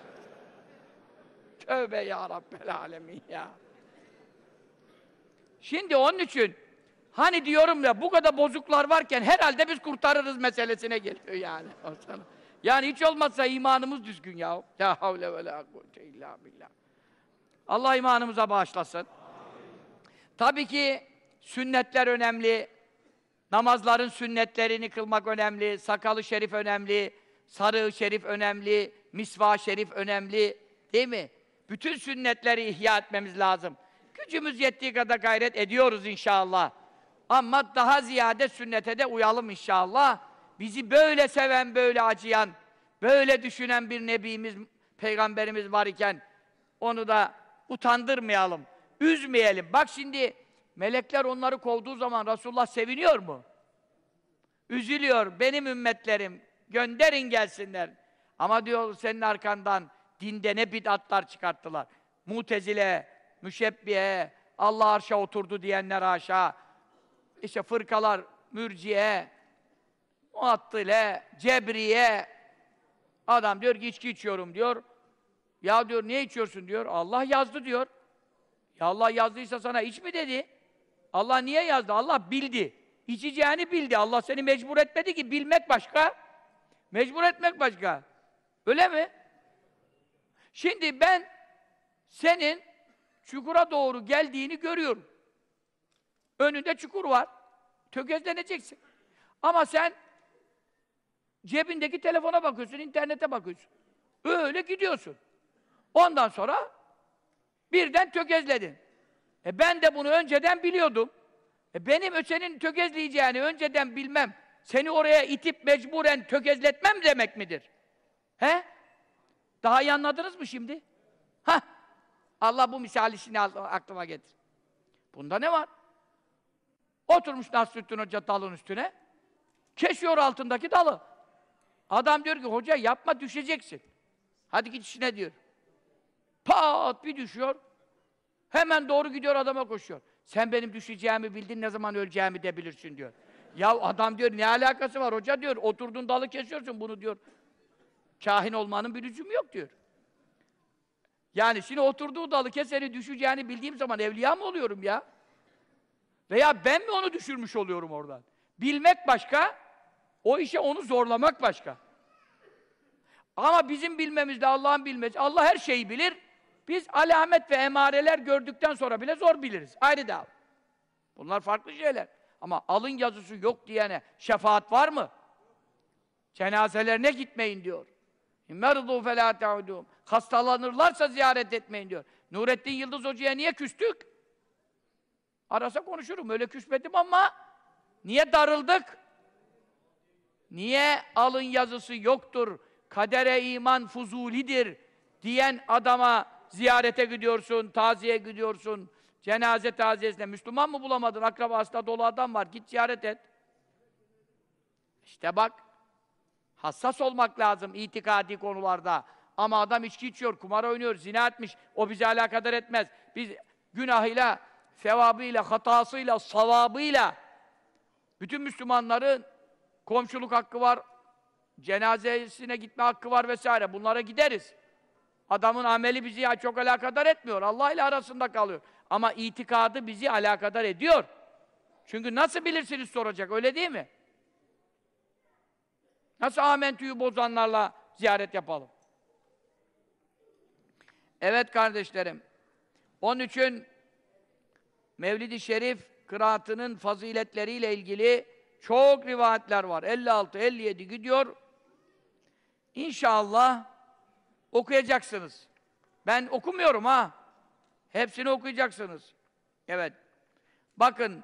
Tövbe ya Rabbel alemin ya. Şimdi onun için hani diyorum ya bu kadar bozuklar varken herhalde biz kurtarırız meselesine geliyor yani. Yani hiç olmazsa imanımız düzgün ya. La havle ve la kuvvete illa billah. Allah imanımıza bağışlasın. Tabii ki sünnetler önemli. Namazların sünnetlerini kılmak önemli, sakalı şerif önemli, sarığı şerif önemli, misva şerif önemli, değil mi? Bütün sünnetleri ihya etmemiz lazım. Gücümüz yettiği kadar gayret ediyoruz inşallah. Ama daha ziyade sünnete de uyalım inşallah. Bizi böyle seven, böyle acıyan, böyle düşünen bir nebimiz, peygamberimiz var iken onu da utandırmayalım, üzmeyelim. Bak şimdi Melekler onları kovduğu zaman Resulullah seviniyor mu? Üzülüyor. Benim ümmetlerim gönderin gelsinler. Ama diyor senin arkandan dinde ne bid'atlar çıkarttılar. Mutezile, müşebbiye, Allah arşa oturdu diyenler aşağı. İşte fırkalar, mürciye, muattile, cebriye. Adam diyor ki içki içiyorum diyor. Ya diyor niye içiyorsun diyor. Allah yazdı diyor. Ya Allah yazdıysa sana iç mi dedi? Allah niye yazdı? Allah bildi. İçeceğini bildi. Allah seni mecbur etmedi ki. Bilmek başka, mecbur etmek başka. Öyle mi? Şimdi ben senin çukura doğru geldiğini görüyorum. Önünde çukur var. Tökezleneceksin. Ama sen cebindeki telefona bakıyorsun, internete bakıyorsun. Öyle gidiyorsun. Ondan sonra birden tökezledin. E ben de bunu önceden biliyordum. E benim senin tökezleyeceğini önceden bilmem, seni oraya itip mecburen tökezletmem demek midir? He? Daha iyi anladınız mı şimdi? Ha? Allah bu misalisini aklıma getir. Bunda ne var? Oturmuş Nasrüddin Hoca dalın üstüne, kesiyor altındaki dalı. Adam diyor ki, hoca yapma düşeceksin. Hadi git işine diyor. Pat bir düşüyor, Hemen doğru gidiyor adama koşuyor. Sen benim düşeceğimi bildin, ne zaman öleceğimi de bilirsin diyor. Ya adam diyor, ne alakası var hoca diyor, oturduğun dalı kesiyorsun bunu diyor. Kahin olmanın bir lüzumu yok diyor. Yani şimdi oturduğu dalı keseni düşeceğini bildiğim zaman evliya mı oluyorum ya? Veya ben mi onu düşürmüş oluyorum oradan? Bilmek başka, o işe onu zorlamak başka. Ama bizim bilmemizde Allah'ın bilmesi, Allah her şeyi bilir, biz alamet ve emareler gördükten sonra bile zor biliriz. Ayrı da. Bunlar farklı şeyler. Ama alın yazısı yok diyene şefaat var mı? Cenazelerine gitmeyin diyor. İmmerdu felâ. Hastalanırlarsa ziyaret etmeyin diyor. Nurettin Yıldız Hoca'ya niye küstük? Arasa konuşurum. Öyle küsmedim ama niye darıldık? Niye alın yazısı yoktur? Kadere iman fuzulidir diyen adama ziyarete gidiyorsun, taziye gidiyorsun, cenaze taziyesine. Müslüman mı bulamadın? Akrabasında dolu adam var. Git ziyaret et. İşte bak, hassas olmak lazım itikadi konularda. Ama adam içki içiyor, kumar oynuyor, zina etmiş. O bizi alakadar etmez. Biz günahıyla, sevabıyla, hatasıyla, savabıyla bütün Müslümanların komşuluk hakkı var, cenazesine gitme hakkı var vesaire. Bunlara gideriz. Adamın ameli bizi ya çok alakadar etmiyor. Allah ile arasında kalıyor. Ama itikadı bizi alakadar ediyor. Çünkü nasıl bilirsiniz soracak, öyle değil mi? Nasıl amentüyü bozanlarla ziyaret yapalım? Evet kardeşlerim, onun için Mevlid-i Şerif kıraatının faziletleriyle ilgili çok rivayetler var. 56, 57 gidiyor. İnşallah okuyacaksınız. Ben okumuyorum ha. Hepsini okuyacaksınız. Evet. Bakın,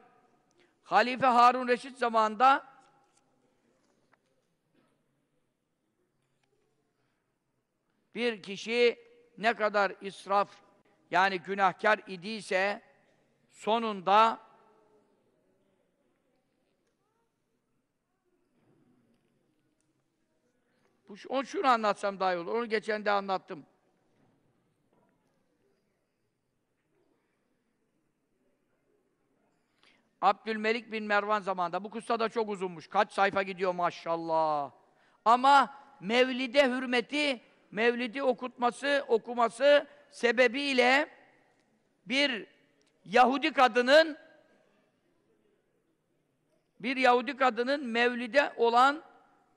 Halife Harun Reşit zamanında bir kişi ne kadar israf yani günahkar idiyse sonunda bu, onu şunu anlatsam daha iyi olur. Onu geçen de anlattım. Abdülmelik bin Mervan zamanında. Bu kıssa da çok uzunmuş. Kaç sayfa gidiyor maşallah. Ama Mevlid'e hürmeti, Mevlid'i okutması, okuması sebebiyle bir Yahudi kadının bir Yahudi kadının Mevlid'e olan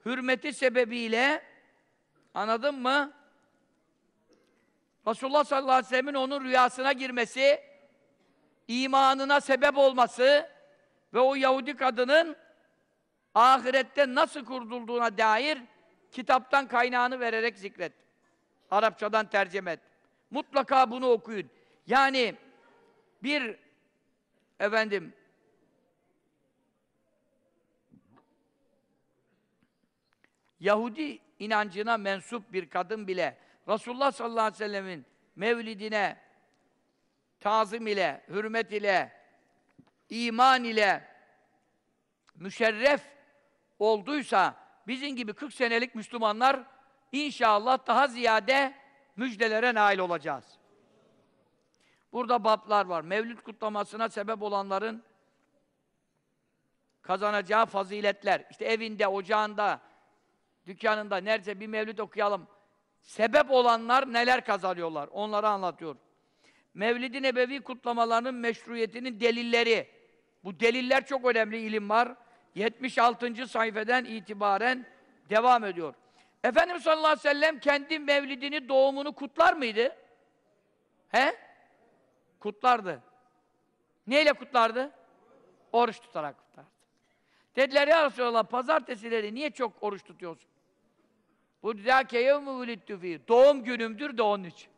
hürmeti sebebiyle anladın mı? Resulullah sallallahu aleyhi ve sellem'in onun rüyasına girmesi, imanına sebep olması ve o Yahudi kadının ahirette nasıl kurtulduğuna dair kitaptan kaynağını vererek zikret. Arapçadan tercüme et. Mutlaka bunu okuyun. Yani bir efendim Yahudi inancına mensup bir kadın bile Resulullah sallallahu aleyhi ve sellemin mevlidine tazim ile, hürmet ile, iman ile müşerref olduysa bizim gibi 40 senelik Müslümanlar inşallah daha ziyade müjdelere nail olacağız. Burada bablar var. Mevlid kutlamasına sebep olanların kazanacağı faziletler. İşte evinde, ocağında, dükkanında nerede bir mevlid okuyalım. Sebep olanlar neler kazanıyorlar? Onları anlatıyor. Mevlid-i Nebevi kutlamalarının meşruiyetinin delilleri. Bu deliller çok önemli ilim var. 76. sayfeden itibaren devam ediyor. Efendimiz sallallahu aleyhi ve sellem kendi mevlidini, doğumunu kutlar mıydı? He? Kutlardı. Neyle kutlardı? Oruç tutarak kutlardı. Dediler ya Resulallah, pazartesileri niye çok oruç tutuyorsun? Bu zâke. Doğum günümdür de onun için.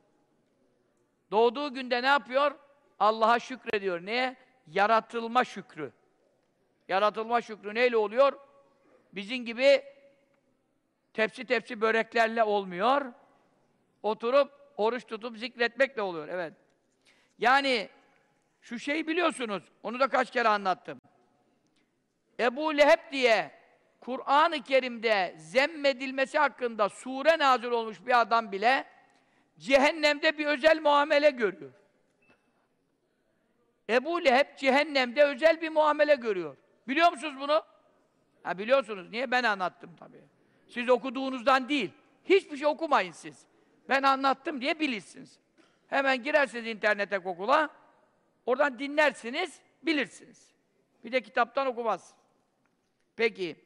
Doğduğu günde ne yapıyor? Allah'a şükrediyor. Neye? Yaratılma şükrü. Yaratılma şükrü neyle oluyor? Bizim gibi tepsi tepsi böreklerle olmuyor. Oturup oruç tutup zikretmekle oluyor. Evet. Yani şu şeyi biliyorsunuz. Onu da kaç kere anlattım. Ebu Leheb diye Kur'an-ı Kerim'de zemmedilmesi hakkında sure nazil olmuş bir adam bile cehennemde bir özel muamele görüyor. Ebu Leheb cehennemde özel bir muamele görüyor. Biliyor musunuz bunu? Ha biliyorsunuz. Niye? Ben anlattım tabii. Siz okuduğunuzdan değil. Hiçbir şey okumayın siz. Ben anlattım diye bilirsiniz. Hemen girersiniz internete Google'a. Oradan dinlersiniz, bilirsiniz. Bir de kitaptan okumaz. Peki.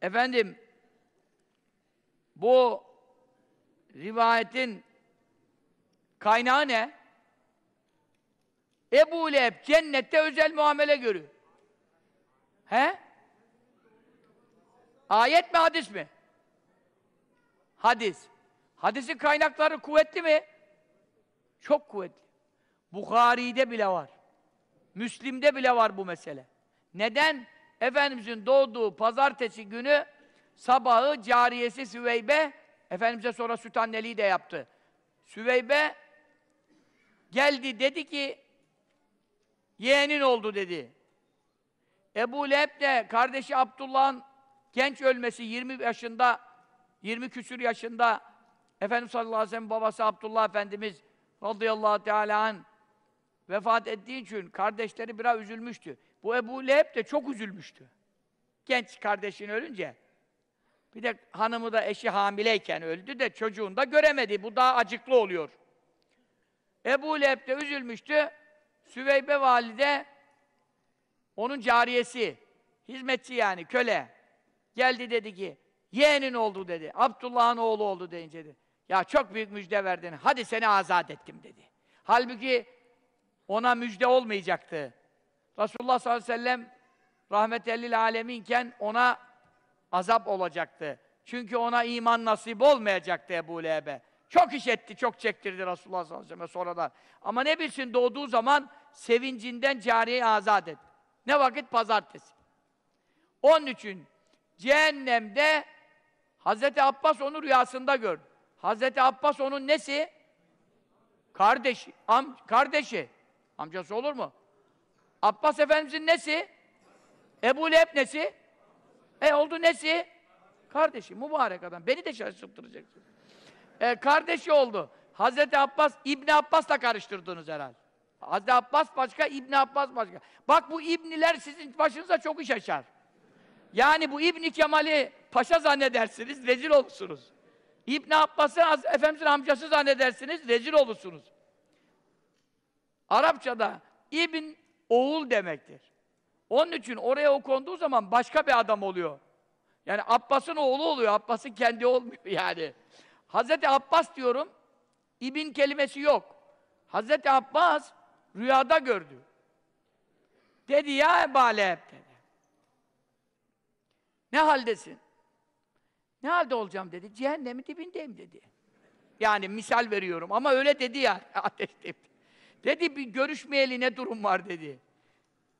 Efendim, bu rivayetin kaynağı ne? Ebu Leheb cennette özel muamele görüyor. He? Ayet mi hadis mi? Hadis. Hadisin kaynakları kuvvetli mi? Çok kuvvetli. Bukhari'de bile var. Müslim'de bile var bu mesele. Neden? Efendimizin doğduğu pazartesi günü sabahı cariyesi Süveybe Efendimiz'e sonra süt anneliği de yaptı. Süveybe geldi dedi ki yeğenin oldu dedi. Ebu Leheb de kardeşi Abdullah'ın genç ölmesi 20 yaşında 20 küsür yaşında Efendimiz sallallahu aleyhi ve sellem babası Abdullah Efendimiz radıyallahu teala an vefat ettiği için kardeşleri biraz üzülmüştü. Bu Ebu Leheb de çok üzülmüştü. Genç kardeşin ölünce. Bir de hanımı da eşi hamileyken öldü de çocuğunu da göremedi. Bu daha acıklı oluyor. Ebu Leheb de üzülmüştü. Süveybe valide onun cariyesi, hizmetçi yani, köle. Geldi dedi ki, yeğenin oldu dedi. Abdullah'ın oğlu oldu deyince dedi. Ya çok büyük müjde verdin. Hadi seni azat ettim dedi. Halbuki ona müjde olmayacaktı. Resulullah sallallahu aleyhi ve sellem rahmetellil aleminken ona azap olacaktı. Çünkü ona iman nasip olmayacaktı Ebu Leheb'e. Çok iş etti, çok çektirdi Resulullah sallallahu aleyhi ve sellem sonradan. Ama ne bilsin doğduğu zaman sevincinden cariyeyi azat et. Ne vakit? Pazartesi. Onun için cehennemde Hazreti Abbas onu rüyasında gördü. Hazreti Abbas onun nesi? Kardeşi. Am kardeşi. Amcası olur mu? Abbas Efendimizin nesi? Ebu Leheb nesi? E oldu nesi? Kardeşi, mübarek adam. Beni de şaşırttıracaksın. E, kardeşi oldu. Hazreti Abbas, İbni Abbas'la karıştırdınız herhalde. Hazreti Abbas başka, İbni Abbas başka. Bak bu İbniler sizin başınıza çok iş açar. Yani bu İbni Kemal'i paşa zannedersiniz, rezil olursunuz. İbni Abbas'ı Efendimiz'in amcası zannedersiniz, rezil olursunuz. Arapçada İbn oğul demektir. Onun için oraya o konduğu zaman başka bir adam oluyor. Yani Abbas'ın oğlu oluyor, Abbas'ın kendi olmuyor yani. Hazreti Abbas diyorum, İbn kelimesi yok. Hazreti Abbas rüyada gördü. Dedi ya Ebu dedi. Ne haldesin? Ne halde olacağım dedi. Cehennemin dibindeyim dedi. Yani misal veriyorum ama öyle dedi ya ateşteyim. Dedi bir görüşmeyeli ne durum var dedi.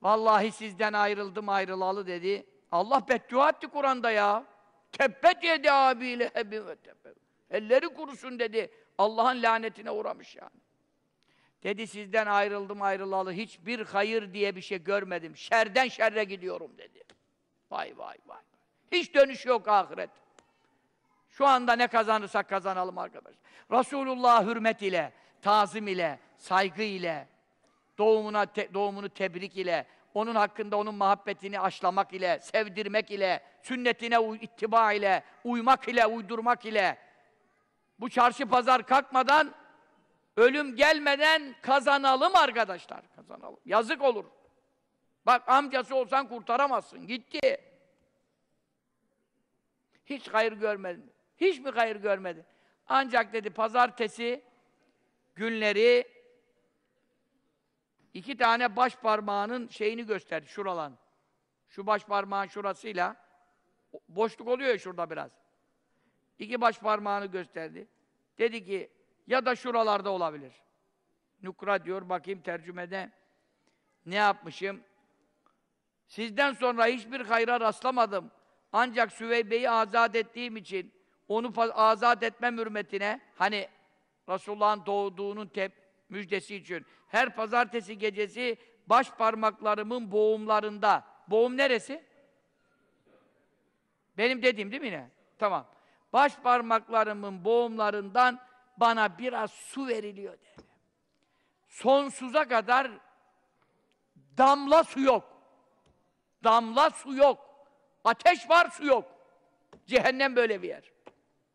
Vallahi sizden ayrıldım ayrılalı dedi. Allah beddua etti Kur'an'da ya. Tebbet yedi abiyle hebi ve tebbet. Elleri kurusun dedi. Allah'ın lanetine uğramış yani. Dedi sizden ayrıldım ayrılalı hiçbir hayır diye bir şey görmedim. Şerden şerre gidiyorum dedi. Vay vay vay. Hiç dönüş yok ahiret. Şu anda ne kazanırsak kazanalım arkadaş. Resulullah hürmet ile, tazim ile, saygı ile, doğumuna te, doğumunu tebrik ile, onun hakkında onun muhabbetini aşlamak ile, sevdirmek ile, sünnetine ittiba ile, uymak ile, uydurmak ile, bu çarşı pazar kalkmadan, ölüm gelmeden kazanalım arkadaşlar, kazanalım. Yazık olur. Bak amcası olsan kurtaramazsın, gitti. Hiç hayır görmedim. Hiçbir hayır görmedi. Ancak dedi pazartesi günleri iki tane baş parmağının şeyini gösterdi şuralan. Şu baş parmağın şurasıyla boşluk oluyor ya şurada biraz. İki baş parmağını gösterdi. Dedi ki ya da şuralarda olabilir. Nukra diyor bakayım tercümede ne yapmışım? Sizden sonra hiçbir hayra rastlamadım. Ancak Süveybe'yi azat ettiğim için onu azat etmem hürmetine hani Resulullah'ın doğduğunun tep müjdesi için her pazartesi gecesi baş parmaklarımın boğumlarında boğum neresi? Benim dediğim değil mi yine? Tamam. Baş parmaklarımın boğumlarından bana biraz su veriliyor dedi. Sonsuza kadar damla su yok. Damla su yok. Ateş var, su yok. Cehennem böyle bir yer.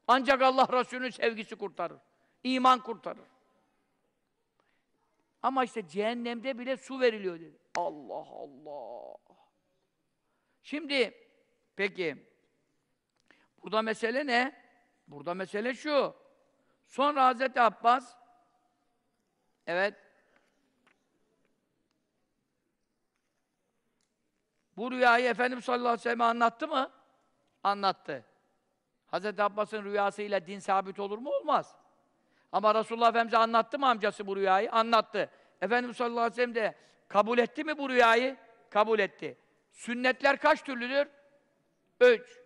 Ancak Allah Resulü'nün sevgisi kurtarır. İman kurtarır. Ama işte cehennemde bile su veriliyor dedi. Allah Allah. Şimdi peki burada mesele ne? Burada mesele şu. Sonra Hazreti Abbas evet bu rüyayı Efendimiz sallallahu aleyhi ve sellem anlattı mı? Anlattı. Hazreti Abbas'ın rüyasıyla din sabit olur mu? Olmaz. Ama Resulullah Efendimiz'e anlattı mı amcası bu rüyayı? Anlattı. Efendimiz sallallahu aleyhi ve sellem de kabul etti mi bu rüyayı? Kabul etti. Sünnetler kaç türlüdür? Üç.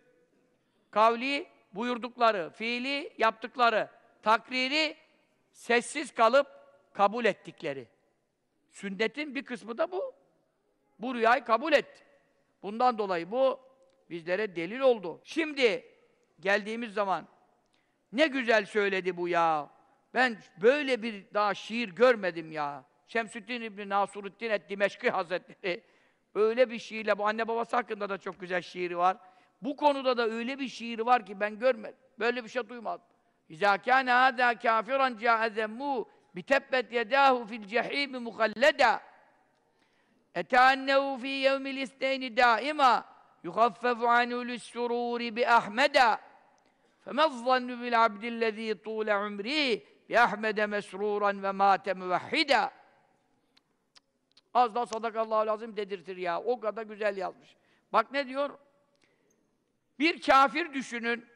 Kavli, buyurdukları, fiili, yaptıkları, takriri, sessiz kalıp kabul ettikleri. Sünnetin bir kısmı da bu. Bu rüyayı kabul etti. Bundan dolayı bu bizlere delil oldu. Şimdi geldiğimiz zaman ne güzel söyledi bu ya. Ben böyle bir daha şiir görmedim ya. Şemsüddin İbni Nasuruddin et Dimeşki Hazretleri öyle bir şiirle bu anne babası hakkında da çok güzel şiiri var. Bu konuda da öyle bir şiir var ki ben görmedim. Böyle bir şey duymadım. İzâ kâne hâdâ kâfiran câ'ezemmû bitebbet yedâhu fil cehîmi muhalleda eteannehu fî yevmil isneyni dâima yuhaffefu anhu lissurûri bi ahmeda فَمَا الظَّنُّ بِالْعَبْدِ الَّذ۪ي طُولَ عُمْرِهِ بِأَحْمَدَ مَسْرُورًا وَمَاتَ مُوَحِّدًا Az da sadakallahu lazım dedirtir ya. O kadar güzel yazmış. Bak ne diyor? Bir kafir düşünün.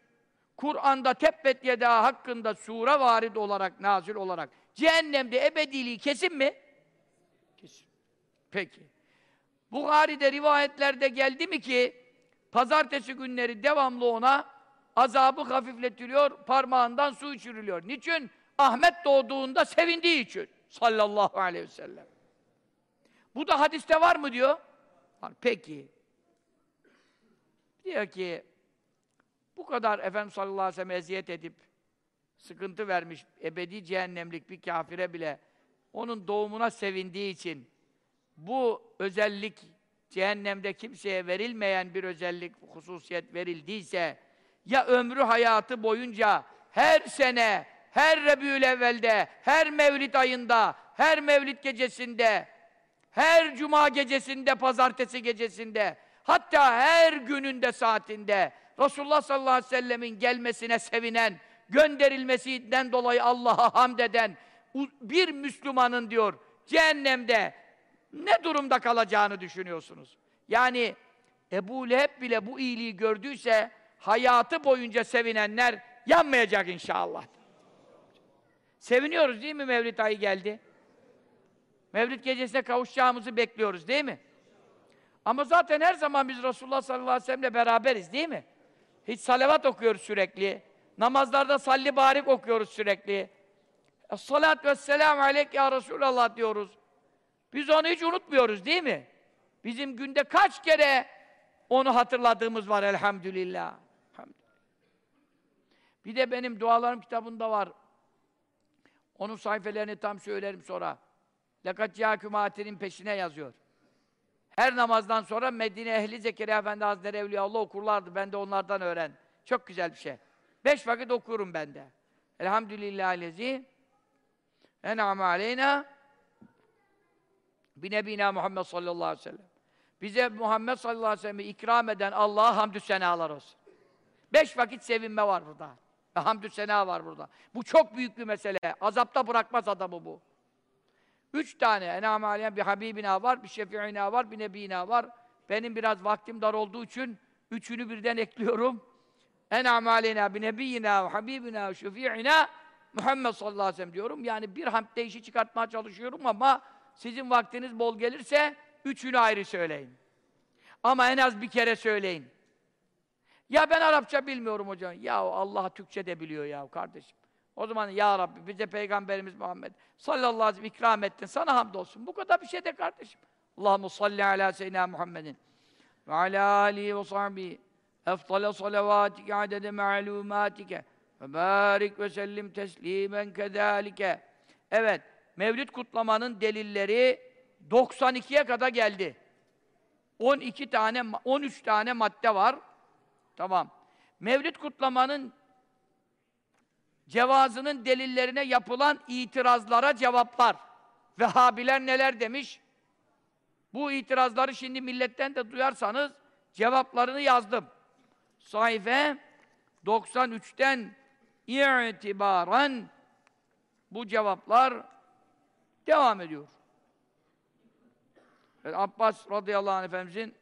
Kur'an'da tebbet yeda hakkında sure varid olarak, nazil olarak cehennemde ebediliği kesin mi? Kesin. Peki. Buhari'de rivayetlerde geldi mi ki pazartesi günleri devamlı ona azabı hafifletiliyor, parmağından su içiriliyor. Niçin? Ahmet doğduğunda sevindiği için. Sallallahu aleyhi ve sellem. Bu da hadiste var mı diyor? Peki. Diyor ki bu kadar Efendimiz sallallahu aleyhi ve sellem eziyet edip sıkıntı vermiş ebedi cehennemlik bir kafire bile onun doğumuna sevindiği için bu özellik cehennemde kimseye verilmeyen bir özellik, hususiyet verildiyse ya ömrü hayatı boyunca her sene, her Rebül evvelde, her Mevlid ayında, her Mevlid gecesinde, her cuma gecesinde, pazartesi gecesinde, hatta her gününde, saatinde Resulullah sallallahu aleyhi ve sellemin gelmesine sevinen, gönderilmesinden dolayı Allah'a hamd eden bir Müslümanın diyor, cehennemde ne durumda kalacağını düşünüyorsunuz? Yani Ebu Leheb bile bu iyiliği gördüyse, hayatı boyunca sevinenler yanmayacak inşallah. Seviniyoruz değil mi Mevlid ayı geldi? Mevlid gecesine kavuşacağımızı bekliyoruz değil mi? Ama zaten her zaman biz Resulullah sallallahu aleyhi ve sellem'le beraberiz değil mi? Hiç salavat okuyoruz sürekli. Namazlarda salli barik okuyoruz sürekli. Salat ve selam aleyk ya Resulallah diyoruz. Biz onu hiç unutmuyoruz değil mi? Bizim günde kaç kere onu hatırladığımız var elhamdülillah. Bir de benim dualarım kitabında var. Onun sayfelerini tam söylerim sonra. Lekat Câkümâti'nin peşine yazıyor. Her namazdan sonra Medine ehli Zekeriya Efendi Hazretleri Evliyaullah okurlardı. Ben de onlardan öğren. Çok güzel bir şey. Beş vakit okurum ben de. Elhamdülillahillezî en'ame aleyna binebina Muhammed sallallahu aleyhi ve sellem. Bize Muhammed sallallahu aleyhi ve sellem'i ikram eden Allah'a hamdü senalar olsun. Beş vakit sevinme var burada. Ve hamdü sena var burada. Bu çok büyük bir mesele. Azapta bırakmaz adamı bu. Üç tane enam aleyen bir habibina var, bir şefi'ina var, bir nebina var. Benim biraz vaktim dar olduğu için üçünü birden ekliyorum. Enam aleyna bi nebiyyina ve habibina şefi'ina Muhammed sallallahu aleyhi ve sellem diyorum. Yani bir hamd işi çıkartmaya çalışıyorum ama sizin vaktiniz bol gelirse üçünü ayrı söyleyin. Ama en az bir kere söyleyin. Ya ben Arapça bilmiyorum hocam. Ya Allah Türkçe de biliyor ya kardeşim. O zaman ya Rabbi bize Peygamberimiz Muhammed sallallahu aleyhi ve sellem ikram ettin. Sana hamdolsun. Bu kadar bir şey de kardeşim. Allahu salli ala seyyidina Muhammedin ve ala alihi ve sahbihi efdale salavatike adede ma'lumatike ve barik ve sellim teslimen kedalike. Evet, Mevlid kutlamanın delilleri 92'ye kadar geldi. 12 tane 13 tane madde var. Tamam. Mevlid kutlamanın cevazının delillerine yapılan itirazlara cevaplar. Vehhabiler neler demiş? Bu itirazları şimdi milletten de duyarsanız cevaplarını yazdım. Sayfa 93'ten itibaren bu cevaplar devam ediyor. Abbas radıyallahu anh efendimizin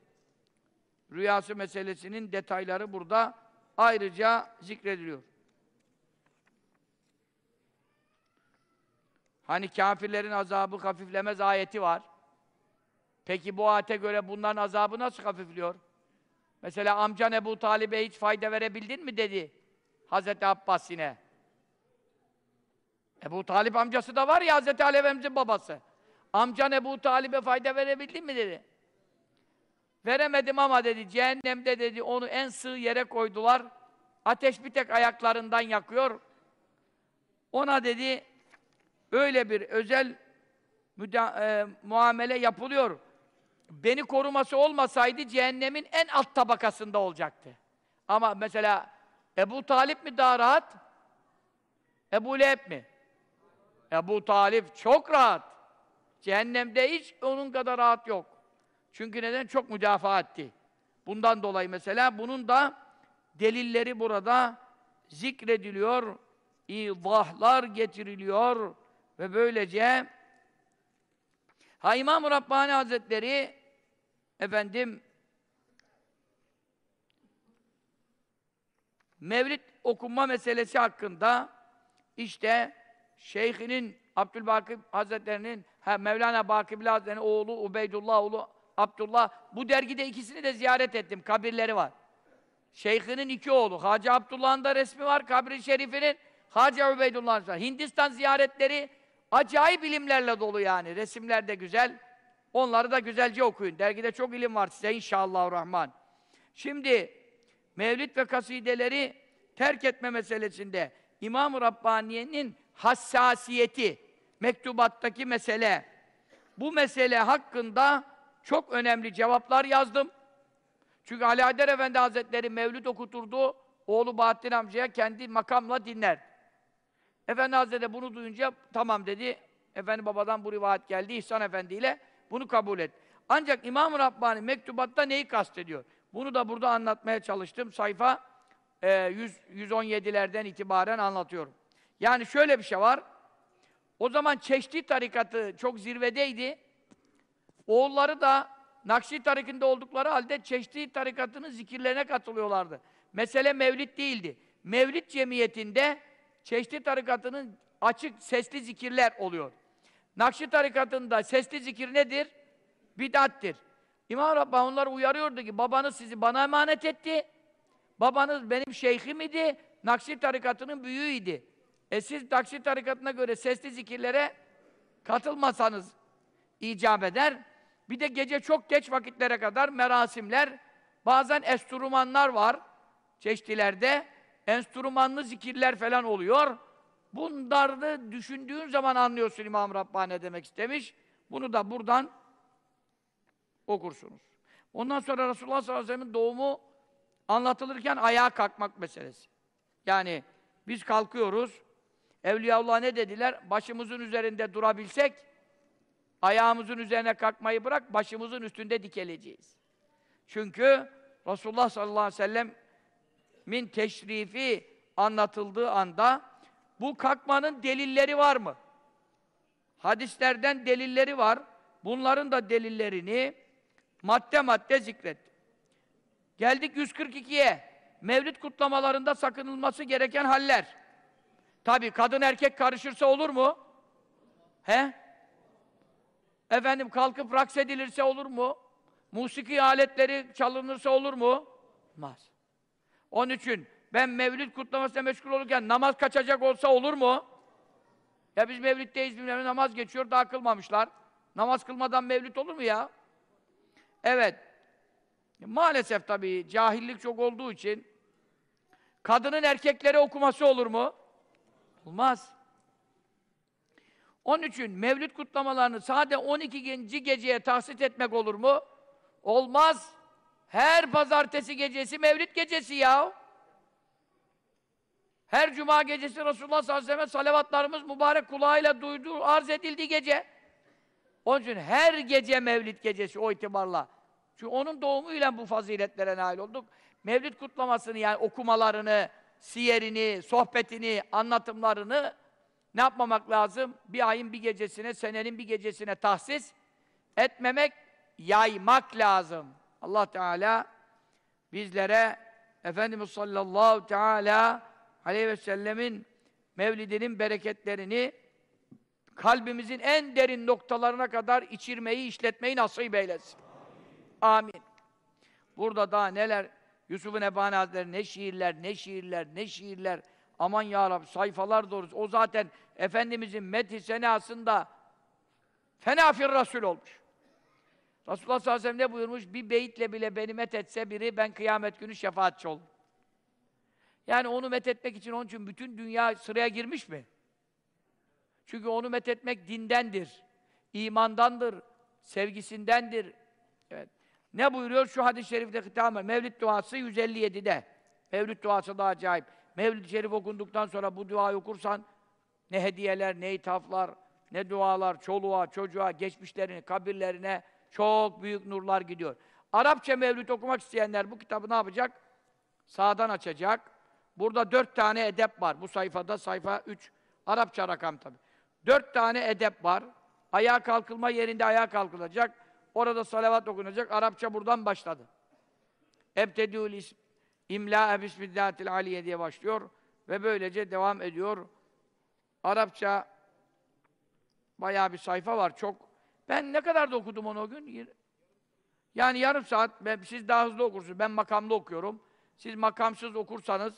rüyası meselesinin detayları burada ayrıca zikrediliyor. Hani kafirlerin azabı hafiflemez ayeti var. Peki bu ayete göre bunların azabı nasıl hafifliyor? Mesela amcan Ebu Talib'e hiç fayda verebildin mi dedi Hazreti Abbas yine. Ebu Talip amcası da var ya Hazreti Ali Efendimiz'in babası. Amcan Ebu Talib'e fayda verebildin mi dedi. Veremedim ama dedi, cehennemde dedi, onu en sığ yere koydular. Ateş bir tek ayaklarından yakıyor. Ona dedi, öyle bir özel e, muamele yapılıyor. Beni koruması olmasaydı cehennemin en alt tabakasında olacaktı. Ama mesela Ebu Talip mi daha rahat? Ebu Leheb mi? Ebu Talip çok rahat. Cehennemde hiç onun kadar rahat yok. Çünkü neden? Çok müdafaa etti. Bundan dolayı mesela bunun da delilleri burada zikrediliyor, izahlar getiriliyor ve böylece ha İmam-ı Rabbani Hazretleri efendim Mevlid okunma meselesi hakkında işte şeyhinin Abdülbakir Hazretleri'nin ha, Mevlana Bakibli Hazretleri'nin oğlu Ubeydullah oğlu Abdullah bu dergide ikisini de ziyaret ettim. Kabirleri var. Şeyhinin iki oğlu. Hacı Abdullah'ın da resmi var. Kabri şerifinin Hacı Ubeydullah'ın var. Hindistan ziyaretleri acayip ilimlerle dolu yani. Resimler de güzel. Onları da güzelce okuyun. Dergide çok ilim var size inşallah rahman. Şimdi Mevlid ve kasideleri terk etme meselesinde İmam-ı Rabbaniye'nin hassasiyeti, mektubattaki mesele, bu mesele hakkında çok önemli cevaplar yazdım. Çünkü Ali Haydar Efendi Hazretleri mevlüt okuturdu, oğlu Bahattin amcaya kendi makamla dinler. Efendi Hazretleri bunu duyunca tamam dedi, Efendi babadan bu rivayet geldi, İhsan Efendi ile bunu kabul et. Ancak İmam-ı Rabbani mektubatta neyi kastediyor? Bunu da burada anlatmaya çalıştım. Sayfa e, 100, 117'lerden itibaren anlatıyorum. Yani şöyle bir şey var. O zaman Çeşdi tarikatı çok zirvedeydi. Oğulları da Nakşi tarikinde oldukları halde Çeşdi tarikatının zikirlerine katılıyorlardı. Mesele mevlid değildi. Mevlid cemiyetinde Çeşdi tarikatının açık sesli zikirler oluyor. Nakşi tarikatında sesli zikir nedir? Bidattir. İmam Rabbani onları uyarıyordu ki babanız sizi bana emanet etti. Babanız benim şeyhim idi. Nakşi tarikatının büyüğüydü. E siz Nakşi tarikatına göre sesli zikirlere katılmasanız icap eder. Bir de gece çok geç vakitlere kadar merasimler, bazen enstrümanlar var çeşitlerde. Enstrümanlı zikirler falan oluyor. Bunları düşündüğün zaman anlıyorsun İmam Rabbani demek istemiş. Bunu da buradan okursunuz. Ondan sonra Resulullah sallallahu aleyhi ve sellem'in doğumu anlatılırken ayağa kalkmak meselesi. Yani biz kalkıyoruz. Evliyaullah ne dediler? Başımızın üzerinde durabilsek ayağımızın üzerine kalkmayı bırak, başımızın üstünde dikeleceğiz. Çünkü Resulullah sallallahu aleyhi ve sellem'in teşrifi anlatıldığı anda bu kalkmanın delilleri var mı? Hadislerden delilleri var. Bunların da delillerini madde madde zikretti. Geldik 142'ye. Mevlid kutlamalarında sakınılması gereken haller. Tabi kadın erkek karışırsa olur mu? He? Efendim kalkıp raks edilirse olur mu? Musiki aletleri çalınırsa olur mu? Olmaz. Onun için ben mevlid kutlamasına meşgul olurken namaz kaçacak olsa olur mu? Ya biz mevliddeyiz bilmem namaz geçiyor daha kılmamışlar. Namaz kılmadan mevlid olur mu ya? Evet. Maalesef tabii cahillik çok olduğu için kadının erkeklere okuması olur mu? Olmaz. Onun için mevlid kutlamalarını sade 12. geceye tahsis etmek olur mu? Olmaz. Her pazartesi gecesi mevlid gecesi ya. Her cuma gecesi Resulullah sallallahu aleyhi ve sellem salavatlarımız mübarek kulağıyla duyduğu, arz edildiği gece. Onun için her gece mevlid gecesi o itibarla. Çünkü onun doğumuyla bu faziletlere nail olduk. Mevlid kutlamasını yani okumalarını, siyerini, sohbetini, anlatımlarını ne yapmamak lazım? Bir ayın bir gecesine, senenin bir gecesine tahsis etmemek, yaymak lazım. Allah Teala bizlere Efendimiz sallallahu teala aleyhi ve sellemin mevlidinin bereketlerini kalbimizin en derin noktalarına kadar içirmeyi, işletmeyi nasip eylesin. Amin. Burada daha neler Yusuf-u Nebani Hazretleri ne şiirler, ne şiirler, ne şiirler. Aman ya Rabbi sayfalar doğrusu. O zaten Efendimizin medhi senasında fenafir Rasul olmuş. Resulullah sallallahu aleyhi ve sellem ne buyurmuş? Bir beyitle bile beni met etse biri ben kıyamet günü şefaatçi oldum. Yani onu met etmek için onun için bütün dünya sıraya girmiş mi? Çünkü onu met etmek dindendir, imandandır, sevgisindendir. Evet. Ne buyuruyor şu hadis-i şerifte hitamen? Mevlid duası 157'de. Mevlüt duası da acayip. Mevlid-i Şerif okunduktan sonra bu duayı okursan ne hediyeler, ne ithaflar, ne dualar, çoluğa, çocuğa, geçmişlerine, kabirlerine çok büyük nurlar gidiyor. Arapça mevlüt okumak isteyenler bu kitabı ne yapacak? Sağdan açacak. Burada dört tane edep var. Bu sayfada sayfa üç. Arapça rakam tabi. Dört tane edep var. Ayağa kalkılma yerinde ayağa kalkılacak. Orada salavat okunacak. Arapça buradan başladı. Ebtediül ism. İmla bismillatil aliye diye başlıyor. Ve böylece devam ediyor. Arapça bayağı bir sayfa var. Çok. Ben ne kadar da okudum onu o gün? Yani yarım saat. Ben, siz daha hızlı okursunuz. Ben makamlı okuyorum. Siz makamsız okursanız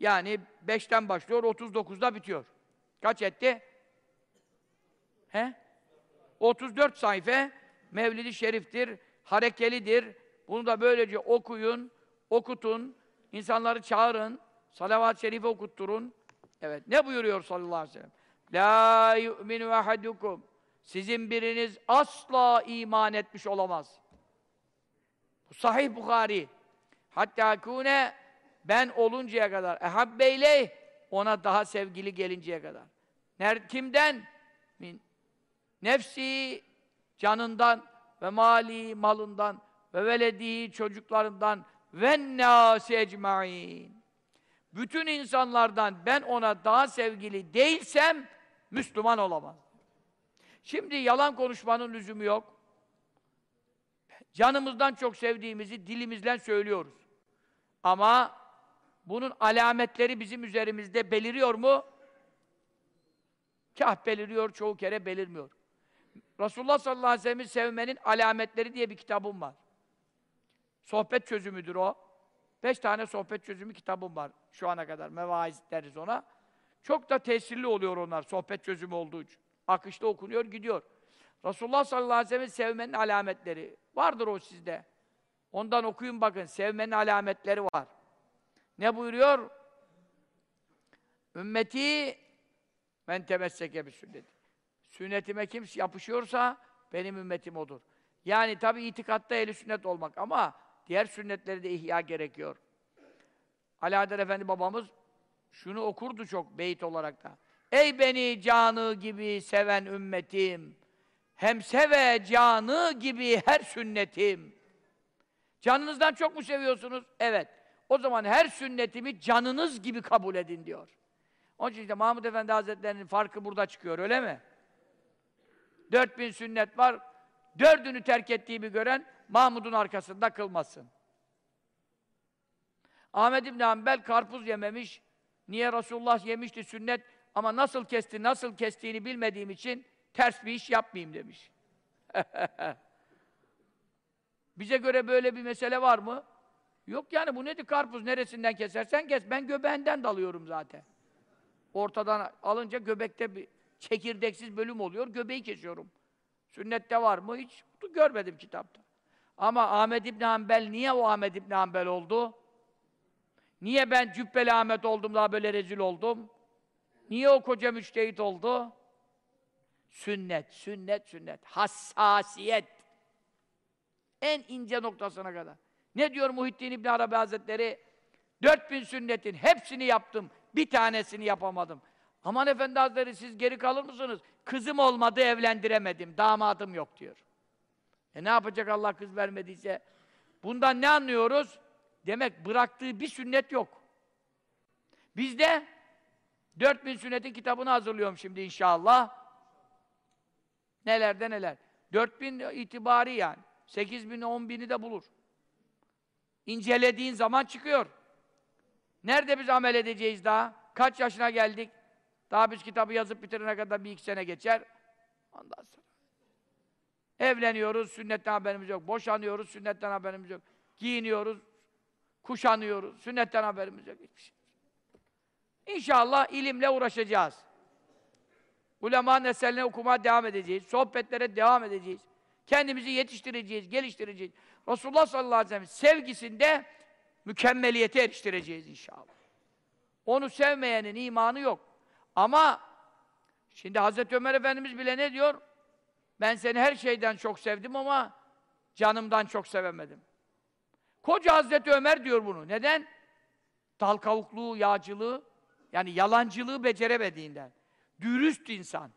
yani 5'ten başlıyor, 39'da bitiyor. Kaç etti? He? 34 sayfa Mevlid-i Şerif'tir, harekelidir. Bunu da böylece okuyun, okutun, insanları çağırın, salavat-ı şerife okutturun. Evet, ne buyuruyor sallallahu aleyhi ve sellem? La yu'minu ahadukum. Sizin biriniz asla iman etmiş olamaz. Bu Sahih Bukhari. Hatta kune ben oluncaya kadar ehabbeyle ona daha sevgili gelinceye kadar. Ner kimden? Min nefsi canından ve mali malından ve veledi çocuklarından ve nâsi ecmaîn. Bütün insanlardan ben ona daha sevgili değilsem Müslüman olamaz. Şimdi yalan konuşmanın lüzumu yok. Canımızdan çok sevdiğimizi dilimizden söylüyoruz. Ama bunun alametleri bizim üzerimizde beliriyor mu? Kah beliriyor, çoğu kere belirmiyor. Resulullah sallallahu aleyhi ve sellem'i sevmenin alametleri diye bir kitabım var. Sohbet çözümüdür o. Beş tane sohbet çözümü kitabım var şu ana kadar. Mevaiz deriz ona. Çok da tesirli oluyor onlar sohbet çözümü olduğu için. Akışta okunuyor, gidiyor. Resulullah sallallahu aleyhi ve sellem'i sevmenin alametleri. Vardır o sizde. Ondan okuyun bakın. Sevmenin alametleri var. Ne buyuruyor? Ümmeti men temesseke bir sünnet. Sünnetime kim yapışıyorsa benim ümmetim odur. Yani tabi itikatta eli sünnet olmak ama diğer sünnetleri de ihya gerekiyor. Alaeddin Efendi babamız şunu okurdu çok beyit olarak da. Ey beni canı gibi seven ümmetim, hem seve canı gibi her sünnetim. Canınızdan çok mu seviyorsunuz? Evet. O zaman her sünnetimi canınız gibi kabul edin diyor. Onun için işte Mahmud Efendi Hazretleri'nin farkı burada çıkıyor, öyle mi? 4000 sünnet var, dördünü terk ettiğimi gören Mahmud'un arkasında kılmasın. Ahmed İbn Hanbel karpuz yememiş. Niye Resulullah yemişti sünnet ama nasıl kesti, nasıl kestiğini bilmediğim için ters bir iş yapmayayım demiş. Bize göre böyle bir mesele var mı? Yok yani bu nedir karpuz neresinden kesersen kes. Ben göbeğinden dalıyorum zaten. Ortadan alınca göbekte bir çekirdeksiz bölüm oluyor. Göbeği kesiyorum. Sünnette var mı? Hiç görmedim kitapta. Ama Ahmed İbn Hanbel niye o Ahmed İbn Hanbel oldu? Niye ben Cübbeli Ahmet oldum daha böyle rezil oldum? Niye o koca müştehit oldu? Sünnet, sünnet, sünnet. Hassasiyet. En ince noktasına kadar. Ne diyor Muhittin İbn Arabi Hazretleri? 4000 sünnetin hepsini yaptım. Bir tanesini yapamadım. Aman efendi hazretleri siz geri kalır mısınız? Kızım olmadı evlendiremedim. Damadım yok diyor. E ne yapacak Allah kız vermediyse? Bundan ne anlıyoruz? Demek bıraktığı bir sünnet yok. Bizde 4000 sünnetin kitabını hazırlıyorum şimdi inşallah. Nelerde neler. 4000 itibari yani. 8000, 10.000'i de bulur. İncelediğin zaman çıkıyor. Nerede biz amel edeceğiz daha? Kaç yaşına geldik? Daha biz kitabı yazıp bitirene kadar bir iki sene geçer. Ondan sonra. Evleniyoruz, sünnetten haberimiz yok. Boşanıyoruz, sünnetten haberimiz yok. Giyiniyoruz, kuşanıyoruz, sünnetten haberimiz yok. Hiçbir şey. İnşallah ilimle uğraşacağız. Ulema neseline okumaya devam edeceğiz. Sohbetlere devam edeceğiz. Kendimizi yetiştireceğiz, geliştireceğiz. Resulullah sallallahu aleyhi ve sellem sevgisinde mükemmeliyete eriştireceğiz inşallah. Onu sevmeyenin imanı yok. Ama şimdi Hazreti Ömer Efendimiz bile ne diyor? Ben seni her şeyden çok sevdim ama canımdan çok sevemedim. Koca Hazreti Ömer diyor bunu. Neden? dal kavukluğu, yağcılığı, yani yalancılığı beceremediğinden. Dürüst insan.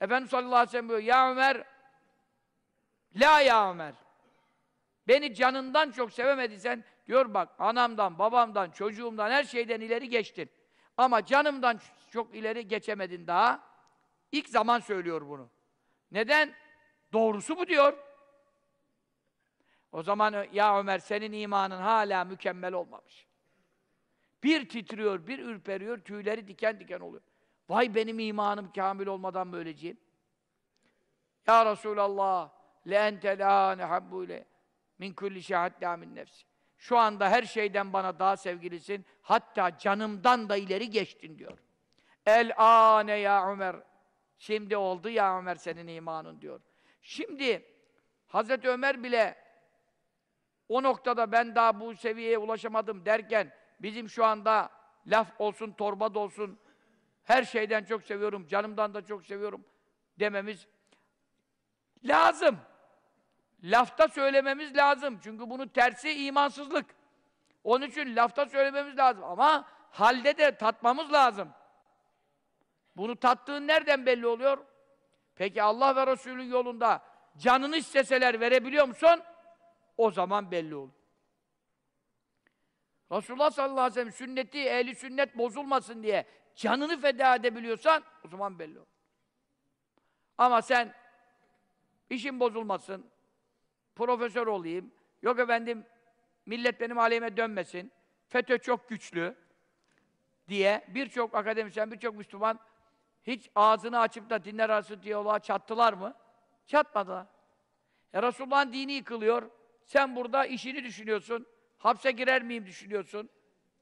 Efendimiz sallallahu aleyhi ve sellem diyor, Ya Ömer, La ya Ömer. Beni canından çok sevemediysen, diyor bak, anamdan, babamdan, çocuğumdan, her şeyden ileri geçtin. Ama canımdan çok ileri geçemedin daha. İlk zaman söylüyor bunu. Neden? Doğrusu bu diyor. O zaman ya Ömer senin imanın hala mükemmel olmamış. Bir titriyor, bir ürperiyor, tüyleri diken diken oluyor. Vay benim imanım kamil olmadan mı öleceğim? Ya Resulallah, le ente la nehabbu ile min kulli şehaddâ min nefsi. Şu anda her şeyden bana daha sevgilisin, hatta canımdan da ileri geçtin diyor. El ane ya Ömer. Şimdi oldu ya Ömer senin imanın diyor. Şimdi Hazreti Ömer bile o noktada ben daha bu seviyeye ulaşamadım derken bizim şu anda laf olsun, torba da olsun her şeyden çok seviyorum, canımdan da çok seviyorum dememiz lazım. Lafta söylememiz lazım. Çünkü bunun tersi imansızlık. Onun için lafta söylememiz lazım. Ama halde de tatmamız lazım. Bunu tattığın nereden belli oluyor? Peki Allah ve Resulün yolunda canını isteseler verebiliyor musun? O zaman belli olur. Resulullah sallallahu aleyhi ve sellem sünneti, ehli sünnet bozulmasın diye canını feda edebiliyorsan o zaman belli olur. Ama sen işin bozulmasın, profesör olayım, yok efendim millet benim aleyhime dönmesin, FETÖ çok güçlü diye birçok akademisyen, birçok Müslüman hiç ağzını açıp da dinler arası diyaloğa çattılar mı? Çatmadılar. E Resulullah'ın dini yıkılıyor. Sen burada işini düşünüyorsun. Hapse girer miyim düşünüyorsun.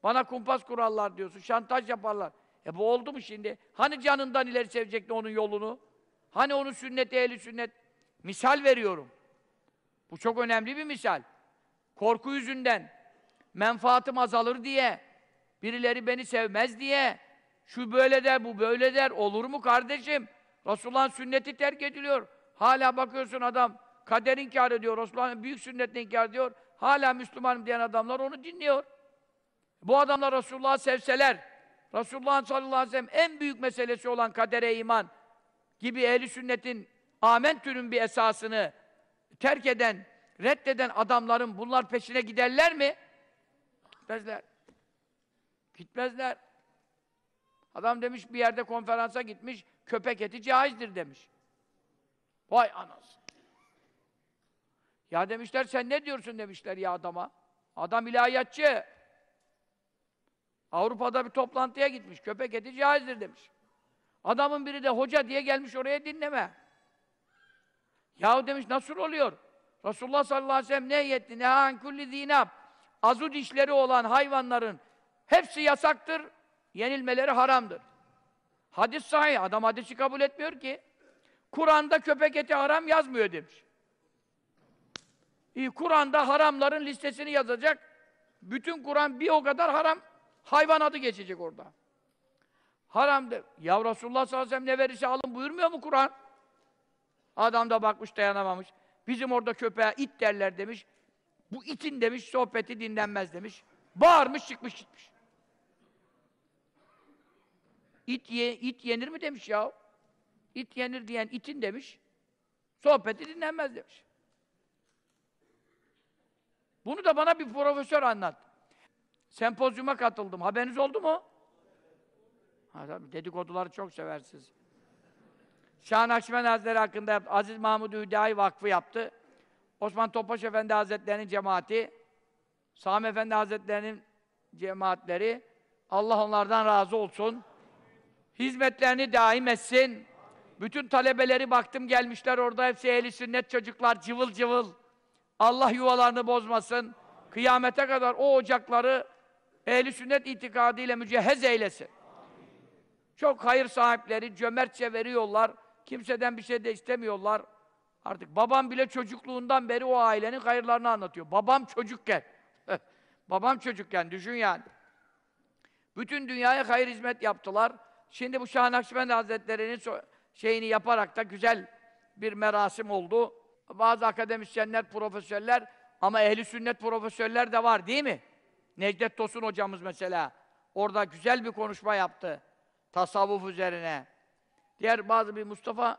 Bana kumpas kurarlar diyorsun. Şantaj yaparlar. E bu oldu mu şimdi? Hani canından ileri sevecekti onun yolunu? Hani onun sünneti ehli sünnet? Misal veriyorum. Bu çok önemli bir misal. Korku yüzünden menfaatim azalır diye, birileri beni sevmez diye, şu böyle der, bu böyle der, olur mu kardeşim? Resulullah'ın sünneti terk ediliyor. Hala bakıyorsun adam kader inkar ediyor, Resulullah'ın büyük sünnetini inkar ediyor. Hala Müslümanım diyen adamlar onu dinliyor. Bu adamlar Resulullah'ı sevseler, Resulullah'ın sallallahu aleyhi ve sellem en büyük meselesi olan kadere iman gibi ehli sünnetin amentünün bir esasını terk eden, reddeden adamların bunlar peşine giderler mi? Gitmezler. Gitmezler. Adam demiş bir yerde konferansa gitmiş, köpek eti caizdir demiş. Vay anasını. Ya demişler sen ne diyorsun demişler ya adama. Adam ilahiyatçı. Avrupa'da bir toplantıya gitmiş. Köpek eti caizdir demiş. Adamın biri de hoca diye gelmiş oraya dinleme. Yahu demiş nasıl oluyor? Resulullah sallallahu aleyhi ve sellem ne yetti? Nehan kulli zinab. Azu dişleri olan hayvanların hepsi yasaktır. Yenilmeleri haramdır. Hadis sahih. Adam hadisi kabul etmiyor ki. Kur'an'da köpek eti haram yazmıyor demiş. İyi, Kur'an'da haramların listesini yazacak. Bütün Kur'an bir o kadar haram hayvan adı geçecek orada. Haramdır. Ya Resulullah sallallahu aleyhi ve sellem ne verirse alın buyurmuyor mu Kur'an? Adam da bakmış dayanamamış. Bizim orada köpeğe it derler demiş. Bu itin demiş sohbeti dinlenmez demiş. Bağırmış çıkmış gitmiş. İt, ye, it yenir mi demiş ya. İt yenir diyen itin demiş. Sohbeti dinlenmez demiş. Bunu da bana bir profesör anlat. Sempozyuma katıldım. Haberiniz oldu mu? Ha, tabii, dedikoduları çok seversiniz. Şah Nakşibend Hazretleri hakkında yaptı. Aziz Mahmud Hüdayi Vakfı yaptı. Osman Topbaş Efendi Hazretleri'nin cemaati, Sami Efendi Hazretleri'nin cemaatleri, Allah onlardan razı olsun. Hizmetlerini daim etsin. Bütün talebeleri baktım gelmişler orada hepsi ehli sünnet çocuklar cıvıl cıvıl. Allah yuvalarını bozmasın. Kıyamete kadar o ocakları ehli sünnet itikadıyla mücehhez eylesin. Çok hayır sahipleri cömertçe veriyorlar. Kimseden bir şey de istemiyorlar. Artık babam bile çocukluğundan beri o ailenin hayırlarını anlatıyor. Babam çocukken. babam çocukken düşün yani. Bütün dünyaya hayır hizmet yaptılar. Şimdi bu Şah Nakşibendi Hazretleri'nin şeyini yaparak da güzel bir merasim oldu. Bazı akademisyenler, profesörler ama ehli sünnet profesörler de var değil mi? Necdet Tosun hocamız mesela. Orada güzel bir konuşma yaptı. Tasavvuf üzerine. Diğer bazı bir Mustafa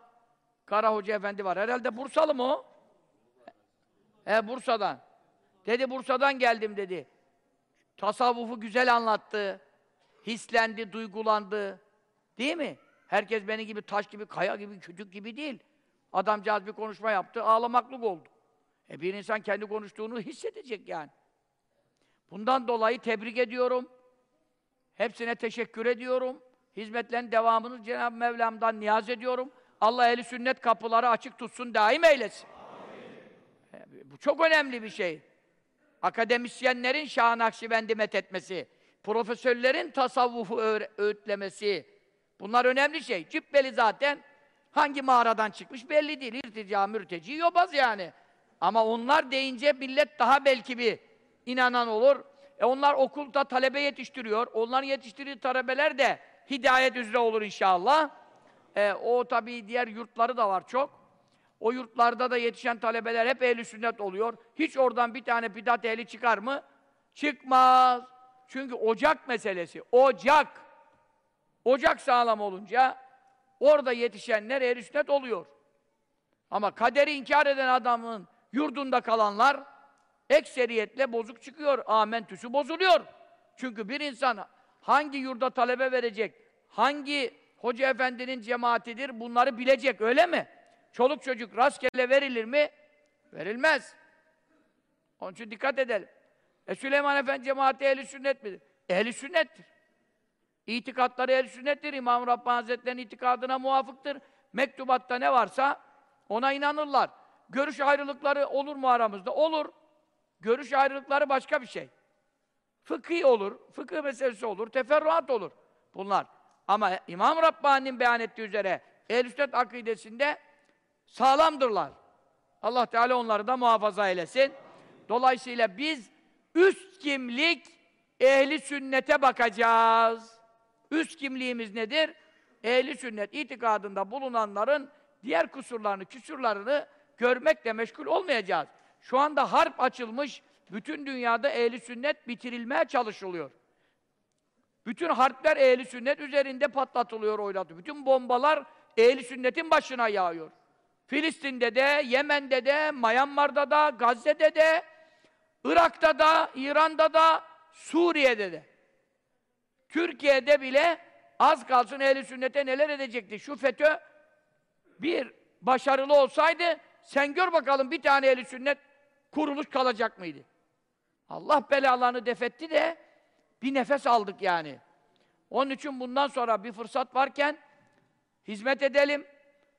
Kara Hoca Efendi var. Herhalde Bursalı mı o? He Bursa'dan. Dedi Bursa'dan geldim dedi. Tasavvufu güzel anlattı. Hislendi, duygulandı. Değil mi? Herkes beni gibi taş gibi, kaya gibi, kütük gibi değil. Adamcağız bir konuşma yaptı, ağlamaklık oldu. E bir insan kendi konuştuğunu hissedecek yani. Bundan dolayı tebrik ediyorum. Hepsine teşekkür ediyorum. Hizmetlerin devamını Cenab-ı Mevlam'dan niyaz ediyorum. Allah eli sünnet kapıları açık tutsun, daim eylesin. E, bu çok önemli bir şey. Akademisyenlerin Şah-ı Nakşibendi methetmesi, profesörlerin tasavvufu öğütlemesi, bunlar önemli şey. Cübbeli zaten hangi mağaradan çıkmış belli değil. İrtica, mürteci, yobaz yani. Ama onlar deyince millet daha belki bir inanan olur. E onlar okulda talebe yetiştiriyor. Onların yetiştirdiği talebeler de hidayet üzere olur inşallah. E, o tabii diğer yurtları da var çok. O yurtlarda da yetişen talebeler hep ehli sünnet oluyor. Hiç oradan bir tane bidat ehli çıkar mı? Çıkmaz. Çünkü ocak meselesi. Ocak. Ocak sağlam olunca orada yetişenler ehli sünnet oluyor. Ama kaderi inkar eden adamın yurdunda kalanlar ekseriyetle bozuk çıkıyor. Amentüsü bozuluyor. Çünkü bir insan hangi yurda talebe verecek, hangi hoca efendinin cemaatidir bunları bilecek öyle mi? Çoluk çocuk rastgele verilir mi? Verilmez. Onun için dikkat edelim. E Süleyman Efendi cemaati ehli sünnet midir? Ehli sünnettir. İtikatları ehli sünnettir. İmam Rabbani Hazretleri'nin itikadına muvafıktır. Mektubatta ne varsa ona inanırlar. Görüş ayrılıkları olur mu aramızda? Olur. Görüş ayrılıkları başka bir şey. Fıkhi olur, fıkıh meselesi olur, teferruat olur bunlar. Ama İmam Rabbani'nin beyan ettiği üzere ehl sünnet akidesinde sağlamdırlar. Allah Teala onları da muhafaza eylesin. Dolayısıyla biz üst kimlik ehli sünnete bakacağız. Üst kimliğimiz nedir? Ehli sünnet itikadında bulunanların diğer kusurlarını, küsurlarını görmekle meşgul olmayacağız. Şu anda harp açılmış, bütün dünyada ehli sünnet bitirilmeye çalışılıyor. Bütün harpler ehli sünnet üzerinde patlatılıyor, oynatıyor. Bütün bombalar ehli sünnetin başına yağıyor. Filistin'de de, Yemen'de de, Myanmar'da da, Gazze'de de, Irak'ta da, İran'da da, Suriye'de de. Türkiye'de bile az kalsın ehli sünnete neler edecekti. Şu FETÖ bir başarılı olsaydı sen gör bakalım bir tane ehli sünnet kuruluş kalacak mıydı? Allah belalarını defetti de bir nefes aldık yani. Onun için bundan sonra bir fırsat varken hizmet edelim.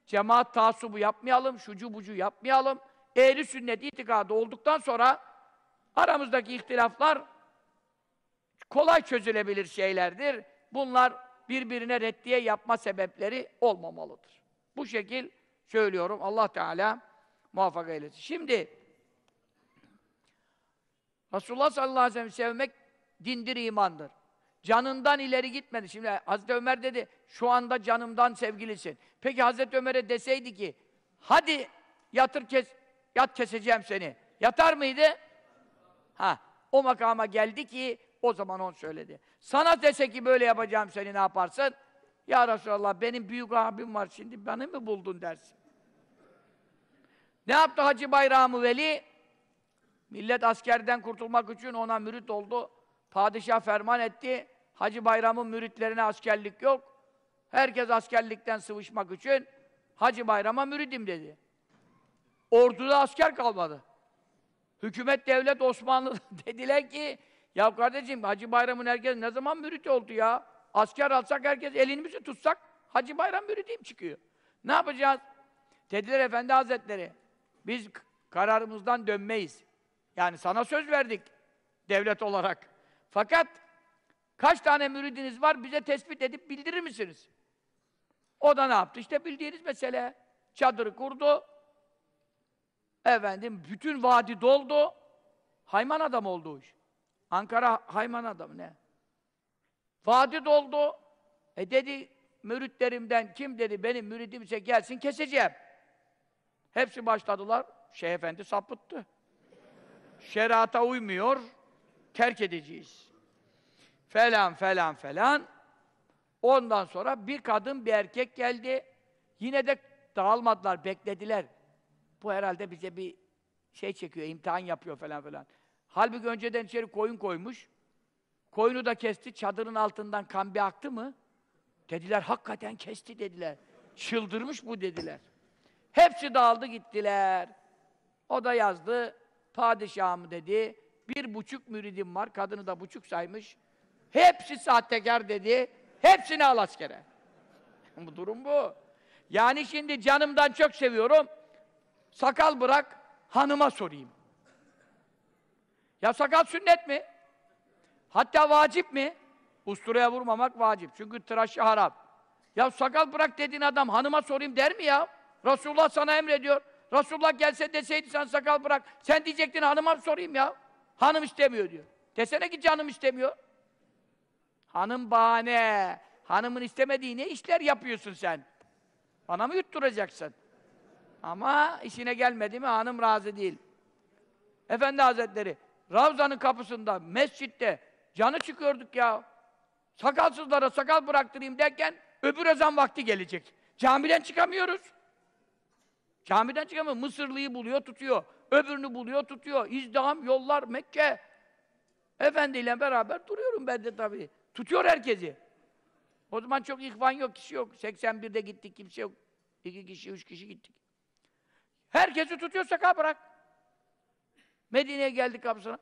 Cemaat taassubu yapmayalım, şucu bucu yapmayalım. Ehli sünnet itikadı olduktan sonra aramızdaki ihtilaflar kolay çözülebilir şeylerdir. Bunlar birbirine reddiye yapma sebepleri olmamalıdır. Bu şekil söylüyorum. Allah Teala muvaffak eylesin. Şimdi Resulullah sallallahu aleyhi ve sellem sevmek dindir, imandır. Canından ileri gitmedi. Şimdi Hazreti Ömer dedi, şu anda canımdan sevgilisin. Peki Hazreti Ömer'e deseydi ki, hadi yatır kes, yat keseceğim seni. Yatar mıydı? Ha, o makama geldi ki, o zaman onu söyledi. Sana dese ki böyle yapacağım seni ne yaparsın? Ya Resulallah benim büyük abim var şimdi, beni mi buldun dersin. Ne yaptı Hacı Bayramı Veli? Millet askerden kurtulmak için ona mürit oldu. Padişah ferman etti. Hacı Bayram'ın müritlerine askerlik yok. Herkes askerlikten sıvışmak için Hacı Bayram'a müridim dedi. Orduda asker kalmadı. Hükümet, devlet, Osmanlı dediler ki ya kardeşim Hacı Bayram'ın herkes ne zaman mürit oldu ya? Asker alsak herkes elimizi tutsak Hacı Bayram müridim çıkıyor. Ne yapacağız? Dediler Efendi Hazretleri biz kararımızdan dönmeyiz. Yani sana söz verdik devlet olarak. Fakat kaç tane müridiniz var bize tespit edip bildirir misiniz? O da ne yaptı? İşte bildiğiniz mesele. Çadırı kurdu. Efendim bütün vadi doldu. Hayman adam oldu o iş. Ankara hayman adamı ne? Vadi doldu. E dedi müritlerimden kim dedi benim müridimse gelsin keseceğim. Hepsi başladılar. Şeyh Efendi sapıttı. Şerata uymuyor. terk edeceğiz. Falan falan falan. Ondan sonra bir kadın bir erkek geldi. Yine de dağılmadılar, beklediler. Bu herhalde bize bir şey çekiyor, imtihan yapıyor falan falan. Halbuki önceden içeri koyun koymuş. Koyunu da kesti, çadırın altından kan bir aktı mı? Dediler, hakikaten kesti dediler. Çıldırmış bu dediler. Hepsi dağıldı gittiler. O da yazdı, padişahım dedi, bir buçuk müridim var, kadını da buçuk saymış. Hepsi sahtekar dedi, hepsini al askere. bu durum bu. Yani şimdi canımdan çok seviyorum, sakal bırak, hanıma sorayım. Ya sakal sünnet mi? Hatta vacip mi? Usturaya vurmamak vacip. Çünkü tıraşı haram. Ya sakal bırak dediğin adam hanıma sorayım der mi ya? Resulullah sana emrediyor. Resulullah gelse deseydi sen sakal bırak. Sen diyecektin hanıma sorayım ya. Hanım istemiyor diyor. Desene ki canım istemiyor. Hanım bahane. Hanımın istemediği ne işler yapıyorsun sen? Bana mı yutturacaksın? Ama işine gelmedi mi hanım razı değil. Efendi Hazretleri, Ravza'nın kapısında, mescitte canı çıkıyorduk ya. Sakalsızlara sakal bıraktırayım derken öbür ezan vakti gelecek. Camiden çıkamıyoruz. Camiden çıkamıyor. Mısırlıyı buluyor, tutuyor. Öbürünü buluyor, tutuyor. İzdiham, yollar, Mekke. Efendiyle beraber duruyorum ben de tabii. Tutuyor herkesi. O zaman çok ihvan yok, kişi yok. 81'de gittik, kimse yok. İki kişi, üç kişi gittik. Herkesi tutuyor, sakal bırak. Medine'ye geldik kapısına.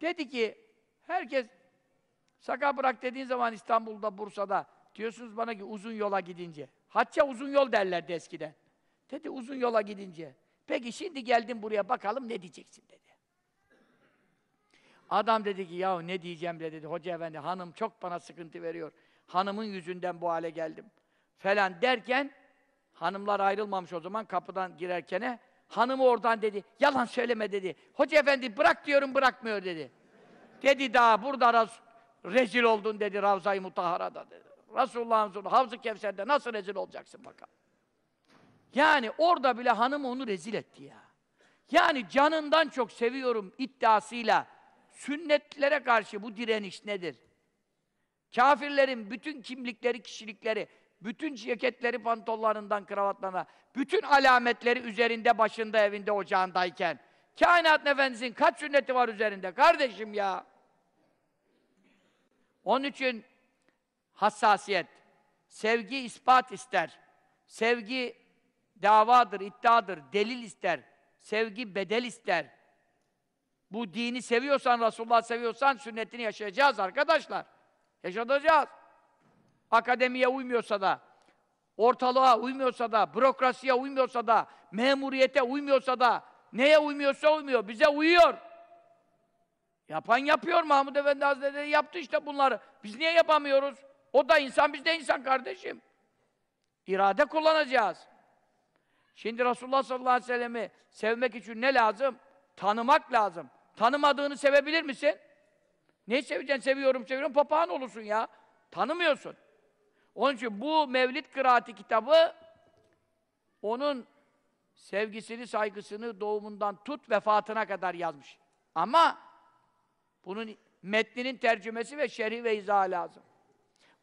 Dedi ki, herkes sakal bırak dediğin zaman İstanbul'da, Bursa'da diyorsunuz bana ki uzun yola gidince. Hacca uzun yol derlerdi eskiden. Dedi uzun yola gidince. Peki şimdi geldim buraya bakalım ne diyeceksin dedi. Adam dedi ki yahu ne diyeceğim dedi. Hoca efendi hanım çok bana sıkıntı veriyor. Hanımın yüzünden bu hale geldim. Falan derken hanımlar ayrılmamış o zaman kapıdan girerkene hanımı oradan dedi. Yalan söyleme dedi. Hoca efendi bırak diyorum bırakmıyor dedi. Dedi daha burada raz, rezil oldun dedi Ravza-i Mutahara'da dedi. Resulullah'ın Havz-ı Kevser'de nasıl rezil olacaksın bakalım. Yani orada bile hanım onu rezil etti ya. Yani canından çok seviyorum iddiasıyla sünnetlere karşı bu direniş nedir? Kafirlerin bütün kimlikleri, kişilikleri, bütün ceketleri pantollarından kravatlarına, bütün alametleri üzerinde, başında, evinde, ocağındayken kainat efendisinin kaç sünneti var üzerinde kardeşim ya? Onun için hassasiyet, sevgi ispat ister. Sevgi davadır, iddiadır, delil ister. Sevgi bedel ister. Bu dini seviyorsan, Resulullah seviyorsan sünnetini yaşayacağız arkadaşlar. Yaşatacağız. Akademiye uymuyorsa da, ortalığa uymuyorsa da, bürokrasiye uymuyorsa da, memuriyete uymuyorsa da, neye uymuyorsa uymuyor. Bize uyuyor. Yapan yapıyor. Mahmud Efendi Hazretleri yaptı işte bunları. Biz niye yapamıyoruz? O da insan, biz de insan kardeşim. İrade kullanacağız. Şimdi Resulullah sallallahu aleyhi ve sellem'i sevmek için ne lazım? Tanımak lazım. Tanımadığını sevebilir misin? Ne seveceksin? Seviyorum, seviyorum. Papağan olursun ya. Tanımıyorsun. Onun için bu Mevlid Kıraati kitabı onun sevgisini, saygısını doğumundan tut vefatına kadar yazmış. Ama bunun metninin tercümesi ve şerhi ve izahı lazım.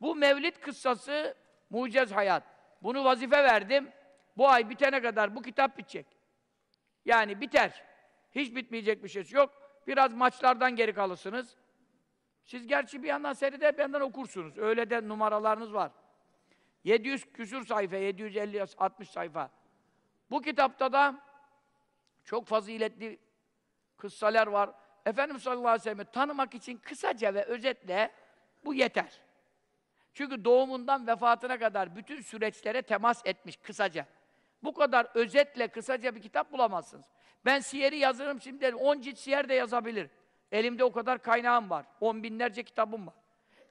Bu Mevlid kıssası mucez hayat. Bunu vazife verdim. Bu ay bitene kadar bu kitap bitecek. Yani biter. Hiç bitmeyecek bir şey yok. Biraz maçlardan geri kalırsınız. Siz gerçi bir yandan seyreder, bir yandan okursunuz. Öyle de numaralarınız var. 700 küsur sayfa, 750-60 sayfa. Bu kitapta da çok faziletli kıssalar var. Efendimiz sallallahu aleyhi ve sellem'i tanımak için kısaca ve özetle bu yeter. Çünkü doğumundan vefatına kadar bütün süreçlere temas etmiş kısaca. Bu kadar özetle kısaca bir kitap bulamazsınız. Ben siyeri yazarım şimdi, 10 cilt siyer de yazabilir. Elimde o kadar kaynağım var. On binlerce kitabım var.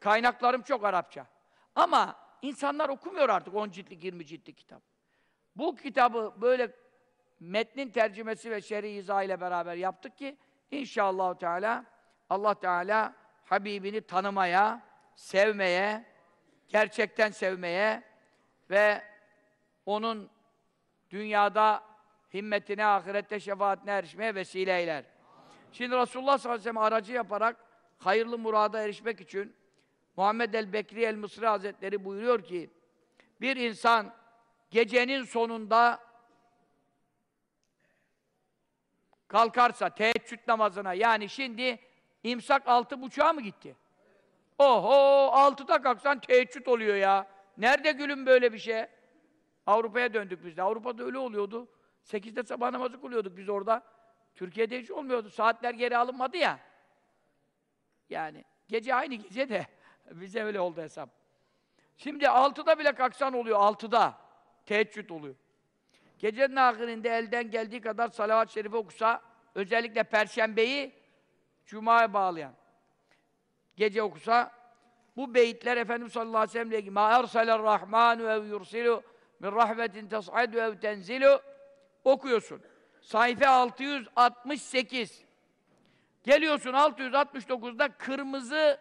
Kaynaklarım çok Arapça. Ama insanlar okumuyor artık 10 ciltlik, 20 ciltlik kitap. Bu kitabı böyle metnin tercümesi ve şer'i izah ile beraber yaptık ki inşallah Teala Allah Teala Habibini tanımaya, sevmeye, gerçekten sevmeye ve onun dünyada himmetine, ahirette şefaatine erişmeye vesile eyler. Şimdi Resulullah sallallahu aleyhi ve sellem aracı yaparak hayırlı murada erişmek için Muhammed el-Bekri el-Mısri Hazretleri buyuruyor ki bir insan gecenin sonunda kalkarsa teheccüd namazına yani şimdi imsak altı buçuğa mı gitti? Oho altıda kalksan teheccüd oluyor ya. Nerede gülüm böyle bir şey? Avrupa'ya döndük biz de. Avrupa'da öyle oluyordu. Sekizde sabah namazı kılıyorduk biz orada. Türkiye'de hiç olmuyordu. Saatler geri alınmadı ya. Yani gece aynı gece de bize öyle oldu hesap. Şimdi altıda bile kalksan oluyor altıda. Teheccüd oluyor. Gecenin ahirinde elden geldiği kadar salavat-ı şerife okusa özellikle perşembeyi cumaya bağlayan gece okusa bu beyitler Efendimiz sallallahu aleyhi ve sellem'le ilgili ma erseler rahmanu ev yursilu min rahmetin tas'adu ev tenzilu okuyorsun. Sayfa 668. Geliyorsun 669'da kırmızı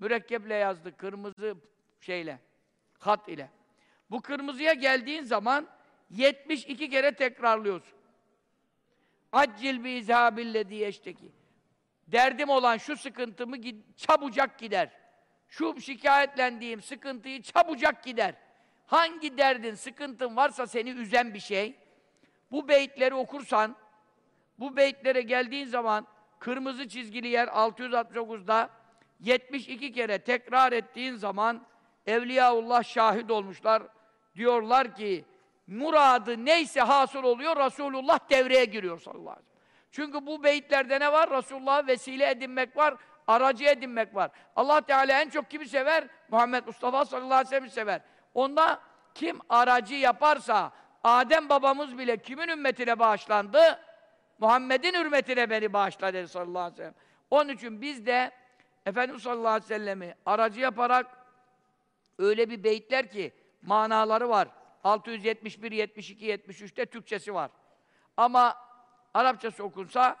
mürekkeple yazdı, kırmızı şeyle, hat ile. Bu kırmızıya geldiğin zaman 72 kere tekrarlıyorsun. Accil bi izhabille diye eşteki. Derdim olan şu sıkıntımı çabucak gider. Şu şikayetlendiğim sıkıntıyı çabucak gider. Hangi derdin, sıkıntın varsa seni üzen bir şey, bu beyitleri okursan, bu beytlere geldiğin zaman kırmızı çizgili yer 669'da 72 kere tekrar ettiğin zaman Evliyaullah şahit olmuşlar. Diyorlar ki muradı neyse hasıl oluyor Resulullah devreye giriyor sallallahu aleyhi ve sellem. Çünkü bu beyitlerde ne var? Resulullah'a vesile edinmek var, aracı edinmek var. Allah Teala en çok kimi sever? Muhammed Mustafa sallallahu aleyhi ve sellem'i sever. Onda kim aracı yaparsa, Adem babamız bile kimin ümmetine bağışlandı? Muhammed'in hürmetine beni bağışla dedi sallallahu aleyhi ve sellem. Onun için biz de Efendimiz sallallahu aleyhi ve sellemi aracı yaparak öyle bir beyitler ki manaları var. 671, 72, 73'te Türkçesi var. Ama Arapçası okunsa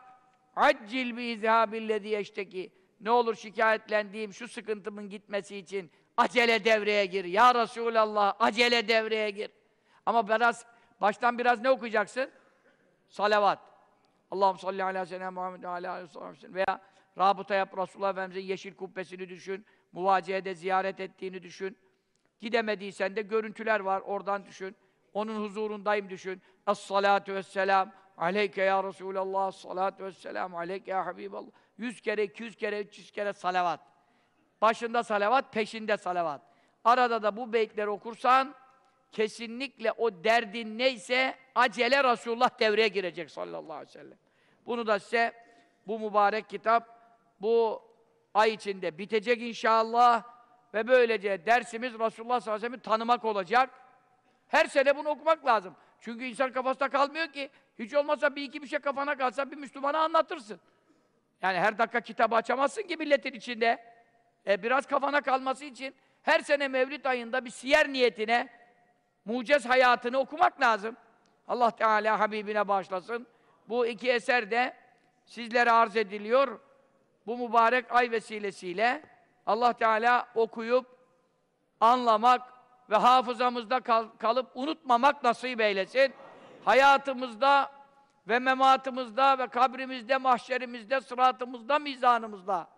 accil bi izhabillezî yeşteki ne olur şikayetlendiğim şu sıkıntımın gitmesi için acele devreye gir. Ya Resulallah acele devreye gir. Ama biraz baştan biraz ne okuyacaksın? Salavat. Allah'ım salli ala seyyidina Muhammed ve ala aleyhi veya rabıta yap Resulullah Efendimiz'in yeşil kubbesini düşün. Muvaciyede ziyaret ettiğini düşün. Gidemediysen de görüntüler var oradan düşün. Onun huzurundayım düşün. Es-salatu vesselam aleyke ya Resulallah. Es-salatu vesselam aleyke ya Habiballah. Yüz kere, iki yüz kere, üç yüz kere salavat. Başında salavat, peşinde salavat. Arada da bu beytleri okursan kesinlikle o derdin neyse acele Resulullah devreye girecek sallallahu aleyhi ve sellem. Bunu da size bu mübarek kitap bu ay içinde bitecek inşallah ve böylece dersimiz Resulullah sallallahu aleyhi ve sellem'i tanımak olacak. Her sene bunu okumak lazım. Çünkü insan kafasında kalmıyor ki. Hiç olmazsa bir iki bir şey kafana kalsa bir Müslümana anlatırsın. Yani her dakika kitabı açamazsın ki milletin içinde. E, biraz kafana kalması için her sene Mevlid ayında bir siyer niyetine mucez hayatını okumak lazım. Allah Teala Habibine bağışlasın. Bu iki eser de sizlere arz ediliyor. Bu mübarek ay vesilesiyle Allah Teala okuyup anlamak ve hafızamızda kal- kalıp unutmamak nasip eylesin. Hayatımızda ve mematımızda ve kabrimizde, mahşerimizde, sıratımızda, mizanımızda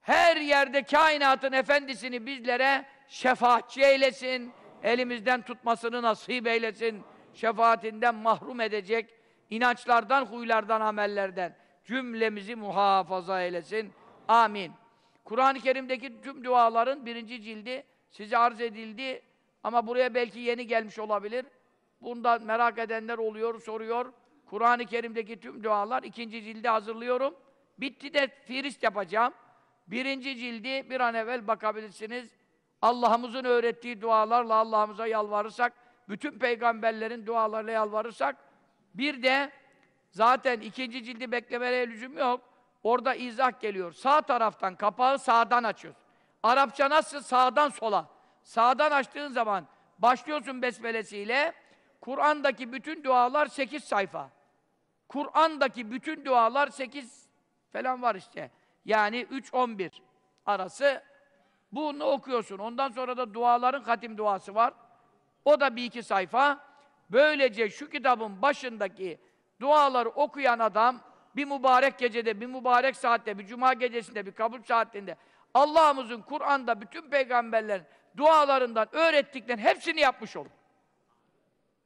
her yerde kainatın efendisini bizlere şefaatçi eylesin, elimizden tutmasını nasip eylesin, şefaatinden mahrum edecek inançlardan, huylardan, amellerden cümlemizi muhafaza eylesin. Amin. Kur'an-ı Kerim'deki tüm duaların birinci cildi size arz edildi ama buraya belki yeni gelmiş olabilir. Bundan merak edenler oluyor, soruyor. Kur'an-ı Kerim'deki tüm dualar ikinci cildi hazırlıyorum. Bitti de firist yapacağım. Birinci cildi bir an evvel bakabilirsiniz. Allah'ımızın öğrettiği dualarla Allah'ımıza yalvarırsak, bütün peygamberlerin dualarıyla yalvarırsak, bir de zaten ikinci cildi beklemeye lüzum yok. Orada izah geliyor. Sağ taraftan kapağı sağdan açıyorsun. Arapça nasıl? Sağdan sola. Sağdan açtığın zaman başlıyorsun besmelesiyle. Kur'an'daki bütün dualar 8 sayfa. Kur'an'daki bütün dualar 8 falan var işte. Yani 3-11 arası. Bunu okuyorsun. Ondan sonra da duaların hatim duası var. O da bir iki sayfa. Böylece şu kitabın başındaki duaları okuyan adam bir mübarek gecede, bir mübarek saatte, bir cuma gecesinde, bir kabul saatinde Allah'ımızın Kur'an'da bütün peygamberlerin dualarından öğrettiklerin hepsini yapmış olur.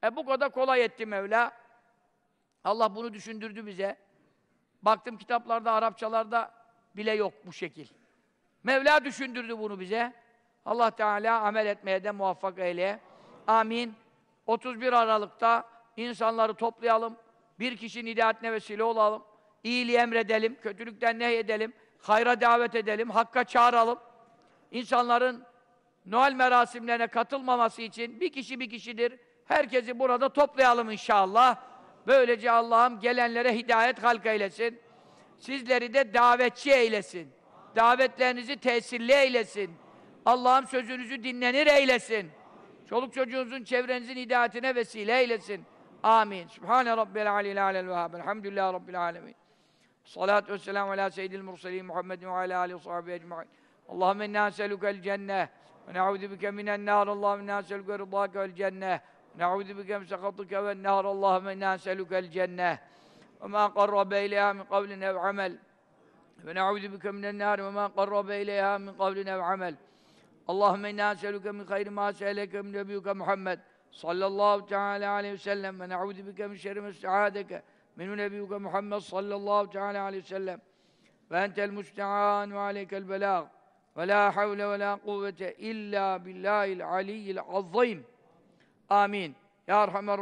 E bu kadar kolay etti Mevla. Allah bunu düşündürdü bize. Baktım kitaplarda, Arapçalarda bile yok bu şekil. Mevla düşündürdü bunu bize. Allah Teala amel etmeye de muvaffak eyle. Amin. 31 Aralık'ta insanları toplayalım. Bir kişinin hidayetine vesile olalım. İyiliği emredelim, kötülükten nehyedelim, hayra davet edelim, hakka çağıralım. İnsanların Noel merasimlerine katılmaması için bir kişi bir kişidir. Herkesi burada toplayalım inşallah. Böylece Allah'ım gelenlere hidayet halk eylesin. Sizleri de davetçi eylesin. Davetlerinizi tesirli eylesin. Allah'ım sözünüzü dinlenir eylesin. Çoluk çocuğunuzun, çevrenizin hidayetine vesile eylesin. Amin. Sübhane Rabbil alil alel vehhab. Elhamdülillah Rabbil alemin. Salatu vesselamu ala seyyidil murselin Muhammedin ve ala alihi ve sahbihi ecma'in. Allahümme inna eselukel cenneh ve ne'udhu bike minen nar. Allahümme inna eseluke rıdâke vel cenneh. Ne'udhu bike min sekatike ven nar. Allahümme inna eselukel cenneh. Ve ma qarrabe ileyha min kavlin ev amel. Ve ne'udhu bike minen nar ve ma qarrabe ileyha min kavlin ev amel. Allahümme inna eseluke min hayri ma se'eleke min nebiyuke Muhammed sallallahu teala aleyhi ve sellem ve ne'udhu bike min şerri mesta'adeke min nebiyuke Muhammed sallallahu teala aleyhi ve sellem ve entel musta'an ve aleykel belâg ve la havle ve la kuvvete illa billahil aliyyil azzim amin ya erhamer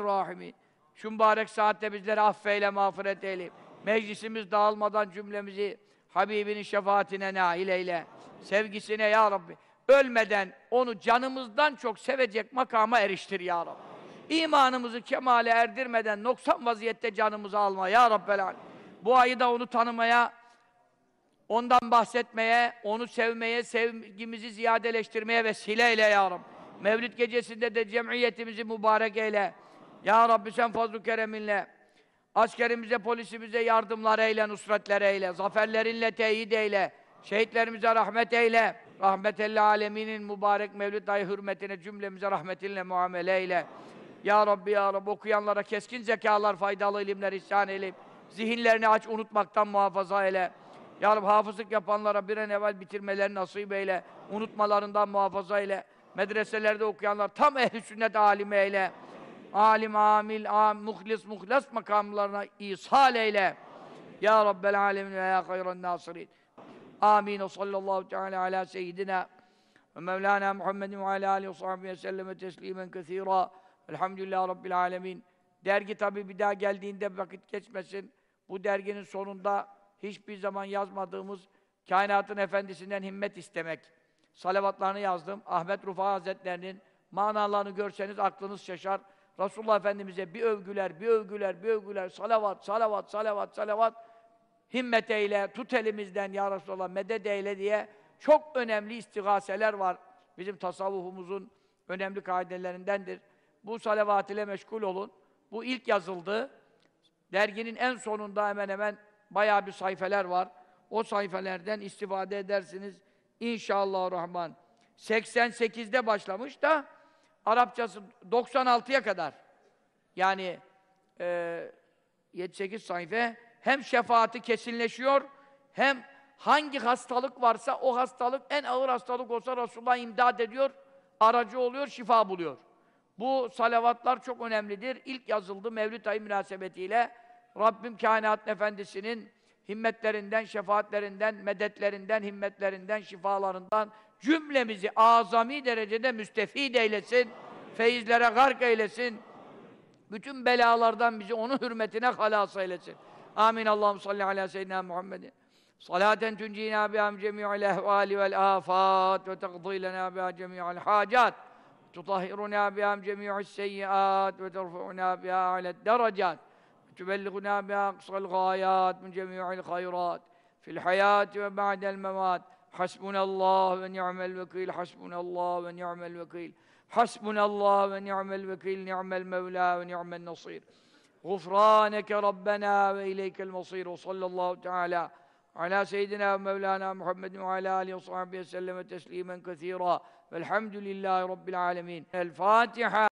rahimin şu mübarek saatte bizleri affeyle mağfiret eyle meclisimiz dağılmadan cümlemizi Habibinin şefaatine nail eyle. Sevgisine ya Rabbi. Ölmeden onu canımızdan çok sevecek makama eriştir ya Rabbi. İmanımızı kemale erdirmeden noksan vaziyette canımızı alma ya Rabbel. Bu ayı da onu tanımaya, ondan bahsetmeye, onu sevmeye, sevgimizi ziyadeleştirmeye vesile eyle ya Rabbi. Mevlid gecesinde de cemiyetimizi mübarek eyle. Ya Rabbi sen fazl-ı kereminle Askerimize, polisimize yardımlar eyle, nusretler eyle, zaferlerinle teyit eyle, şehitlerimize rahmet eyle, rahmetelle aleminin mübarek mevlid ayı hürmetine cümlemize rahmetinle muamele eyle. Ya Rabbi, Ya Rabbi, okuyanlara keskin zekalar, faydalı ilimler ihsan eyleyip, zihinlerini aç, unutmaktan muhafaza eyle. Ya Rabbi, hafızlık yapanlara bir an evvel bitirmelerini nasip eyle, unutmalarından muhafaza eyle. Medreselerde okuyanlar tam ehli sünnet alimi eyle alim, amil, am, muhlis, muhlas makamlarına ishal eyle. Ya Rabbel alemin ve ya hayran nasirin. Amin. O sallallahu teala ala seyyidina ve mevlana Muhammedin ve ala alihi ve sahbihi ve selleme teslimen kethira. Elhamdülillah Rabbil alemin. Dergi tabi bir daha geldiğinde vakit geçmesin. Bu derginin sonunda hiçbir zaman yazmadığımız kainatın efendisinden himmet istemek. Salavatlarını yazdım. Ahmet Rufa Hazretlerinin manalarını görseniz aklınız şaşar. Resulullah Efendimiz'e bir övgüler, bir övgüler, bir övgüler, salavat, salavat, salavat, salavat, himmet eyle, tut elimizden ya Resulallah, medet eyle diye çok önemli istigaseler var. Bizim tasavvufumuzun önemli kaidelerindendir. Bu salavat ile meşgul olun. Bu ilk yazıldı. Derginin en sonunda hemen hemen bayağı bir sayfeler var. O sayfelerden istifade edersiniz. İnşallah Rahman. 88'de başlamış da Arapçası 96'ya kadar yani e, 7-8 sayfa hem şefaati kesinleşiyor hem hangi hastalık varsa o hastalık en ağır hastalık olsa Resulullah imdad ediyor, aracı oluyor, şifa buluyor. Bu salavatlar çok önemlidir. İlk yazıldı Mevlüt ayı münasebetiyle Rabbim kainat efendisinin himmetlerinden, şefaatlerinden, medetlerinden, himmetlerinden, şifalarından cümlemizi azami derecede müstefid eylesin, feyizlere gark eylesin, bütün belalardan bizi onun hürmetine halas eylesin. Amin. Allahum salli ala seyyidina Muhammedin. Salaten tuncina biha cemi'il ehvali vel afat ve teqdi lena biha cemi'il hacat. tutahhiruna biha cemi'is seyyiat ve terfu'una biha aled derecat. تبلغنا بأقصى الغايات من جميع الخيرات في الحياة وبعد الممات. حسبنا الله ونعم الوكيل حسبنا الله ونعم الوكيل حسبنا الله ونعم الوكيل نعم المولى ونعم النصير. غفرانك ربنا وإليك المصير. وصلى الله تعالى على سيدنا ومولانا محمد وعلى آله وصحبه وسلم تسليما كثيرا. والحمد لله رب العالمين. الفاتحة.